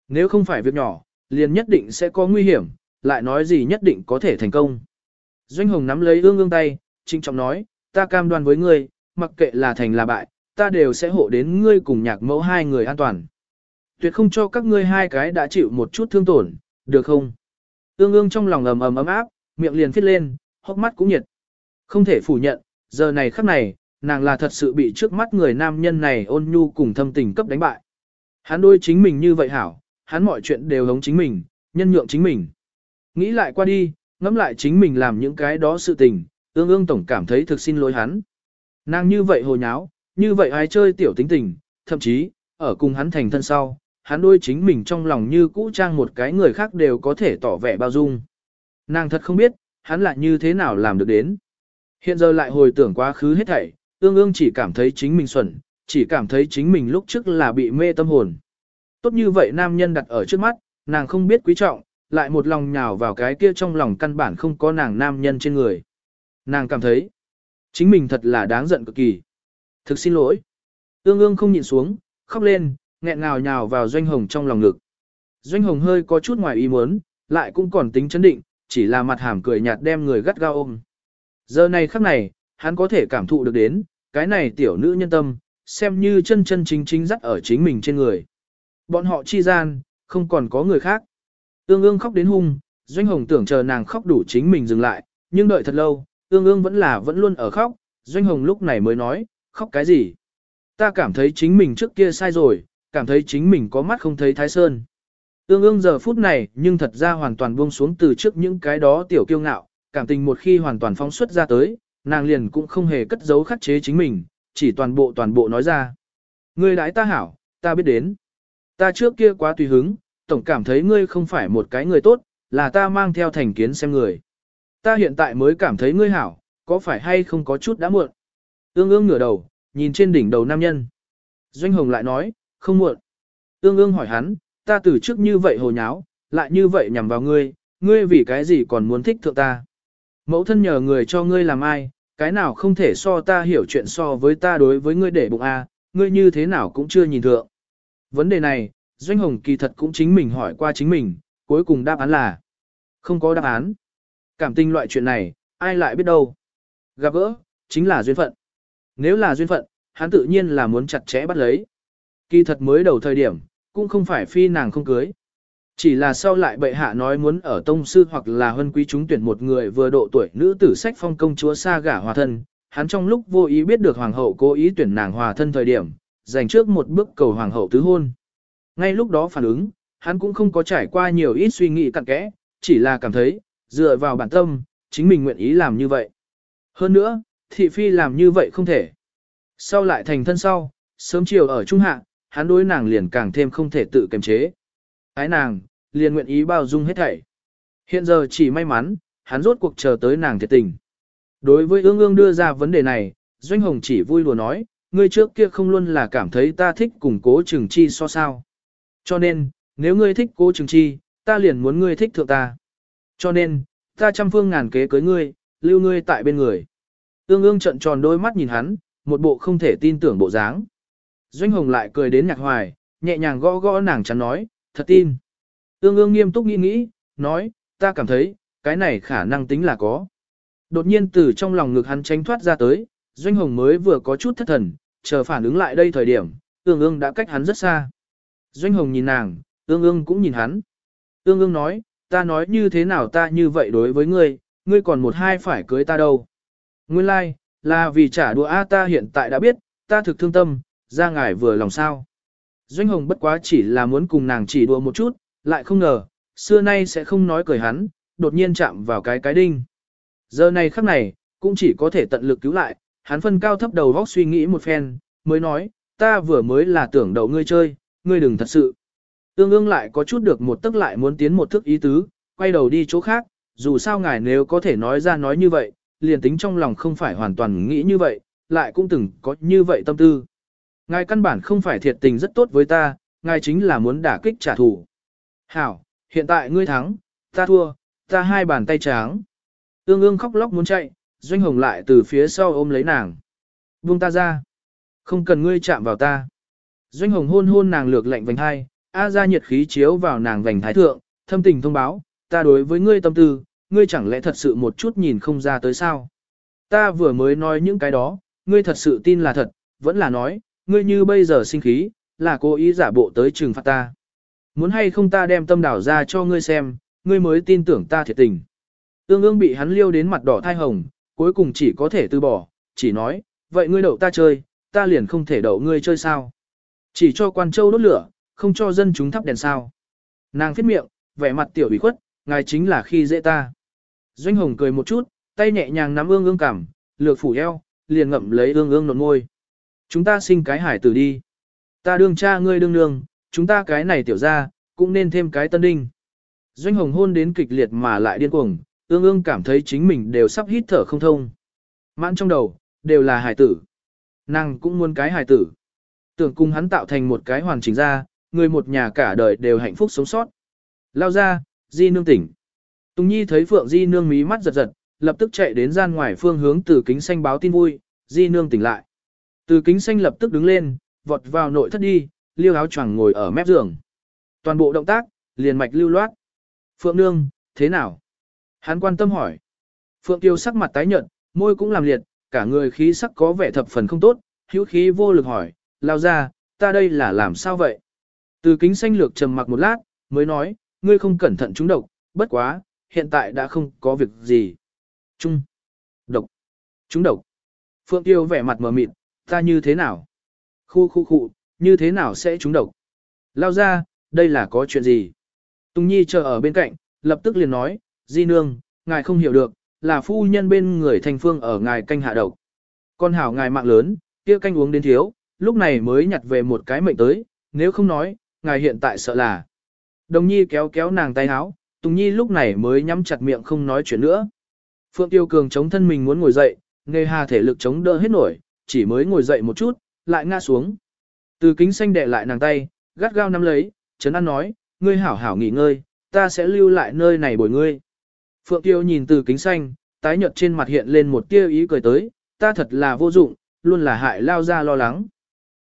Nếu không phải việc nhỏ, liền nhất định sẽ có nguy hiểm, lại nói gì nhất định có thể thành công. Doanh Hồng nắm lấy ương ương tay, trinh trọng nói, ta cam đoan với ngươi, mặc kệ là thành là bại, ta đều sẽ hộ đến ngươi cùng nhạc mẫu hai người an toàn. Tuyệt không cho các ngươi hai cái đã chịu một chút thương tổn, được không? Ương ương trong lòng ầm ầm ấm áp, miệng liền phết lên, hốc mắt cũng nhiệt. Không thể phủ nhận, giờ này khắc này, nàng là thật sự bị trước mắt người nam nhân này ôn nhu cùng thâm tình cấp đánh bại. Hắn đôi chính mình như vậy hảo, hắn mọi chuyện đều hống chính mình, nhân nhượng chính mình. Nghĩ lại qua đi, ngẫm lại chính mình làm những cái đó sự tình, ương ương tổng cảm thấy thực xin lỗi hắn. Nàng như vậy hồ nháo, như vậy ai chơi tiểu tính tình, thậm chí, ở cùng hắn thành thân sau, hắn đôi chính mình trong lòng như cũ trang một cái người khác đều có thể tỏ vẻ bao dung. Nàng thật không biết, hắn lại như thế nào làm được đến. Hiện giờ lại hồi tưởng quá khứ hết thảy, ương ương chỉ cảm thấy chính mình xuẩn, chỉ cảm thấy chính mình lúc trước là bị mê tâm hồn. Tốt như vậy nam nhân đặt ở trước mắt, nàng không biết quý trọng, lại một lòng nhào vào cái kia trong lòng căn bản không có nàng nam nhân trên người. Nàng cảm thấy, chính mình thật là đáng giận cực kỳ. Thực xin lỗi. Ương ương không nhịn xuống, khóc lên, nghẹn ngào nhào vào doanh hồng trong lòng ngực. Doanh hồng hơi có chút ngoài ý muốn, lại cũng còn tính chấn định, chỉ là mặt hàm cười nhạt đem người gắt gao ôm. Giờ này khắc này, hắn có thể cảm thụ được đến, cái này tiểu nữ nhân tâm, xem như chân chân chính chính dắt ở chính mình trên người. Bọn họ chi gian, không còn có người khác. Ương ương khóc đến hung, Doanh Hồng tưởng chờ nàng khóc đủ chính mình dừng lại, nhưng đợi thật lâu, ương ương vẫn là vẫn luôn ở khóc, Doanh Hồng lúc này mới nói, khóc cái gì? Ta cảm thấy chính mình trước kia sai rồi, cảm thấy chính mình có mắt không thấy thái sơn. Ương ương giờ phút này nhưng thật ra hoàn toàn buông xuống từ trước những cái đó tiểu kiêu ngạo, cảm tình một khi hoàn toàn phóng xuất ra tới, nàng liền cũng không hề cất giấu khắc chế chính mình, chỉ toàn bộ toàn bộ nói ra. Ngươi đãi ta hảo, ta biết đến. Ta trước kia quá tùy hứng, tổng cảm thấy ngươi không phải một cái người tốt, là ta mang theo thành kiến xem người. Ta hiện tại mới cảm thấy ngươi hảo, có phải hay không có chút đã muộn. Ương ương ngửa đầu, nhìn trên đỉnh đầu nam nhân. Doanh Hồng lại nói, không muộn. Ương ương hỏi hắn, ta từ trước như vậy hồ nháo, lại như vậy nhằm vào ngươi, ngươi vì cái gì còn muốn thích thượng ta. Mẫu thân nhờ người cho ngươi làm ai, cái nào không thể so ta hiểu chuyện so với ta đối với ngươi để bụng a, ngươi như thế nào cũng chưa nhìn thượng. Vấn đề này, Doanh Hồng kỳ thật cũng chính mình hỏi qua chính mình, cuối cùng đáp án là không có đáp án. Cảm tình loại chuyện này, ai lại biết đâu. Gặp gỡ, chính là duyên phận. Nếu là duyên phận, hắn tự nhiên là muốn chặt chẽ bắt lấy. Kỳ thật mới đầu thời điểm, cũng không phải phi nàng không cưới. Chỉ là sau lại bệ hạ nói muốn ở tông sư hoặc là huân quý chúng tuyển một người vừa độ tuổi nữ tử sách phong công chúa xa gả hòa thân, hắn trong lúc vô ý biết được hoàng hậu cố ý tuyển nàng hòa thân thời điểm, dành trước một bước cầu hoàng hậu tứ hôn. Ngay lúc đó phản ứng, hắn cũng không có trải qua nhiều ít suy nghĩ cặn kẽ, chỉ là cảm thấy, dựa vào bản tâm, chính mình nguyện ý làm như vậy. Hơn nữa, thị phi làm như vậy không thể. Sau lại thành thân sau, sớm chiều ở trung hạ, hắn đối nàng liền càng thêm không thể tự kiềm chế. Ái nàng, liền nguyện ý bao dung hết thảy. Hiện giờ chỉ may mắn, hắn rốt cuộc chờ tới nàng thiệt tình. Đối với ương ương đưa ra vấn đề này, Doanh Hồng chỉ vui lùa nói, ngươi trước kia không luôn là cảm thấy ta thích cùng cố trừng chi so sao. Cho nên, nếu ngươi thích cố trừng chi, ta liền muốn ngươi thích thượng ta. Cho nên, ta trăm phương ngàn kế cưới ngươi, lưu ngươi tại bên người. Ương ương trận tròn đôi mắt nhìn hắn, một bộ không thể tin tưởng bộ dáng. Doanh Hồng lại cười đến nhạc hoài, nhẹ nhàng gõ gõ nàng chắn nói, thật tin. Ương ương nghiêm túc nghĩ nghĩ, nói, ta cảm thấy, cái này khả năng tính là có. Đột nhiên từ trong lòng ngực hắn tránh thoát ra tới, Doanh Hồng mới vừa có chút thất thần, chờ phản ứng lại đây thời điểm, ương ương đã cách hắn rất xa. Doanh Hồng nhìn nàng, ương ương cũng nhìn hắn. Ương ương nói, ta nói như thế nào ta như vậy đối với ngươi, ngươi còn một hai phải cưới ta đâu. Nguyên lai, like, là vì trả đùa A ta hiện tại đã biết, ta thực thương tâm, ra ngài vừa lòng sao. Doanh Hồng bất quá chỉ là muốn cùng nàng chỉ đùa một chút, lại không ngờ, xưa nay sẽ không nói cười hắn, đột nhiên chạm vào cái cái đinh. Giờ này khắc này, cũng chỉ có thể tận lực cứu lại, hắn phân cao thấp đầu vóc suy nghĩ một phen, mới nói, ta vừa mới là tưởng đầu ngươi chơi, ngươi đừng thật sự. Tương ương lại có chút được một tức lại muốn tiến một thức ý tứ, quay đầu đi chỗ khác, dù sao ngài nếu có thể nói ra nói như vậy, liền tính trong lòng không phải hoàn toàn nghĩ như vậy, lại cũng từng có như vậy tâm tư. Ngài căn bản không phải thiệt tình rất tốt với ta, ngài chính là muốn đả kích trả thù. Hảo, hiện tại ngươi thắng, ta thua, ta hai bàn tay trắng. Ương ương khóc lóc muốn chạy, doanh hồng lại từ phía sau ôm lấy nàng. Buông ta ra. Không cần ngươi chạm vào ta. Doanh hồng hôn hôn nàng lược lạnh vành hai, A ra nhiệt khí chiếu vào nàng vành thái thượng, thâm tình thông báo, ta đối với ngươi tâm tư, ngươi chẳng lẽ thật sự một chút nhìn không ra tới sao? Ta vừa mới nói những cái đó, ngươi thật sự tin là thật, vẫn là nói, ngươi như bây giờ sinh khí, là cố ý giả bộ tới trừng phạt ta. Muốn hay không ta đem tâm đảo ra cho ngươi xem, ngươi mới tin tưởng ta thiệt tình. Tương ương bị hắn liêu đến mặt đỏ thai hồng, cuối cùng chỉ có thể từ bỏ, chỉ nói, vậy ngươi đậu ta chơi, ta liền không thể đậu ngươi chơi sao. Chỉ cho quan châu đốt lửa, không cho dân chúng thắp đèn sao. Nàng phết miệng, vẻ mặt tiểu ủy khuất, ngài chính là khi dễ ta. Doanh hồng cười một chút, tay nhẹ nhàng nắm ương ương cảm, lược phủ eo, liền ngậm lấy ương ương nột ngôi. Chúng ta sinh cái hải tử đi. Ta đương cha ngươi đương nương, chúng ta cái này tiểu ra, cũng nên thêm cái tân đinh. Doanh hồng hôn đến kịch liệt mà lại điên cuồng, ương ương cảm thấy chính mình đều sắp hít thở không thông. Mãn trong đầu, đều là hải tử. Nàng cũng muốn cái hải tử. Tưởng cùng hắn tạo thành một cái hoàn chỉnh ra, người một nhà cả đời đều hạnh phúc sống sót. Lao ra, di nương tỉnh. Tùng Nhi thấy Phượng Di nương mí mắt giật giật, lập tức chạy đến gian ngoài phương hướng từ kính xanh báo tin vui, Di nương tỉnh lại. Từ kính xanh lập tức đứng lên, vọt vào nội thất đi, liêu áo choàng ngồi ở mép giường. Toàn bộ động tác, liền mạch lưu loát. Phượng nương, thế nào? Hắn quan tâm hỏi. Phượng Tiêu sắc mặt tái nhợt, môi cũng làm liệt, cả người khí sắc có vẻ thập phần không tốt, hữu khí vô lực hỏi, lao ra, ta đây là làm sao vậy? Từ kính xanh lược trầm mặc một lát, mới nói, ngươi không cẩn thận trúng độc, bất quá, hiện tại đã không có việc gì. Trung. Độc. Trúng độc. Phượng Tiêu vẻ mặt mờ mịt, ta như thế nào? Khu khu khu, như thế nào sẽ trúng độc? Lao ra, đây là có chuyện gì? Tùng Nhi chờ ở bên cạnh, lập tức liền nói, Di Nương, ngài không hiểu được, là phu nhân bên người thành phương ở ngài canh hạ độc. Con hảo ngài mạng lớn, kia canh uống đến thiếu, lúc này mới nhặt về một cái mệnh tới, nếu không nói, ngài hiện tại sợ là. Đồng Nhi kéo kéo nàng tay áo, Tùng Nhi lúc này mới nhắm chặt miệng không nói chuyện nữa. Phượng Tiêu Cường chống thân mình muốn ngồi dậy, nghề hà thể lực chống đỡ hết nổi, chỉ mới ngồi dậy một chút, lại ngã xuống. Từ kính xanh đè lại nàng tay, gắt gao nắm lấy, Trấn An nói, ngươi hảo hảo nghỉ ngơi, ta sẽ lưu lại nơi này bồi ngươi. Phượng Tiêu nhìn từ kính xanh, tái nhợt trên mặt hiện lên một tia ý cười tới, ta thật là vô dụng, luôn là hại lao ra lo lắng.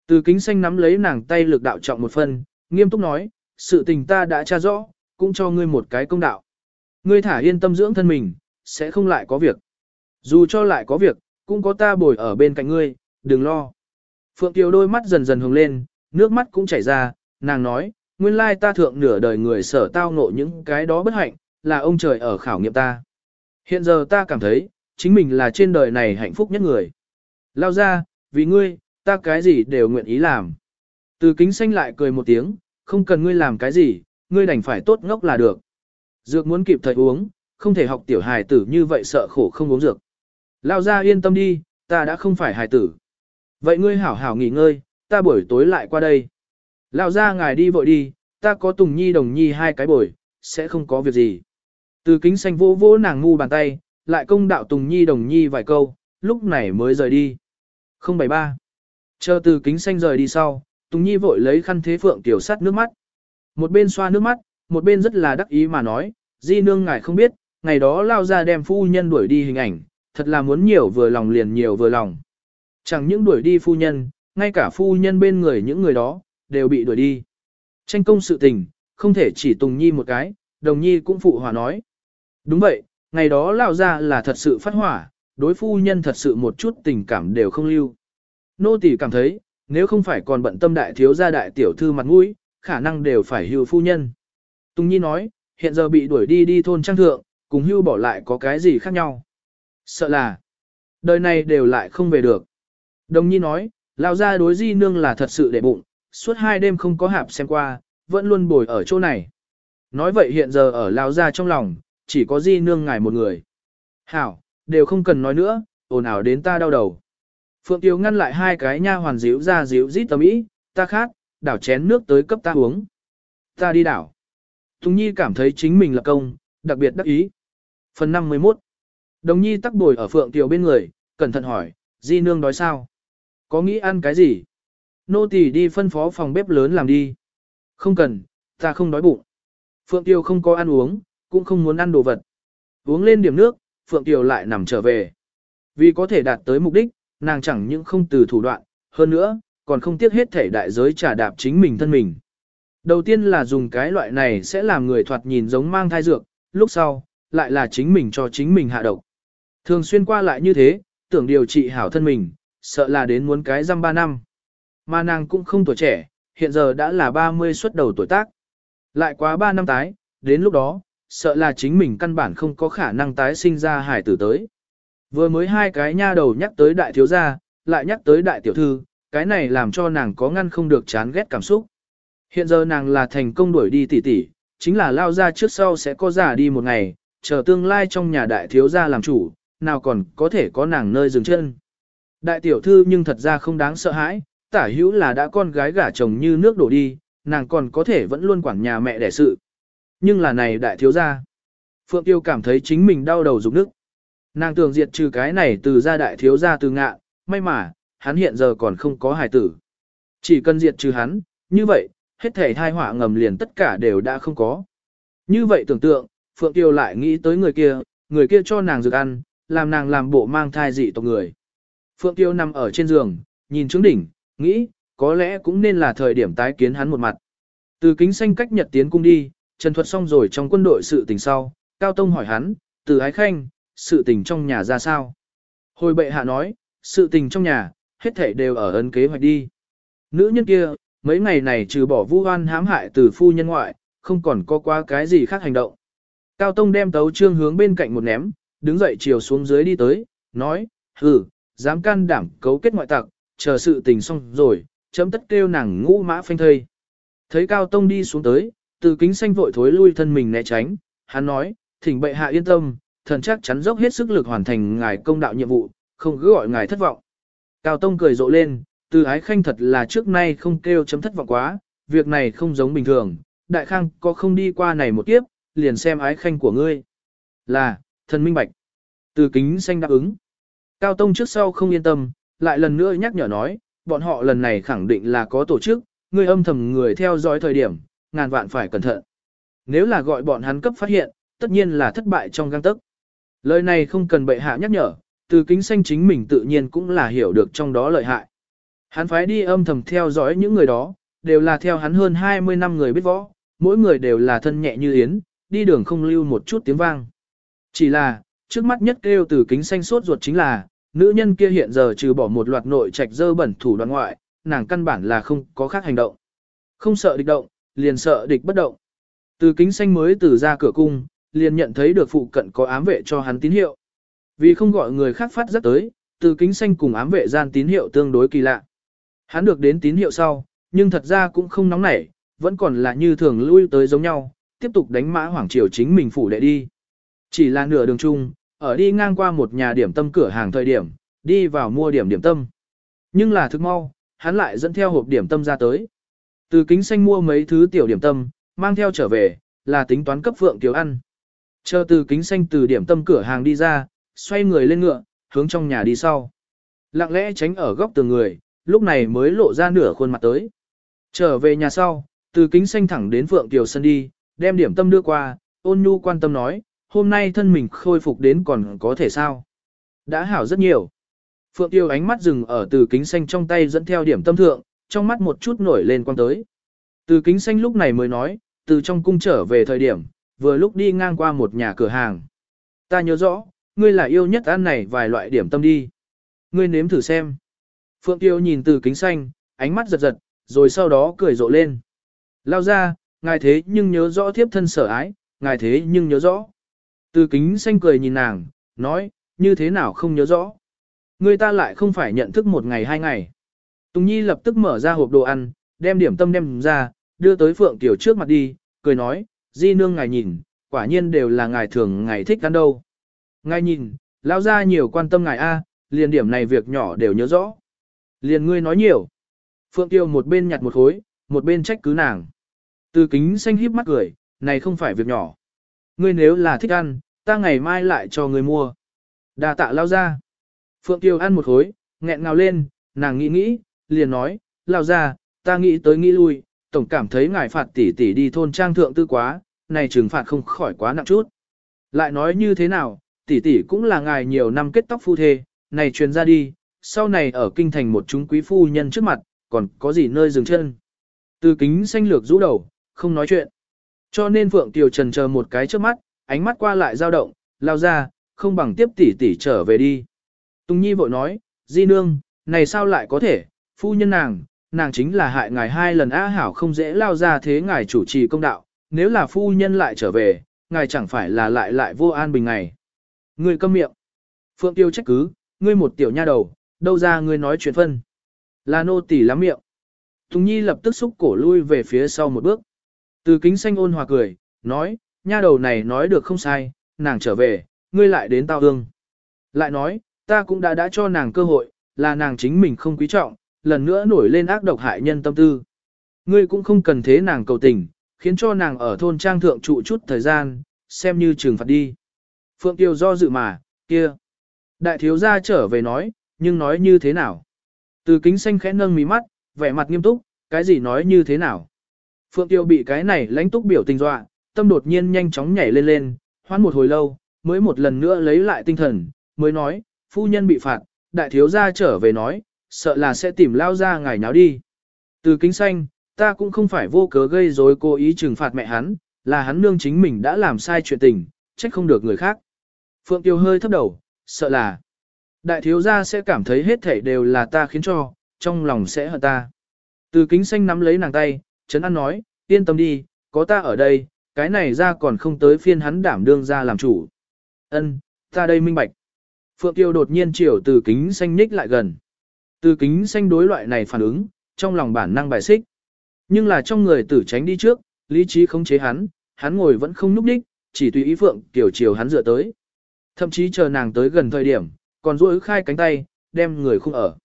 Từ kính xanh nắm lấy nàng tay lực đạo trọng một phần, nghiêm túc nói, sự tình ta đã tra rõ, cũng cho ngươi một cái công đạo. Ngươi thả yên tâm dưỡng thân mình, sẽ không lại có việc. Dù cho lại có việc, cũng có ta bồi ở bên cạnh ngươi, đừng lo. Phượng Tiêu đôi mắt dần dần hồng lên, nước mắt cũng chảy ra, nàng nói, nguyên lai ta thượng nửa đời người sở tao ngộ những cái đó bất hạnh, là ông trời ở khảo nghiệm ta. Hiện giờ ta cảm thấy, chính mình là trên đời này hạnh phúc nhất người. Lao ra, vì ngươi, ta cái gì đều nguyện ý làm. Từ kính xanh lại cười một tiếng, không cần ngươi làm cái gì, ngươi đành phải tốt ngốc là được. Dược muốn kịp thời uống, không thể học tiểu hài tử như vậy sợ khổ không uống dược. Lao ra yên tâm đi, ta đã không phải hài tử. Vậy ngươi hảo hảo nghỉ ngơi, ta buổi tối lại qua đây. Lao ra ngài đi vội đi, ta có Tùng Nhi đồng nhi hai cái buổi, sẽ không có việc gì. Từ kính xanh vỗ vỗ nàng ngu bàn tay, lại công đạo Tùng Nhi đồng nhi vài câu, lúc này mới rời đi. 073. Chờ từ kính xanh rời đi sau, Tùng Nhi vội lấy khăn thế phượng tiểu sắt nước mắt. Một bên xoa nước mắt, một bên rất là đắc ý mà nói, di nương ngài không biết, ngày đó lao ra đem phu nhân đuổi đi hình ảnh, thật là muốn nhiều vừa lòng liền nhiều vừa lòng. Chẳng những đuổi đi phu nhân, ngay cả phu nhân bên người những người đó, đều bị đuổi đi. Tranh công sự tình, không thể chỉ Tùng Nhi một cái, đồng nhi cũng phụ hòa nói. Đúng vậy, ngày đó lao ra là thật sự phát hỏa, đối phu nhân thật sự một chút tình cảm đều không lưu. Nô tỳ cảm thấy, nếu không phải còn bận tâm đại thiếu gia đại tiểu thư mặt mũi, khả năng đều phải hưu phu nhân. Tùng Nhi nói, hiện giờ bị đuổi đi đi thôn trang thượng, cùng hưu bỏ lại có cái gì khác nhau. Sợ là, đời này đều lại không về được. Đồng Nhi nói, lao ra đối di nương là thật sự để bụng, suốt hai đêm không có hạp xem qua, vẫn luôn bồi ở chỗ này. Nói vậy hiện giờ ở lao ra trong lòng, chỉ có di nương ngài một người. Hảo, đều không cần nói nữa, ồn ào đến ta đau đầu. Phượng Tiêu ngăn lại hai cái nha hoàn díu ra díu rít tầm ý, ta khát, đảo chén nước tới cấp ta uống. Ta đi đảo. Tùng Nhi cảm thấy chính mình là công, đặc biệt đắc ý. Phần 51 Đồng Nhi tắc bồi ở Phượng Tiêu bên người, cẩn thận hỏi, di nương đói sao? Có nghĩ ăn cái gì? Nô tỳ đi phân phó phòng bếp lớn làm đi. Không cần, ta không đói bụng. Phượng Tiêu không có ăn uống, cũng không muốn ăn đồ vật. Uống lên điểm nước, Phượng Tiêu lại nằm trở về. Vì có thể đạt tới mục đích, nàng chẳng những không từ thủ đoạn, hơn nữa, còn không tiếc hết thể đại giới trả đạp chính mình thân mình. Đầu tiên là dùng cái loại này sẽ làm người thoạt nhìn giống mang thai dược, lúc sau, lại là chính mình cho chính mình hạ độc. Thường xuyên qua lại như thế, tưởng điều trị hảo thân mình, sợ là đến muốn cái răm ba năm. Mà nàng cũng không tuổi trẻ, hiện giờ đã là 30 xuất đầu tuổi tác. Lại quá 3 năm tái, đến lúc đó, sợ là chính mình căn bản không có khả năng tái sinh ra hải tử tới. Vừa mới hai cái nha đầu nhắc tới đại thiếu gia, lại nhắc tới đại tiểu thư, cái này làm cho nàng có ngăn không được chán ghét cảm xúc. Hiện giờ nàng là thành công đuổi đi tỷ tỷ, chính là lao ra trước sau sẽ có giả đi một ngày, chờ tương lai trong nhà đại thiếu gia làm chủ, nào còn có thể có nàng nơi dừng chân. Đại tiểu thư nhưng thật ra không đáng sợ hãi, tả hữu là đã con gái gả chồng như nước đổ đi, nàng còn có thể vẫn luôn quản nhà mẹ đẻ sự. Nhưng là này đại thiếu gia. Phượng Tiêu cảm thấy chính mình đau đầu rụng nước. Nàng tưởng diệt trừ cái này từ gia đại thiếu gia từ ngạ, may mà, hắn hiện giờ còn không có hài tử. Chỉ cần diệt trừ hắn, như vậy, hết thể thai họa ngầm liền tất cả đều đã không có. Như vậy tưởng tượng, Phượng Tiêu lại nghĩ tới người kia, người kia cho nàng dược ăn, làm nàng làm bộ mang thai dị tộc người. Phượng Tiêu nằm ở trên giường, nhìn trứng đỉnh, nghĩ, có lẽ cũng nên là thời điểm tái kiến hắn một mặt. Từ kính xanh cách nhật tiến cung đi, Trần Thuật xong rồi trong quân đội sự tình sau, Cao Tông hỏi hắn, từ ái khanh, sự tình trong nhà ra sao? Hồi bệ hạ nói, sự tình trong nhà, hết thảy đều ở ấn kế hoạch đi. Nữ nhân kia, mấy ngày này trừ bỏ vu oan hãm hại từ phu nhân ngoại, không còn có quá cái gì khác hành động. Cao Tông đem tấu trương hướng bên cạnh một ném, đứng dậy chiều xuống dưới đi tới, nói, hừ, dám can đảm cấu kết ngoại tặc, chờ sự tình xong rồi, chấm tất kêu nàng ngũ mã phanh thây. Thấy Cao Tông đi xuống tới, từ kính xanh vội thối lui thân mình né tránh, hắn nói, thỉnh bệ hạ yên tâm, thần chắc chắn dốc hết sức lực hoàn thành ngài công đạo nhiệm vụ, không cứ gọi ngài thất vọng. Cao Tông cười rộ lên, từ ái khanh thật là trước nay không kêu chấm thất vọng quá, việc này không giống bình thường, đại khang có không đi qua này một kiếp, liền xem ái khanh của ngươi. Là, thần minh bạch. Từ kính xanh đáp ứng. Cao Tông trước sau không yên tâm, lại lần nữa nhắc nhở nói, bọn họ lần này khẳng định là có tổ chức, ngươi âm thầm người theo dõi thời điểm, ngàn vạn phải cẩn thận. Nếu là gọi bọn hắn cấp phát hiện, tất nhiên là thất bại trong găng tức. Lời này không cần bệ hạ nhắc nhở, từ kính xanh chính mình tự nhiên cũng là hiểu được trong đó lợi hại. Hắn phái đi âm thầm theo dõi những người đó, đều là theo hắn hơn 20 năm người biết võ, mỗi người đều là thân nhẹ như yến, đi đường không lưu một chút tiếng vang. Chỉ là, trước mắt nhất kêu từ kính xanh sốt ruột chính là, nữ nhân kia hiện giờ trừ bỏ một loạt nội trạch dơ bẩn thủ đoạn ngoại, nàng căn bản là không có khác hành động. Không sợ địch động, liền sợ địch bất động. Từ kính xanh mới từ ra cửa cung, liền nhận thấy được phụ cận có ám vệ cho hắn tín hiệu. Vì không gọi người khác phát rất tới, từ kính xanh cùng ám vệ gian tín hiệu tương đối kỳ lạ. Hắn được đến tín hiệu sau, nhưng thật ra cũng không nóng nảy, vẫn còn là như thường lui tới giống nhau, tiếp tục đánh mã hoàng triều chính mình phủ đệ đi. Chỉ là nửa đường chung, ở đi ngang qua một nhà điểm tâm cửa hàng thời điểm, đi vào mua điểm điểm tâm. Nhưng là thức mau, hắn lại dẫn theo hộp điểm tâm ra tới. Từ kính xanh mua mấy thứ tiểu điểm tâm, mang theo trở về, là tính toán cấp Phượng Tiểu ăn. Chờ từ kính xanh từ điểm tâm cửa hàng đi ra, xoay người lên ngựa, hướng trong nhà đi sau. Lặng lẽ tránh ở góc tường người, lúc này mới lộ ra nửa khuôn mặt tới. Trở về nhà sau, từ kính xanh thẳng đến Phượng Tiểu sân đi, đem điểm tâm đưa qua, ôn nhu quan tâm nói, hôm nay thân mình khôi phục đến còn có thể sao. Đã hảo rất nhiều. Phượng Tiêu ánh mắt dừng ở từ kính xanh trong tay dẫn theo điểm tâm thượng, trong mắt một chút nổi lên quang tới. Từ kính xanh lúc này mới nói, từ trong cung trở về thời điểm, vừa lúc đi ngang qua một nhà cửa hàng. Ta nhớ rõ, ngươi là yêu nhất ăn này vài loại điểm tâm đi. Ngươi nếm thử xem. Phượng Tiêu nhìn từ kính xanh, ánh mắt giật giật, rồi sau đó cười rộ lên. Lao ra, ngài thế nhưng nhớ rõ thiếp thân sở ái, ngài thế nhưng nhớ rõ. Từ kính xanh cười nhìn nàng, nói, như thế nào không nhớ rõ. Người ta lại không phải nhận thức một ngày hai ngày. Tùng Nhi lập tức mở ra hộp đồ ăn, đem điểm tâm đem ra, đưa tới Phượng Tiểu trước mặt đi, cười nói, di nương ngài nhìn, quả nhiên đều là ngài thường ngày thích ăn đâu. Ngài nhìn, lao ra nhiều quan tâm ngài A, liền điểm này việc nhỏ đều nhớ rõ. Liền ngươi nói nhiều. Phượng Tiêu một bên nhặt một khối, một bên trách cứ nàng. Từ kính xanh híp mắt cười, này không phải việc nhỏ. Ngươi nếu là thích ăn, ta ngày mai lại cho người mua. Đà tạ lao ra. Phượng Kiều ăn một khối, nghẹn ngào lên, nàng nghĩ nghĩ, liền nói, lao ra, ta nghĩ tới nghĩ lui, tổng cảm thấy ngài phạt tỷ tỷ đi thôn trang thượng tư quá, này trừng phạt không khỏi quá nặng chút. Lại nói như thế nào, tỷ tỷ cũng là ngài nhiều năm kết tóc phu thê, này truyền ra đi, sau này ở kinh thành một chúng quý phu nhân trước mặt, còn có gì nơi dừng chân. Từ kính xanh lược rũ đầu, không nói chuyện. Cho nên Phượng Tiều trần chờ một cái trước mắt, ánh mắt qua lại dao động, lao ra, không bằng tiếp tỷ tỷ trở về đi. Tùng Nhi vội nói, Di Nương, này sao lại có thể, phu nhân nàng, nàng chính là hại ngài hai lần á hảo không dễ lao ra thế ngài chủ trì công đạo, nếu là phu nhân lại trở về, ngài chẳng phải là lại lại vô an bình ngày. Ngươi câm miệng. Phượng Tiêu trách cứ, ngươi một tiểu nha đầu, đâu ra ngươi nói chuyện phân. Là nô tỳ lắm miệng. Tùng Nhi lập tức xúc cổ lui về phía sau một bước. Từ kính xanh ôn hòa cười, nói, nha đầu này nói được không sai, nàng trở về, ngươi lại đến tao hương. Lại nói, ta cũng đã đã cho nàng cơ hội, là nàng chính mình không quý trọng, lần nữa nổi lên ác độc hại nhân tâm tư. Ngươi cũng không cần thế nàng cầu tình, khiến cho nàng ở thôn trang thượng trụ chút thời gian, xem như trừng phạt đi. Phượng Tiêu do dự mà, kia. Đại thiếu gia trở về nói, nhưng nói như thế nào? Từ kính xanh khẽ nâng mí mắt, vẻ mặt nghiêm túc, cái gì nói như thế nào? Phượng Tiêu bị cái này lãnh túc biểu tình dọa, tâm đột nhiên nhanh chóng nhảy lên lên, hoan một hồi lâu, mới một lần nữa lấy lại tinh thần, mới nói, phu nhân bị phạt, đại thiếu gia trở về nói, sợ là sẽ tìm lao ra ngài nháo đi. Từ kính xanh, ta cũng không phải vô cớ gây rối cố ý trừng phạt mẹ hắn, là hắn nương chính mình đã làm sai chuyện tình, trách không được người khác. Phượng Tiêu hơi thấp đầu, sợ là đại thiếu gia sẽ cảm thấy hết thảy đều là ta khiến cho, trong lòng sẽ hận ta. Từ kính xanh nắm lấy nàng tay, Trấn An nói, yên tâm đi, có ta ở đây, cái này ra còn không tới phiên hắn đảm đương ra làm chủ. Ân, ta đây minh bạch. Phượng Tiêu đột nhiên chiều từ kính xanh nhích lại gần. Từ kính xanh đối loại này phản ứng, trong lòng bản năng bài xích. Nhưng là trong người tử tránh đi trước, lý trí khống chế hắn, hắn ngồi vẫn không núp đích, chỉ tùy ý Phượng Tiểu chiều hắn dựa tới. Thậm chí chờ nàng tới gần thời điểm, còn duỗi khai cánh tay, đem người không ở.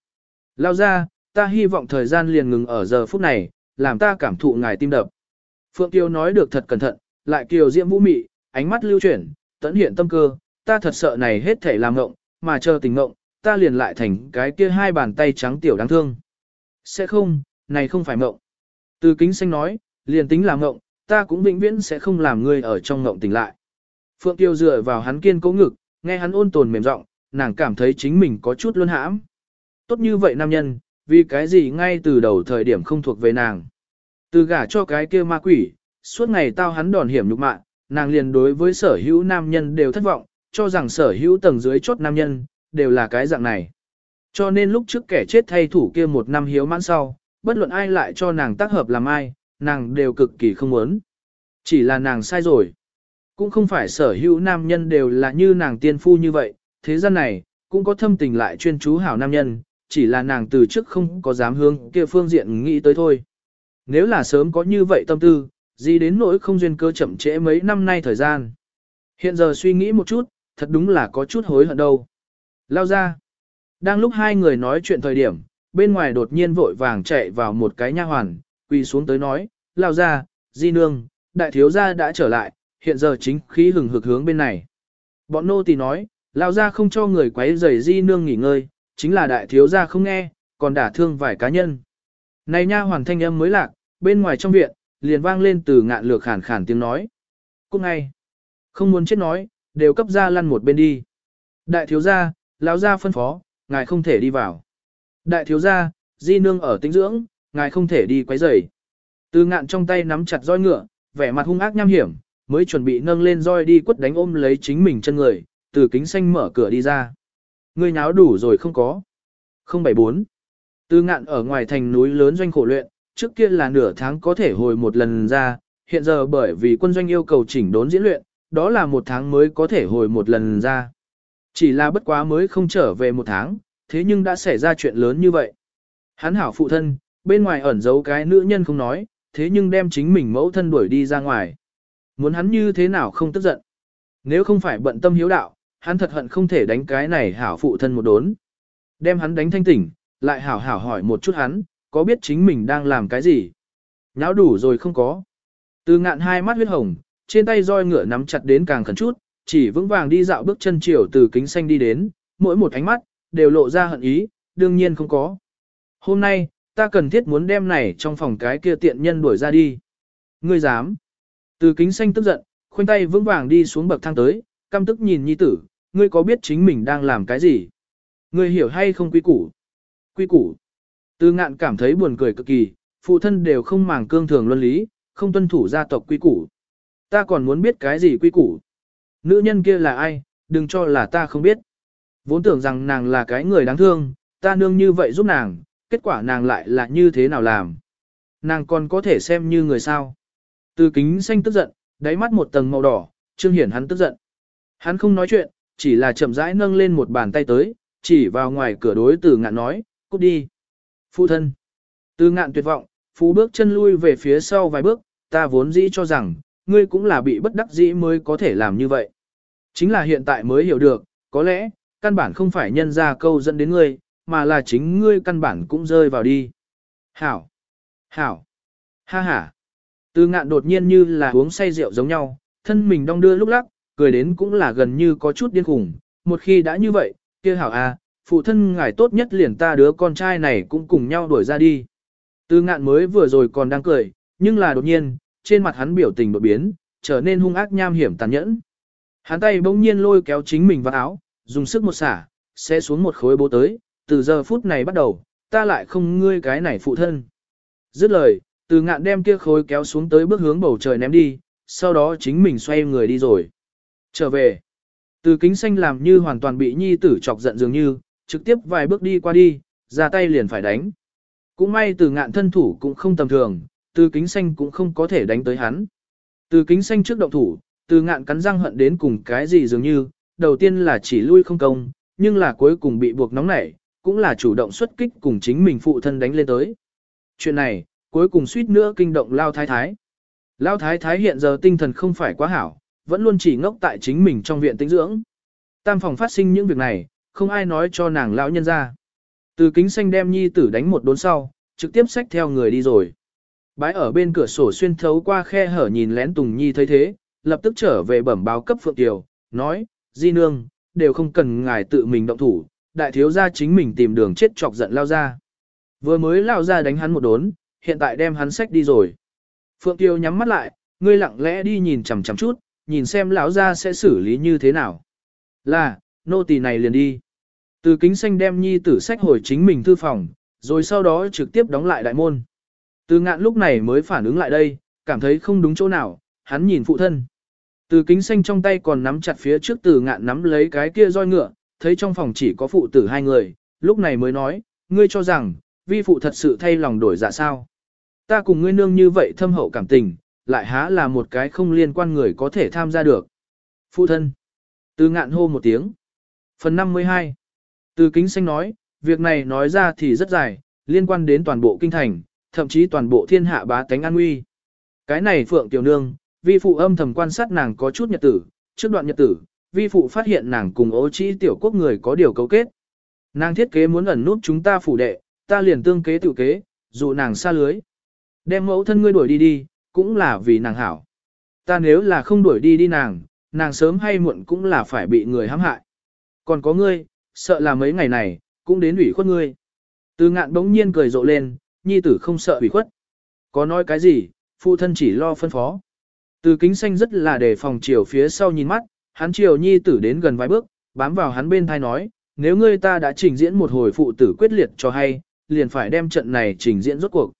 Lao ra, ta hy vọng thời gian liền ngừng ở giờ phút này, làm ta cảm thụ ngài tim đập. Phượng Tiêu nói được thật cẩn thận, lại kiều diễm vũ mị, ánh mắt lưu chuyển, tẫn hiện tâm cơ, ta thật sợ này hết thể làm ngộng, mà chờ tình ngộng, ta liền lại thành cái kia hai bàn tay trắng tiểu đáng thương. Sẽ không, này không phải ngộng. Từ kính xanh nói, liền tính làm ngộng, ta cũng vĩnh viễn sẽ không làm ngươi ở trong ngộng tỉnh lại. Phượng Tiêu dựa vào hắn kiên cố ngực, nghe hắn ôn tồn mềm giọng, nàng cảm thấy chính mình có chút luân hãm. Tốt như vậy nam nhân, vì cái gì ngay từ đầu thời điểm không thuộc về nàng. Từ gả cho cái kia ma quỷ, suốt ngày tao hắn đòn hiểm nhục mạ, nàng liền đối với sở hữu nam nhân đều thất vọng, cho rằng sở hữu tầng dưới chốt nam nhân, đều là cái dạng này. Cho nên lúc trước kẻ chết thay thủ kia một năm hiếu mãn sau, bất luận ai lại cho nàng tác hợp làm ai, nàng đều cực kỳ không muốn. Chỉ là nàng sai rồi. Cũng không phải sở hữu nam nhân đều là như nàng tiên phu như vậy, thế gian này, cũng có thâm tình lại chuyên chú hảo nam nhân, chỉ là nàng từ trước không có dám hướng kia phương diện nghĩ tới thôi. Nếu là sớm có như vậy tâm tư, gì đến nỗi không duyên cơ chậm trễ mấy năm nay thời gian. Hiện giờ suy nghĩ một chút, thật đúng là có chút hối hận đâu. Lao ra. Đang lúc hai người nói chuyện thời điểm, bên ngoài đột nhiên vội vàng chạy vào một cái nha hoàn, quỳ xuống tới nói, Lao ra, di nương, đại thiếu gia đã trở lại, hiện giờ chính khí hừng hực hướng bên này. Bọn nô tỳ nói, Lao ra không cho người quấy rầy di nương nghỉ ngơi, chính là đại thiếu gia không nghe, còn đả thương vài cá nhân. Này nha hoàn thanh âm mới lạc, bên ngoài trong viện, liền vang lên từ ngạn lược khản khản tiếng nói. Cúc ngay. Không muốn chết nói, đều cấp ra lăn một bên đi. Đại thiếu gia, lão gia phân phó, ngài không thể đi vào. Đại thiếu gia, di nương ở tĩnh dưỡng, ngài không thể đi quấy rầy. Từ ngạn trong tay nắm chặt roi ngựa, vẻ mặt hung ác nham hiểm, mới chuẩn bị nâng lên roi đi quất đánh ôm lấy chính mình chân người, từ kính xanh mở cửa đi ra. Ngươi nháo đủ rồi không có. 074. Từ ngạn ở ngoài thành núi lớn doanh khổ luyện, trước kia là nửa tháng có thể hồi một lần ra, hiện giờ bởi vì quân doanh yêu cầu chỉnh đốn diễn luyện, đó là một tháng mới có thể hồi một lần ra. Chỉ là bất quá mới không trở về một tháng, thế nhưng đã xảy ra chuyện lớn như vậy. Hắn hảo phụ thân, bên ngoài ẩn giấu cái nữ nhân không nói, thế nhưng đem chính mình mẫu thân đuổi đi ra ngoài. Muốn hắn như thế nào không tức giận. Nếu không phải bận tâm hiếu đạo, hắn thật hận không thể đánh cái này hảo phụ thân một đốn. Đem hắn đánh thanh tỉnh, lại hảo hảo hỏi một chút hắn, có biết chính mình đang làm cái gì? Nháo đủ rồi không có. Từ ngạn hai mắt huyết hồng, trên tay roi ngựa nắm chặt đến càng khẩn chút, chỉ vững vàng đi dạo bước chân chiều từ kính xanh đi đến, mỗi một ánh mắt, đều lộ ra hận ý, đương nhiên không có. Hôm nay, ta cần thiết muốn đem này trong phòng cái kia tiện nhân đuổi ra đi. Ngươi dám. Từ kính xanh tức giận, khoanh tay vững vàng đi xuống bậc thang tới, căm tức nhìn nhi tử, ngươi có biết chính mình đang làm cái gì? Ngươi hiểu hay không quy củ? Quy củ. Từ ngạn cảm thấy buồn cười cực kỳ, phụ thân đều không màng cương thường luân lý, không tuân thủ gia tộc quy củ. Ta còn muốn biết cái gì quy củ. Nữ nhân kia là ai, đừng cho là ta không biết. Vốn tưởng rằng nàng là cái người đáng thương, ta nương như vậy giúp nàng, kết quả nàng lại là như thế nào làm. Nàng còn có thể xem như người sao. Từ kính xanh tức giận, đáy mắt một tầng màu đỏ, Trương Hiển hắn tức giận. Hắn không nói chuyện, chỉ là chậm rãi nâng lên một bàn tay tới, chỉ vào ngoài cửa đối từ ngạn nói, cút đi. Phụ thân. Từ ngạn tuyệt vọng, phú bước chân lui về phía sau vài bước, ta vốn dĩ cho rằng, ngươi cũng là bị bất đắc dĩ mới có thể làm như vậy. Chính là hiện tại mới hiểu được, có lẽ, căn bản không phải nhân ra câu dẫn đến ngươi, mà là chính ngươi căn bản cũng rơi vào đi. Hảo! Hảo! Ha ha! Từ ngạn đột nhiên như là uống say rượu giống nhau, thân mình đong đưa lúc lắc, cười đến cũng là gần như có chút điên khủng. Một khi đã như vậy, kia hảo à, phụ thân ngài tốt nhất liền ta đứa con trai này cũng cùng nhau đuổi ra đi. Từ ngạn mới vừa rồi còn đang cười, nhưng là đột nhiên, trên mặt hắn biểu tình đột biến, trở nên hung ác nham hiểm tàn nhẫn. Hắn tay bỗng nhiên lôi kéo chính mình vào áo, dùng sức một xả, sẽ xuống một khối bố tới, từ giờ phút này bắt đầu, ta lại không ngươi cái này phụ thân. Dứt lời, từ ngạn đem kia khối kéo xuống tới bước hướng bầu trời ném đi, sau đó chính mình xoay người đi rồi. Trở về, từ kính xanh làm như hoàn toàn bị nhi tử chọc giận dường như, trực tiếp vài bước đi qua đi, ra tay liền phải đánh. Cũng may từ ngạn thân thủ cũng không tầm thường, từ kính xanh cũng không có thể đánh tới hắn. Từ kính xanh trước động thủ, từ ngạn cắn răng hận đến cùng cái gì dường như, đầu tiên là chỉ lui không công, nhưng là cuối cùng bị buộc nóng nảy, cũng là chủ động xuất kích cùng chính mình phụ thân đánh lên tới. Chuyện này, cuối cùng suýt nữa kinh động Lao Thái Thái. Lao Thái Thái hiện giờ tinh thần không phải quá hảo, vẫn luôn chỉ ngốc tại chính mình trong viện tĩnh dưỡng. Tam phòng phát sinh những việc này, không ai nói cho nàng lão nhân ra. Từ kính xanh đem nhi tử đánh một đốn sau, trực tiếp xách theo người đi rồi. Bái ở bên cửa sổ xuyên thấu qua khe hở nhìn lén Tùng Nhi thấy thế, lập tức trở về bẩm báo cấp Phượng Tiểu, nói, Di Nương, đều không cần ngài tự mình động thủ, đại thiếu gia chính mình tìm đường chết chọc giận lao ra. Vừa mới lao ra đánh hắn một đốn, hiện tại đem hắn xách đi rồi. Phượng Tiêu nhắm mắt lại, ngươi lặng lẽ đi nhìn chằm chằm chút, nhìn xem lão gia sẽ xử lý như thế nào. Là, nô tỳ này liền đi. Từ kính xanh đem nhi tử sách hồi chính mình thư phòng, rồi sau đó trực tiếp đóng lại đại môn. Từ ngạn lúc này mới phản ứng lại đây, cảm thấy không đúng chỗ nào, hắn nhìn phụ thân. Từ kính xanh trong tay còn nắm chặt phía trước từ ngạn nắm lấy cái kia roi ngựa, thấy trong phòng chỉ có phụ tử hai người, lúc này mới nói, ngươi cho rằng, vi phụ thật sự thay lòng đổi dạ sao. Ta cùng ngươi nương như vậy thâm hậu cảm tình, lại há là một cái không liên quan người có thể tham gia được. Phụ thân. Từ ngạn hô một tiếng. Phần 52. Từ kính xanh nói, việc này nói ra thì rất dài, liên quan đến toàn bộ kinh thành, thậm chí toàn bộ thiên hạ bá tánh an nguy. Cái này Phượng Tiểu Nương, vi phụ âm thầm quan sát nàng có chút nhật tử, trước đoạn nhật tử, vi phụ phát hiện nàng cùng ố trĩ tiểu quốc người có điều cấu kết. Nàng thiết kế muốn ẩn núp chúng ta phủ đệ, ta liền tương kế tự kế, dụ nàng xa lưới. Đem mẫu thân ngươi đuổi đi đi, cũng là vì nàng hảo. Ta nếu là không đuổi đi đi nàng, nàng sớm hay muộn cũng là phải bị người hãm hại. Còn có ngươi, sợ là mấy ngày này, cũng đến ủy khuất ngươi. Từ ngạn bỗng nhiên cười rộ lên, nhi tử không sợ ủy khuất. Có nói cái gì, phụ thân chỉ lo phân phó. Từ kính xanh rất là đề phòng chiều phía sau nhìn mắt, hắn chiều nhi tử đến gần vài bước, bám vào hắn bên thai nói, nếu ngươi ta đã trình diễn một hồi phụ tử quyết liệt cho hay, liền phải đem trận này trình diễn rốt cuộc.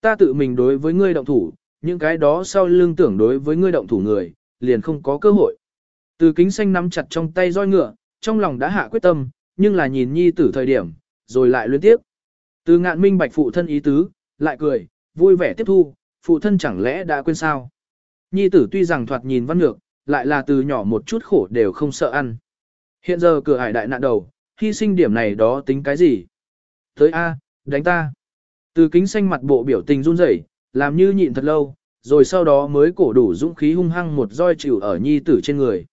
Ta tự mình đối với ngươi động thủ, những cái đó sau lưng tưởng đối với ngươi động thủ người, liền không có cơ hội. Từ kính xanh nắm chặt trong tay roi ngựa, trong lòng đã hạ quyết tâm, nhưng là nhìn nhi tử thời điểm, rồi lại luyến tiếp. Từ ngạn minh bạch phụ thân ý tứ, lại cười, vui vẻ tiếp thu, phụ thân chẳng lẽ đã quên sao. Nhi tử tuy rằng thoạt nhìn văn ngược, lại là từ nhỏ một chút khổ đều không sợ ăn. Hiện giờ cửa hải đại nạn đầu, hy sinh điểm này đó tính cái gì? Tới A, đánh ta. Từ kính xanh mặt bộ biểu tình run rẩy, làm như nhịn thật lâu, rồi sau đó mới cổ đủ dũng khí hung hăng một roi chịu ở nhi tử trên người.